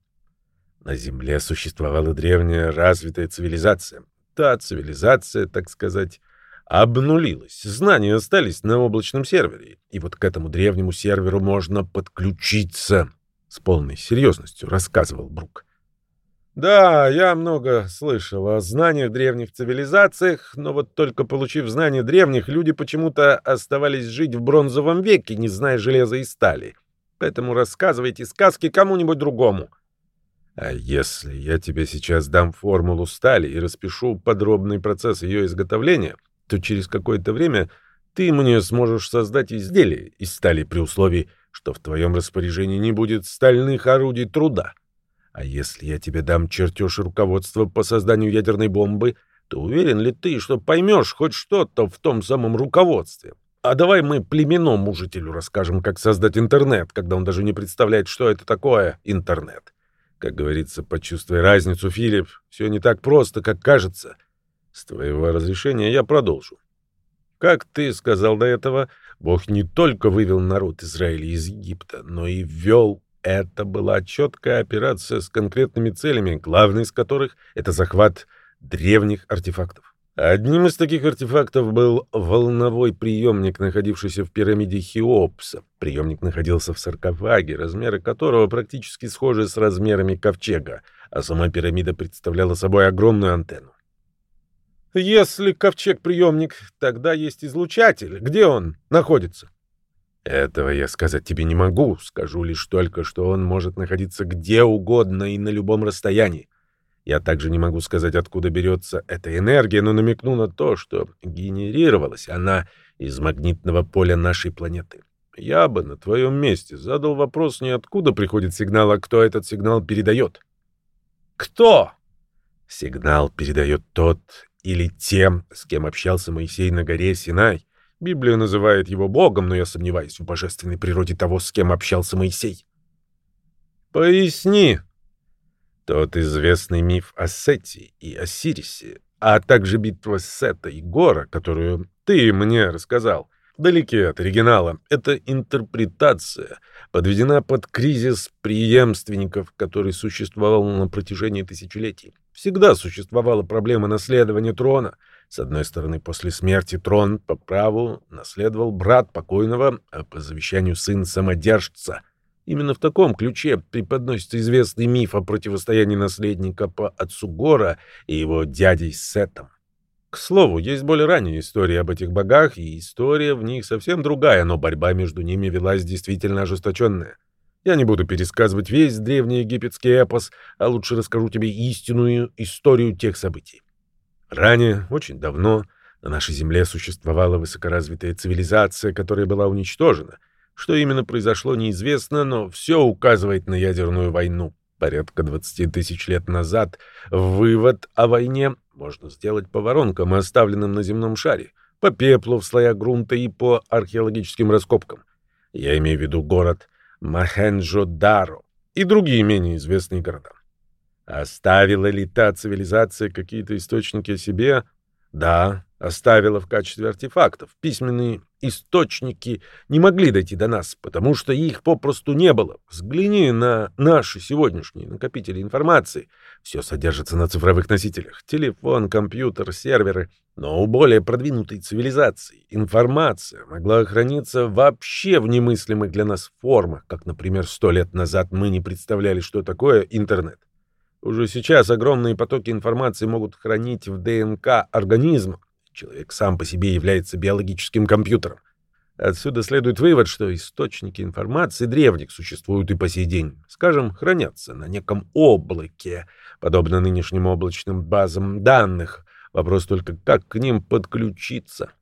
На Земле существовала древняя развитая цивилизация. Та цивилизация, так сказать, обнулилась. Знания остались на облачном сервере. И вот к этому древнему серверу можно подключиться. С полной серьезностью рассказывал Брук. Да, я много слышал о знаниях древних цивилизациях, но вот только получив знания древних, люди почему-то оставались жить в бронзовом веке, не зная железа и стали. Поэтому рассказывайте сказки кому-нибудь другому. А если я тебе сейчас дам формулу стали и распишу подробный процесс ее изготовления, то через какое-то время ты мне сможешь создать изделие из стали при условии, что в твоем распоряжении не будет стальных орудий труда. А если я тебе дам чертеж руководства по созданию ядерной бомбы, то уверен ли ты, что поймешь хоть что-то в том самом руководстве? А давай мы племенному жителю расскажем, как создать интернет, когда он даже не представляет, что это такое интернет. Как говорится, почувствуй разницу, Филипп. Все не так просто, как кажется. С твоего разрешения я продолжу. Как ты сказал до этого, Бог не только вывел народ Израиля из Египта, но и ввел. Это была четкая операция с конкретными целями, главной из которых — это захват древних артефактов. Одним из таких артефактов был волновой приемник, находившийся в пирамиде Хеопса. Приемник находился в саркофаге, размеры которого практически схожи с размерами ковчега, а сама пирамида представляла собой огромную антенну. Если ковчег-приемник, тогда есть излучатель. Где он находится? Этого я сказать тебе не могу. Скажу лишь только, что он может находиться где угодно и на любом расстоянии. Я также не могу сказать, откуда берется эта энергия, но намекну на то, что генерировалась она из магнитного поля нашей планеты. Я бы на твоем месте задал вопрос не откуда приходит сигнал, а кто этот сигнал передает. Кто? Сигнал передает тот или тем, с кем общался Моисей на горе Синай. Библия называет его Богом, но я сомневаюсь в божественной природе того, с кем общался Моисей. Поясни. Тот известный миф о Сете и Осирисе, а также битва Сета и Гора, которую ты мне рассказал, далеки от оригинала. Эта интерпретация подведена под кризис преемственников, который существовал на протяжении тысячелетий. Всегда существовала проблема наследования трона. С одной стороны, после смерти трон по праву наследовал брат покойного, а по завещанию сын самодержца. Именно в таком ключе преподносится известный миф о противостоянии наследника по отцу Гора и его дядей Сетом. К слову, есть более ранняя история об этих богах, и история в них совсем другая, но борьба между ними велась действительно ожесточенная. Я не буду пересказывать весь древний египетский эпос, а лучше расскажу тебе истинную историю тех событий. Ранее, очень давно, на нашей Земле существовала высокоразвитая цивилизация, которая была уничтожена. Что именно произошло, неизвестно, но все указывает на ядерную войну. Порядка 20 тысяч лет назад вывод о войне можно сделать по воронкам, оставленным на земном шаре, по пеплу в слоях грунта и по археологическим раскопкам. Я имею в виду город Махенджо-Даро и другие менее известные города. Оставила ли та цивилизация какие-то источники о себе? Да, оставила в качестве артефактов. Письменные источники не могли дойти до нас, потому что их попросту не было. Взгляни на наши сегодняшние накопители информации. Все содержится на цифровых носителях. Телефон, компьютер, серверы. Но у более продвинутой цивилизации информация могла храниться вообще в немыслимых для нас формах, как, например, сто лет назад мы не представляли, что такое интернет. Уже сейчас огромные потоки информации могут хранить в ДНК организма, Человек сам по себе является биологическим компьютером. Отсюда следует вывод, что источники информации древних существуют и по сей день, скажем, хранятся на неком облаке, подобно нынешним облачным базам данных. Вопрос только, как к ним подключиться.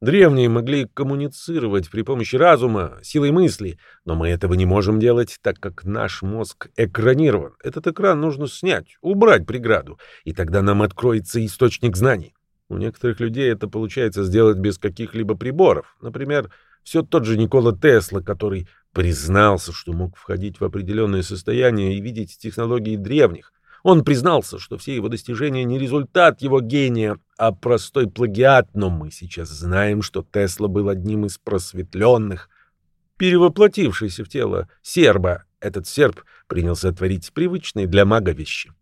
Древние могли коммуницировать при помощи разума, силой мысли, но мы этого не можем делать, так как наш мозг экранирован. Этот экран нужно снять, убрать преграду, и тогда нам откроется источник знаний. У некоторых людей это получается сделать без каких-либо приборов. Например, все тот же Никола Тесла, который признался, что мог входить в определенное состояние и видеть технологии древних. Он признался, что все его достижения не результат его гения, а простой плагиат, но мы сейчас знаем, что Тесла был одним из просветленных, перевоплотившийся в тело серба. Этот серб принялся творить привычные для мага вещи.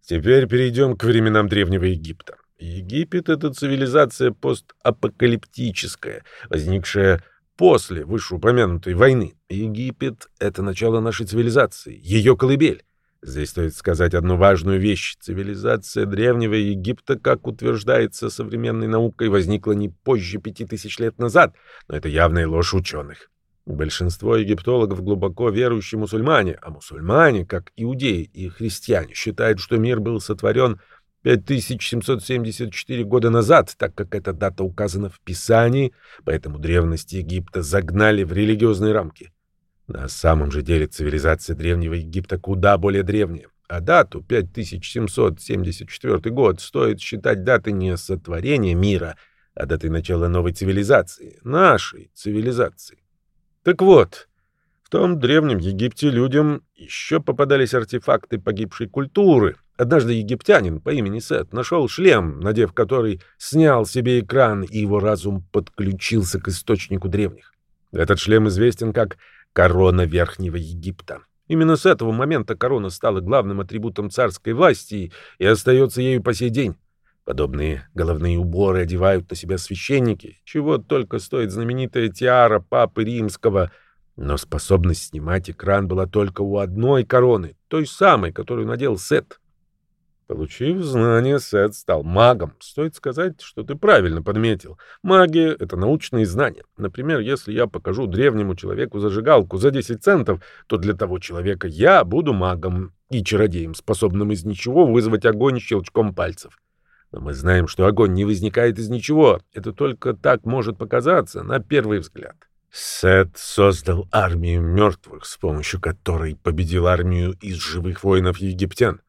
Теперь перейдем к временам Древнего Египта. Египет — это цивилизация постапокалиптическая, возникшая после вышеупомянутой войны. Египет — это начало нашей цивилизации, ее колыбель. Здесь стоит сказать одну важную вещь. Цивилизация Древнего Египта, как утверждается современной наукой, возникла не позже пяти тысяч лет назад, но это явная ложь ученых. Большинство египтологов глубоко верующие мусульмане, а мусульмане, как иудеи и христиане, считают, что мир был сотворен 5774 года назад, так как эта дата указана в Писании, поэтому древность Египта загнали в религиозные рамки. На самом же деле цивилизация Древнего Египта куда более древняя, а дату 5774 год стоит считать датой не сотворения мира, а датой начала новой цивилизации, нашей цивилизации. Так вот, в том Древнем Египте людям еще попадались артефакты погибшей культуры — Однажды египтянин по имени Сет нашел шлем, надев который, снял себе экран, и его разум подключился к источнику древних. Этот шлем известен как «корона Верхнего Египта». Именно с этого момента корона стала главным атрибутом царской власти и остается ею по сей день. Подобные головные уборы одевают на себя священники, чего только стоит знаменитая тиара Папы Римского, но способность снимать экран была только у одной короны, той самой, которую надел Сет. Получив знания, Сет стал магом. Стоит сказать, что ты правильно подметил. Магия — это научные знания. Например, если я покажу древнему человеку зажигалку за 10 центов, то для того человека я буду магом и чародеем, способным из ничего вызвать огонь щелчком пальцев. Но мы знаем, что огонь не возникает из ничего. Это только так может показаться на первый взгляд. Сет создал армию мертвых, с помощью которой победил армию из живых воинов египтян.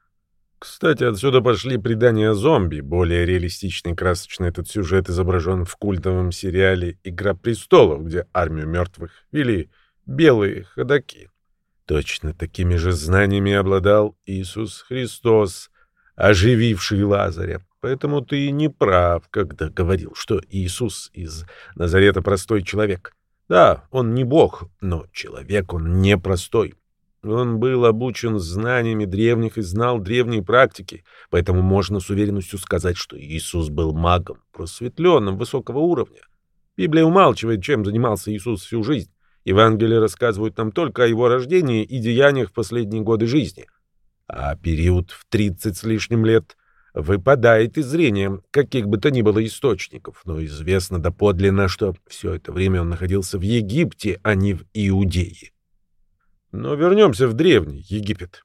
Кстати, отсюда пошли предания о зомби. Более реалистичный и красочный этот сюжет изображен в культовом сериале «Игра престолов», где армию мертвых вели белые ходаки. Точно такими же знаниями обладал Иисус Христос, ожививший Лазаря. Поэтому ты не прав, когда говорил, что Иисус из Назарета простой человек. Да, он не бог, но человек он непростой. Он был обучен знаниями древних и знал древние практики, поэтому можно с уверенностью сказать, что Иисус был магом, просветленным высокого уровня. Библия умалчивает, чем занимался Иисус всю жизнь. Евангелия рассказывают нам только о его рождении и деяниях в последние годы жизни. А период в 30 с лишним лет выпадает из зрения каких бы то ни было источников, но известно доподлинно, что все это время он находился в Египте, а не в Иудее. Но вернемся в Древний Египет.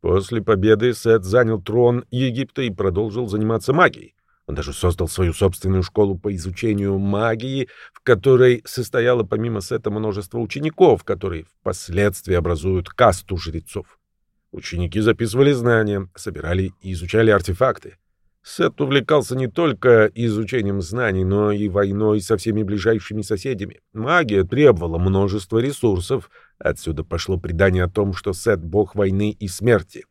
После победы Сет занял трон Египта и продолжил заниматься магией. Он даже создал свою собственную школу по изучению магии, в которой состояло помимо Сета множество учеников, которые впоследствии образуют касту жрецов. Ученики записывали знания, собирали и изучали артефакты. Сет увлекался не только изучением знаний, но и войной со всеми ближайшими соседями. Магия требовала множества ресурсов, отсюда пошло предание о том, что Сет — бог войны и смерти.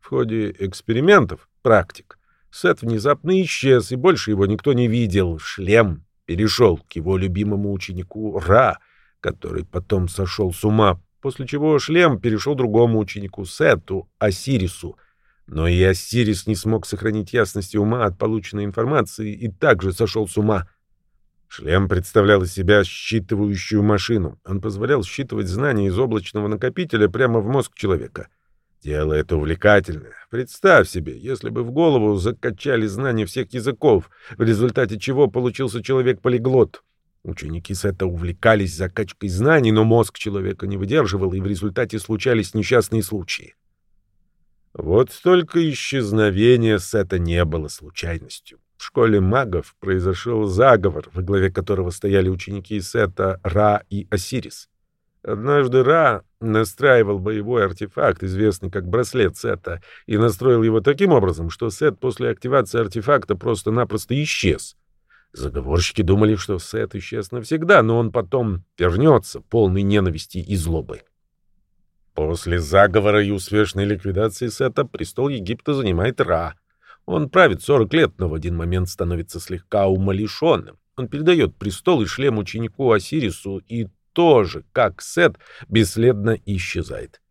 В ходе экспериментов, практик, Сет внезапно исчез, и больше его никто не видел. Шлем перешел к его любимому ученику Ра, который потом сошел с ума после чего шлем перешел другому ученику Сету, Осирису. Но и Осирис не смог сохранить ясности ума от полученной информации и также сошел с ума. Шлем представлял из себя считывающую машину. Он позволял считывать знания из облачного накопителя прямо в мозг человека. Дело это увлекательное. Представь себе, если бы в голову закачали знания всех языков, в результате чего получился человек-полиглот. Ученики Сета увлекались закачкой знаний, но мозг человека не выдерживал, и в результате случались несчастные случаи. Вот только исчезновение Сета не было случайностью. В школе магов произошел заговор, во главе которого стояли ученики Сета Ра и Осирис. Однажды Ра настраивал боевой артефакт, известный как браслет Сета, и настроил его таким образом, что Сет после активации артефакта просто-напросто исчез — Заговорщики думали, что Сет исчез навсегда, но он потом вернется, полный ненависти и злобы. После заговора и успешной ликвидации Сета престол Египта занимает Ра. Он правит 40 лет, но в один момент становится слегка умалишенным. Он передает престол и шлем ученику Осирису и тоже, как Сет, бесследно исчезает.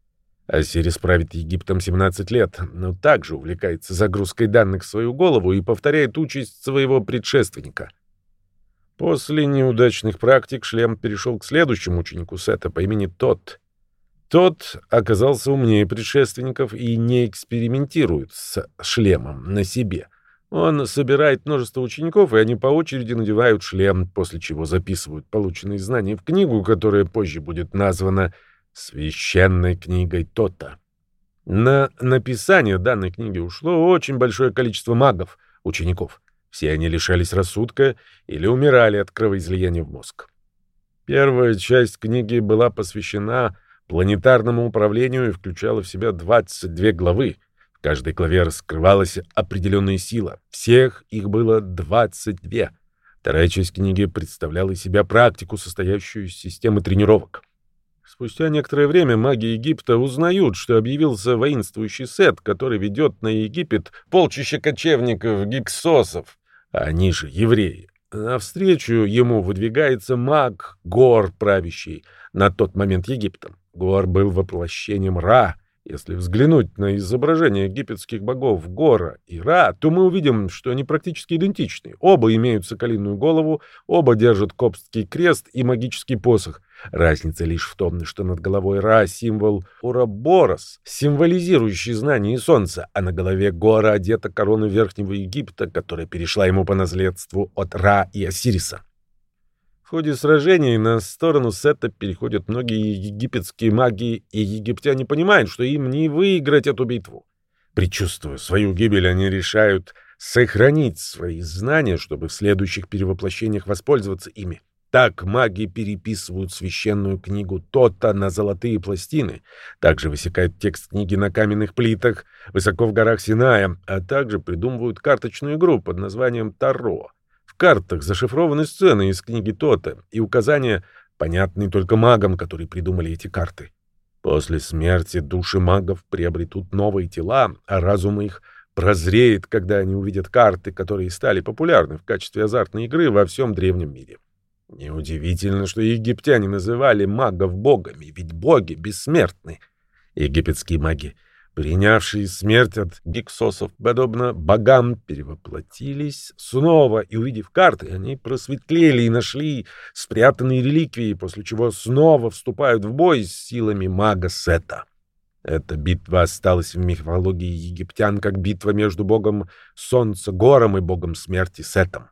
Осирис правит Египтом 17 лет, но также увлекается загрузкой данных в свою голову и повторяет участь своего предшественника. После неудачных практик шлем перешел к следующему ученику Сета по имени Тот. Тот оказался умнее предшественников и не экспериментирует с шлемом на себе. Он собирает множество учеников, и они по очереди надевают шлем, после чего записывают полученные знания в книгу, которая позже будет названа священной книгой Тота. На написание данной книги ушло очень большое количество магов, учеников. Все они лишались рассудка или умирали от кровоизлияния в мозг. Первая часть книги была посвящена планетарному управлению и включала в себя 22 главы. В каждой главе раскрывалась определенная сила. Всех их было 22. Вторая часть книги представляла из себя практику, состоящую из системы тренировок. Спустя некоторое время маги Египта узнают, что объявился воинствующий Сет, который ведет на Египет полчища кочевников-гиксосов, а они же евреи. Навстречу ему выдвигается маг Гор, правящий на тот момент Египтом. Гор был воплощением Ра — если взглянуть на изображения египетских богов Гора и Ра, то мы увидим, что они практически идентичны. Оба имеют соколиную голову, оба держат коптский крест и магический посох. Разница лишь в том, что над головой Ра символ Ураборос, символизирующий знание солнца, а на голове Гора одета корона Верхнего Египта, которая перешла ему по наследству от Ра и Осириса. В ходе сражений на сторону Сета переходят многие египетские маги, и египтяне понимают, что им не выиграть эту битву. Причувствуя свою гибель, они решают сохранить свои знания, чтобы в следующих перевоплощениях воспользоваться ими. Так маги переписывают священную книгу Тота на золотые пластины, также высекают текст книги на каменных плитах высоко в горах Синая, а также придумывают карточную игру под названием Таро — картах зашифрованы сцены из книги Тота и указания, понятные только магам, которые придумали эти карты. После смерти души магов приобретут новые тела, а разум их прозреет, когда они увидят карты, которые стали популярны в качестве азартной игры во всем древнем мире. Неудивительно, что египтяне называли магов богами, ведь боги бессмертны. Египетские маги принявшие смерть от гиксосов, подобно богам, перевоплотились снова, и, увидев карты, они просветлели и нашли спрятанные реликвии, после чего снова вступают в бой с силами мага Сета. Эта битва осталась в мифологии египтян как битва между богом солнца Гором и богом смерти Сетом.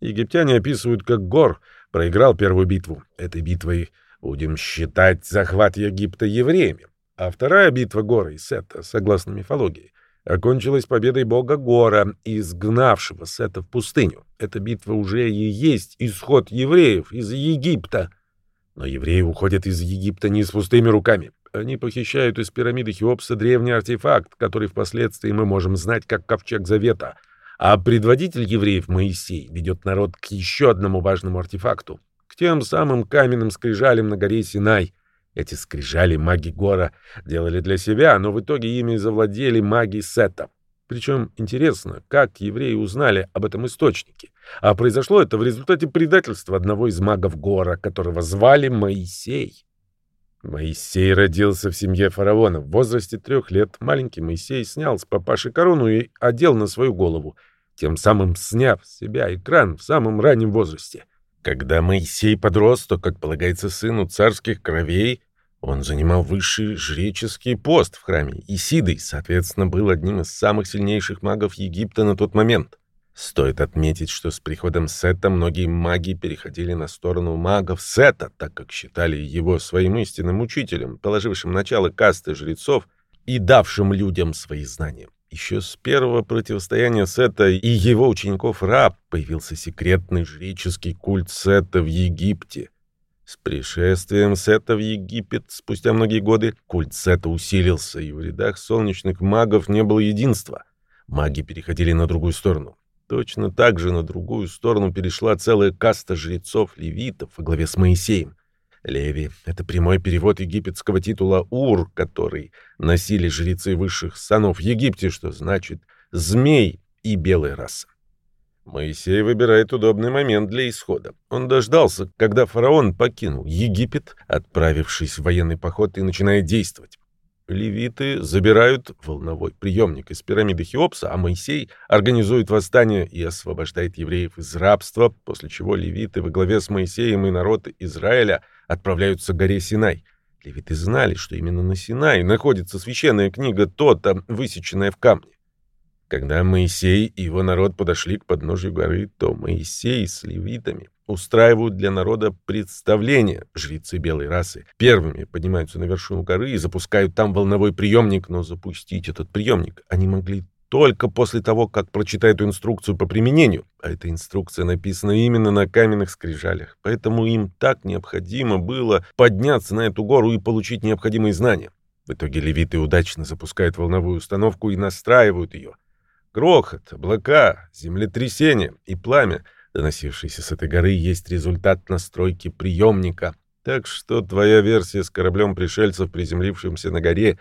Египтяне описывают, как Гор проиграл первую битву. Этой битвой будем считать захват Египта евреями. А вторая битва Гора и Сета, согласно мифологии, окончилась победой бога Гора, изгнавшего Сета в пустыню. Эта битва уже и есть исход евреев из Египта. Но евреи уходят из Египта не с пустыми руками. Они похищают из пирамиды Хеопса древний артефакт, который впоследствии мы можем знать как Ковчег Завета. А предводитель евреев Моисей ведет народ к еще одному важному артефакту, к тем самым каменным скрижалям на горе Синай — эти скрижали маги Гора делали для себя, но в итоге ими завладели маги Сета. Причем интересно, как евреи узнали об этом источнике. А произошло это в результате предательства одного из магов Гора, которого звали Моисей. Моисей родился в семье фараона. В возрасте трех лет маленький Моисей снял с папаши корону и одел на свою голову, тем самым сняв с себя экран в самом раннем возрасте. Когда Моисей подрос, то, как полагается сыну царских кровей, он занимал высший жреческий пост в храме Исиды, соответственно, был одним из самых сильнейших магов Египта на тот момент. Стоит отметить, что с приходом Сета многие маги переходили на сторону магов Сета, так как считали его своим истинным учителем, положившим начало касты жрецов и давшим людям свои знания. Еще с первого противостояния Сета и его учеников Ра появился секретный жреческий культ Сета в Египте. С пришествием Сета в Египет спустя многие годы культ Сета усилился, и в рядах солнечных магов не было единства. Маги переходили на другую сторону. Точно так же на другую сторону перешла целая каста жрецов-левитов во главе с Моисеем. Леви — это прямой перевод египетского титула Ур, который носили жрецы высших санов в Египте, что значит «змей» и «белая раса». Моисей выбирает удобный момент для исхода. Он дождался, когда фараон покинул Египет, отправившись в военный поход и начинает действовать. Левиты забирают волновой приемник из пирамиды Хеопса, а Моисей организует восстание и освобождает евреев из рабства, после чего левиты во главе с Моисеем и народ Израиля отправляются к горе Синай. Левиты знали, что именно на Синай находится священная книга Тота, высеченная в камне. Когда Моисей и его народ подошли к подножию горы, то Моисей с левитами устраивают для народа представление. Жрецы белой расы первыми поднимаются на вершину горы и запускают там волновой приемник, но запустить этот приемник они могли только после того, как прочитают инструкцию по применению. А эта инструкция написана именно на каменных скрижалях. Поэтому им так необходимо было подняться на эту гору и получить необходимые знания. В итоге левиты удачно запускают волновую установку и настраивают ее. Грохот, облака, землетрясение и пламя, доносившиеся с этой горы, есть результат настройки приемника. Так что твоя версия с кораблем пришельцев, приземлившимся на горе,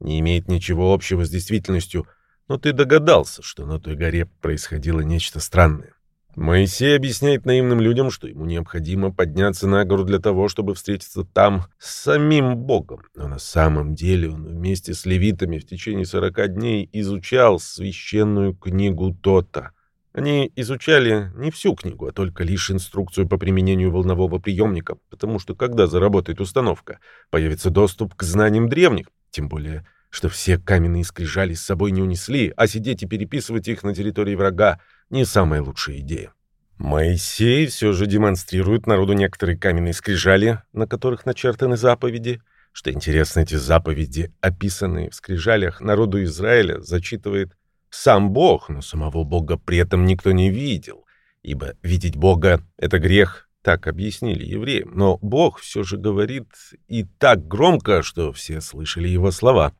не имеет ничего общего с действительностью, но ты догадался, что на той горе происходило нечто странное. Моисей объясняет наивным людям, что ему необходимо подняться на гору для того, чтобы встретиться там с самим Богом. Но на самом деле он вместе с левитами в течение сорока дней изучал священную книгу Тота. Они изучали не всю книгу, а только лишь инструкцию по применению волнового приемника, потому что когда заработает установка, появится доступ к знаниям древних, тем более что все каменные скрижали с собой не унесли, а сидеть и переписывать их на территории врага — не самая лучшая идея. Моисей все же демонстрирует народу некоторые каменные скрижали, на которых начертаны заповеди. Что интересно, эти заповеди, описанные в скрижалях народу Израиля, зачитывает сам Бог, но самого Бога при этом никто не видел, ибо видеть Бога — это грех, так объяснили евреям. Но Бог все же говорит и так громко, что все слышали его слова.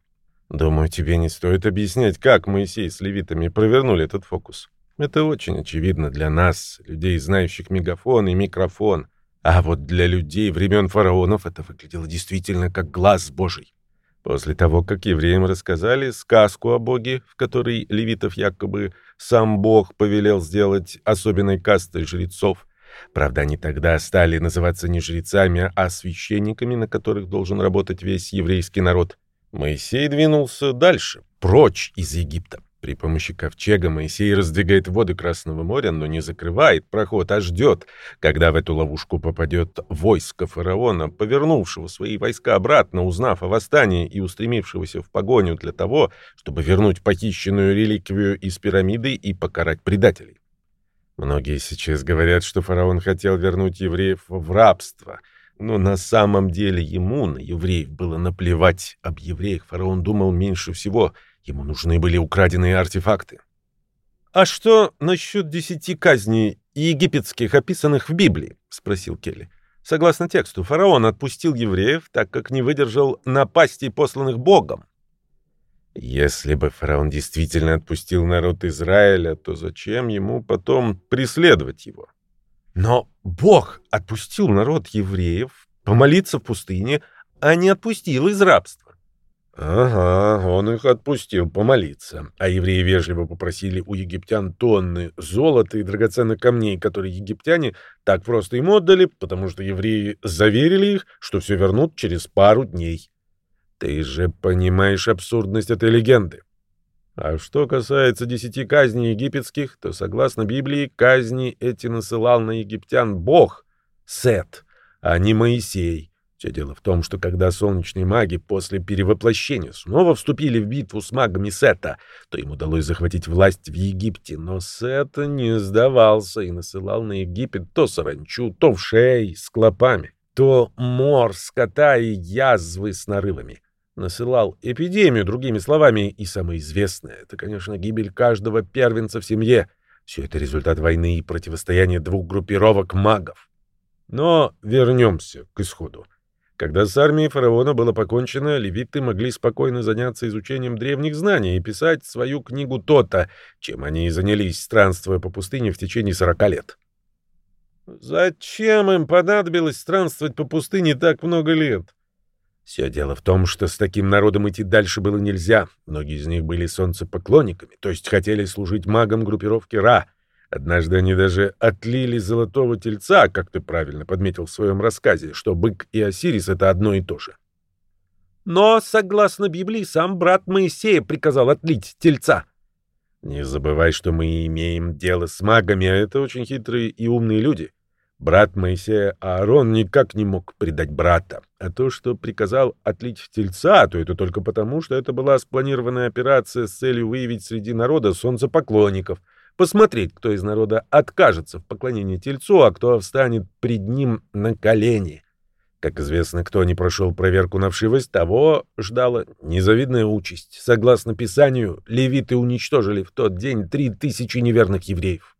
Думаю, тебе не стоит объяснять, как Моисей с левитами провернули этот фокус. Это очень очевидно для нас, людей, знающих мегафон и микрофон. А вот для людей времен фараонов это выглядело действительно как глаз Божий. После того, как евреям рассказали сказку о Боге, в которой левитов якобы сам Бог повелел сделать особенной кастой жрецов, правда, они тогда стали называться не жрецами, а священниками, на которых должен работать весь еврейский народ, Моисей двинулся дальше, прочь из Египта. При помощи ковчега Моисей раздвигает воды Красного моря, но не закрывает проход, а ждет, когда в эту ловушку попадет войско фараона, повернувшего свои войска обратно, узнав о восстании и устремившегося в погоню для того, чтобы вернуть похищенную реликвию из пирамиды и покарать предателей. Многие сейчас говорят, что фараон хотел вернуть евреев в рабство — но на самом деле ему на евреев было наплевать. Об евреях фараон думал меньше всего. Ему нужны были украденные артефакты. «А что насчет десяти казней египетских, описанных в Библии?» — спросил Келли. Согласно тексту, фараон отпустил евреев, так как не выдержал напастей, посланных Богом. Если бы фараон действительно отпустил народ Израиля, то зачем ему потом преследовать его? Но Бог отпустил народ евреев помолиться в пустыне, а не отпустил из рабства. Ага, он их отпустил помолиться, а евреи вежливо попросили у египтян тонны золота и драгоценных камней, которые египтяне так просто им отдали, потому что евреи заверили их, что все вернут через пару дней. Ты же понимаешь абсурдность этой легенды. А что касается десяти казней египетских, то, согласно Библии, казни эти насылал на египтян Бог, Сет, а не Моисей. Все дело в том, что когда солнечные маги после перевоплощения снова вступили в битву с магами Сета, то им удалось захватить власть в Египте, но Сет не сдавался и насылал на Египет то саранчу, то вшей с клопами, то мор скота и язвы с нарывами насылал эпидемию, другими словами, и самое известное — это, конечно, гибель каждого первенца в семье. Все это результат войны и противостояния двух группировок магов. Но вернемся к исходу. Когда с армией фараона было покончено, левиты могли спокойно заняться изучением древних знаний и писать свою книгу Тота, чем они и занялись, странствуя по пустыне в течение сорока лет. Зачем им понадобилось странствовать по пустыне так много лет? Все дело в том, что с таким народом идти дальше было нельзя. Многие из них были солнцепоклонниками, то есть хотели служить магам группировки Ра. Однажды они даже отлили золотого тельца, как ты правильно подметил в своем рассказе, что бык и Осирис — это одно и то же. Но, согласно Библии, сам брат Моисея приказал отлить тельца. Не забывай, что мы имеем дело с магами, а это очень хитрые и умные люди. Брат Моисея Аарон никак не мог предать брата. А то, что приказал отлить тельца, то это только потому, что это была спланированная операция с целью выявить среди народа солнцепоклонников, посмотреть, кто из народа откажется в поклонении тельцу, а кто встанет пред ним на колени. Как известно, кто не прошел проверку на вшивость, того ждала незавидная участь. Согласно Писанию, левиты уничтожили в тот день три тысячи неверных евреев.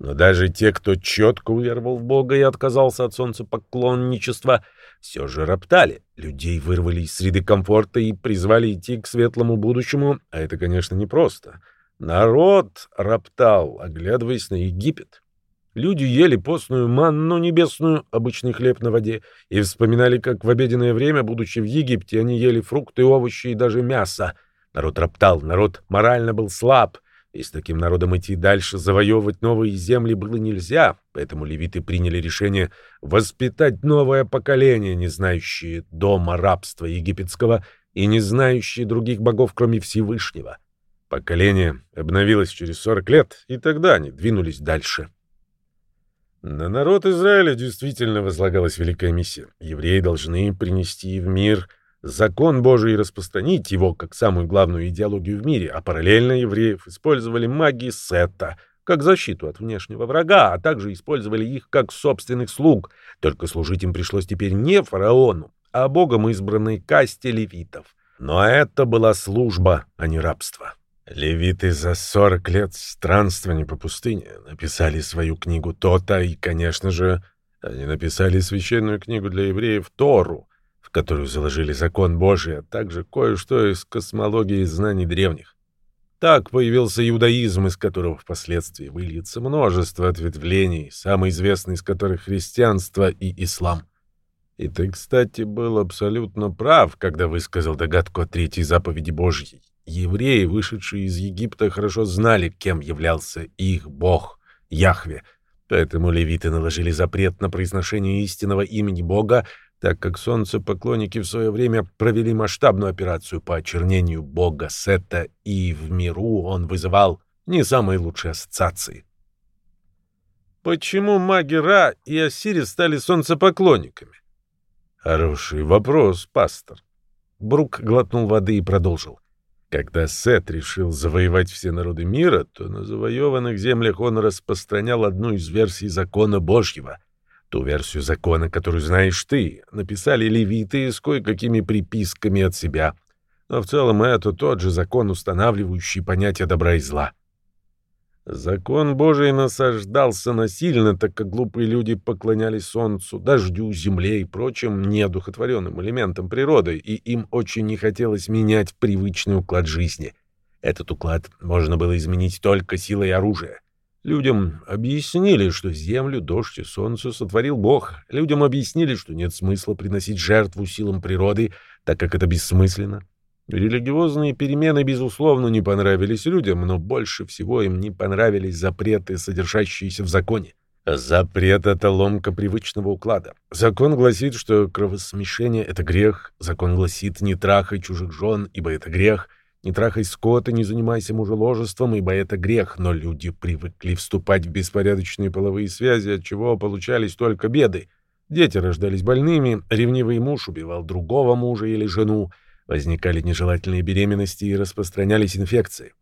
Но даже те, кто четко уверовал в Бога и отказался от солнцепоклонничества, все же роптали. Людей вырвали из среды комфорта и призвали идти к светлому будущему, а это, конечно, непросто. Народ роптал, оглядываясь на Египет. Люди ели постную манну небесную, обычный хлеб на воде, и вспоминали, как в обеденное время, будучи в Египте, они ели фрукты, овощи и даже мясо. Народ роптал, народ морально был слаб, и с таким народом идти дальше, завоевывать новые земли было нельзя, поэтому левиты приняли решение воспитать новое поколение, не знающее дома рабства египетского и не знающее других богов, кроме Всевышнего. Поколение обновилось через 40 лет, и тогда они двинулись дальше. На народ Израиля действительно возлагалась великая миссия. Евреи должны принести в мир – закон Божий и распространить его как самую главную идеологию в мире, а параллельно евреев использовали маги Сета как защиту от внешнего врага, а также использовали их как собственных слуг, только служить им пришлось теперь не фараону, а богом избранной касте левитов. Но это была служба, а не рабство. Левиты за 40 лет странствований по пустыне написали свою книгу Тота, и, конечно же, они написали священную книгу для евреев Тору — которую заложили закон Божий, а также кое-что из космологии и знаний древних. Так появился иудаизм, из которого впоследствии выльется множество ответвлений, самый известный из которых христианство и ислам. И ты, кстати, был абсолютно прав, когда высказал догадку о третьей заповеди Божьей. Евреи, вышедшие из Египта, хорошо знали, кем являлся их бог, Яхве, Поэтому левиты наложили запрет на произношение истинного имени Бога так как солнцепоклонники в свое время провели масштабную операцию по очернению бога Сета, и в миру он вызывал не самые лучшие ассоциации. Почему маги Ра и Осирис стали солнцепоклонниками? Хороший вопрос, пастор. Брук глотнул воды и продолжил. Когда Сет решил завоевать все народы мира, то на завоеванных землях он распространял одну из версий закона Божьего — Ту версию закона, которую знаешь ты, написали левиты с кое-какими приписками от себя. Но в целом это тот же закон, устанавливающий понятие добра и зла. Закон Божий насаждался насильно, так как глупые люди поклонялись солнцу, дождю, земле и прочим неодухотворенным элементам природы, и им очень не хотелось менять привычный уклад жизни. Этот уклад можно было изменить только силой оружия. Людям объяснили, что землю, дождь и солнце сотворил Бог. Людям объяснили, что нет смысла приносить жертву силам природы, так как это бессмысленно. Религиозные перемены, безусловно, не понравились людям, но больше всего им не понравились запреты, содержащиеся в законе. Запрет — это ломка привычного уклада. Закон гласит, что кровосмешение — это грех. Закон гласит «не трахай чужих жен, ибо это грех». Не трахай скота, не занимайся мужеложеством, ибо это грех, но люди привыкли вступать в беспорядочные половые связи, от чего получались только беды. Дети рождались больными, ревнивый муж убивал другого мужа или жену, возникали нежелательные беременности и распространялись инфекции.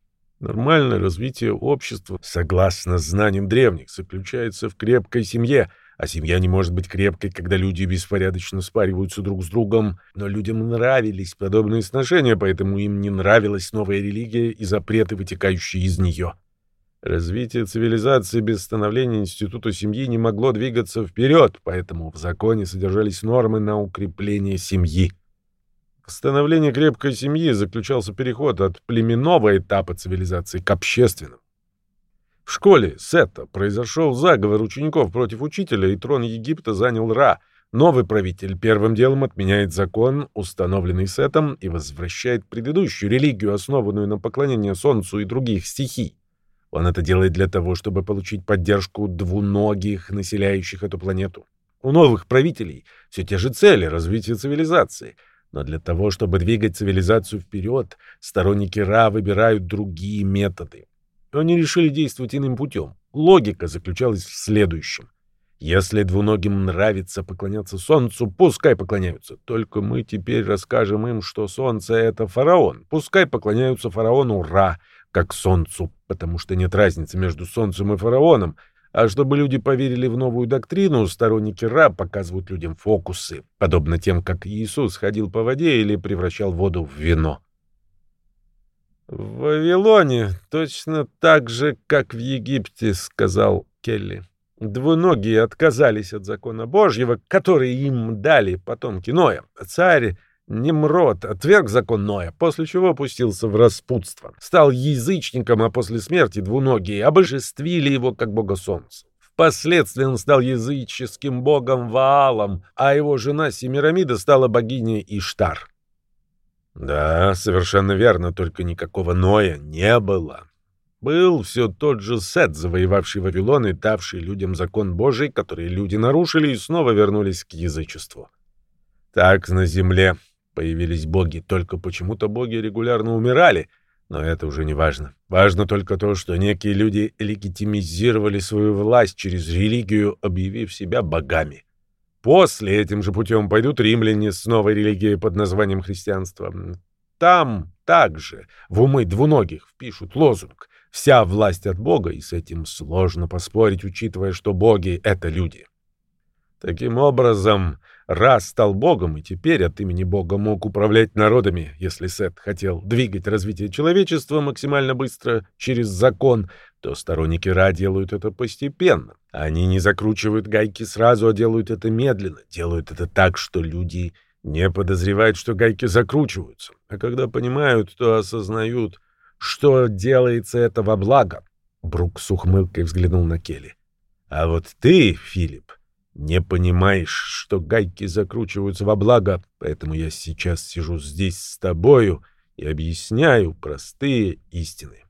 Нормальное развитие общества, согласно знаниям древних, заключается в крепкой семье — а семья не может быть крепкой, когда люди беспорядочно спариваются друг с другом. Но людям нравились подобные сношения, поэтому им не нравилась новая религия и запреты, вытекающие из нее. Развитие цивилизации без становления института семьи не могло двигаться вперед, поэтому в законе содержались нормы на укрепление семьи. В становлении крепкой семьи заключался переход от племенного этапа цивилизации к общественному. В школе Сета произошел заговор учеников против учителя, и трон Египта занял Ра. Новый правитель первым делом отменяет закон, установленный Сетом, и возвращает предыдущую религию, основанную на поклонении Солнцу и других стихий. Он это делает для того, чтобы получить поддержку двуногих, населяющих эту планету. У новых правителей все те же цели развития цивилизации. Но для того, чтобы двигать цивилизацию вперед, сторонники Ра выбирают другие методы. Они решили действовать иным путем. Логика заключалась в следующем. Если двуногим нравится поклоняться солнцу, пускай поклоняются. Только мы теперь расскажем им, что солнце — это фараон. Пускай поклоняются фараону Ра, как солнцу, потому что нет разницы между солнцем и фараоном. А чтобы люди поверили в новую доктрину, сторонники Ра показывают людям фокусы, подобно тем, как Иисус ходил по воде или превращал воду в вино. «В Вавилоне точно так же, как в Египте», — сказал Келли. Двуногие отказались от закона Божьего, который им дали потомки Ноя. Царь Немрод отверг закон Ноя, после чего опустился в распутство. Стал язычником, а после смерти двуногие обожествили его как бога солнца. Впоследствии он стал языческим богом Ваалом, а его жена Семирамида стала богиней Иштар. Да, совершенно верно, только никакого Ноя не было. Был все тот же Сет, завоевавший Вавилон и давший людям закон Божий, который люди нарушили и снова вернулись к язычеству. Так на земле появились боги, только почему-то боги регулярно умирали, но это уже не важно. Важно только то, что некие люди легитимизировали свою власть через религию, объявив себя богами. После этим же путем пойдут римляне с новой религией под названием христианство. Там также в умы двуногих впишут лозунг Вся власть от Бога, и с этим сложно поспорить, учитывая, что боги — это люди. Таким образом, раз стал богом, и теперь от имени бога мог управлять народами, если Сет хотел двигать развитие человечества максимально быстро через закон, то сторонники Ра делают это постепенно. Они не закручивают гайки сразу, а делают это медленно, делают это так, что люди не подозревают, что гайки закручиваются. А когда понимают, то осознают — что делается это во благо. Брук с ухмылкой взглянул на Келли. А вот ты, Филипп, не понимаешь, что гайки закручиваются во благо, поэтому я сейчас сижу здесь с тобою и объясняю простые истины.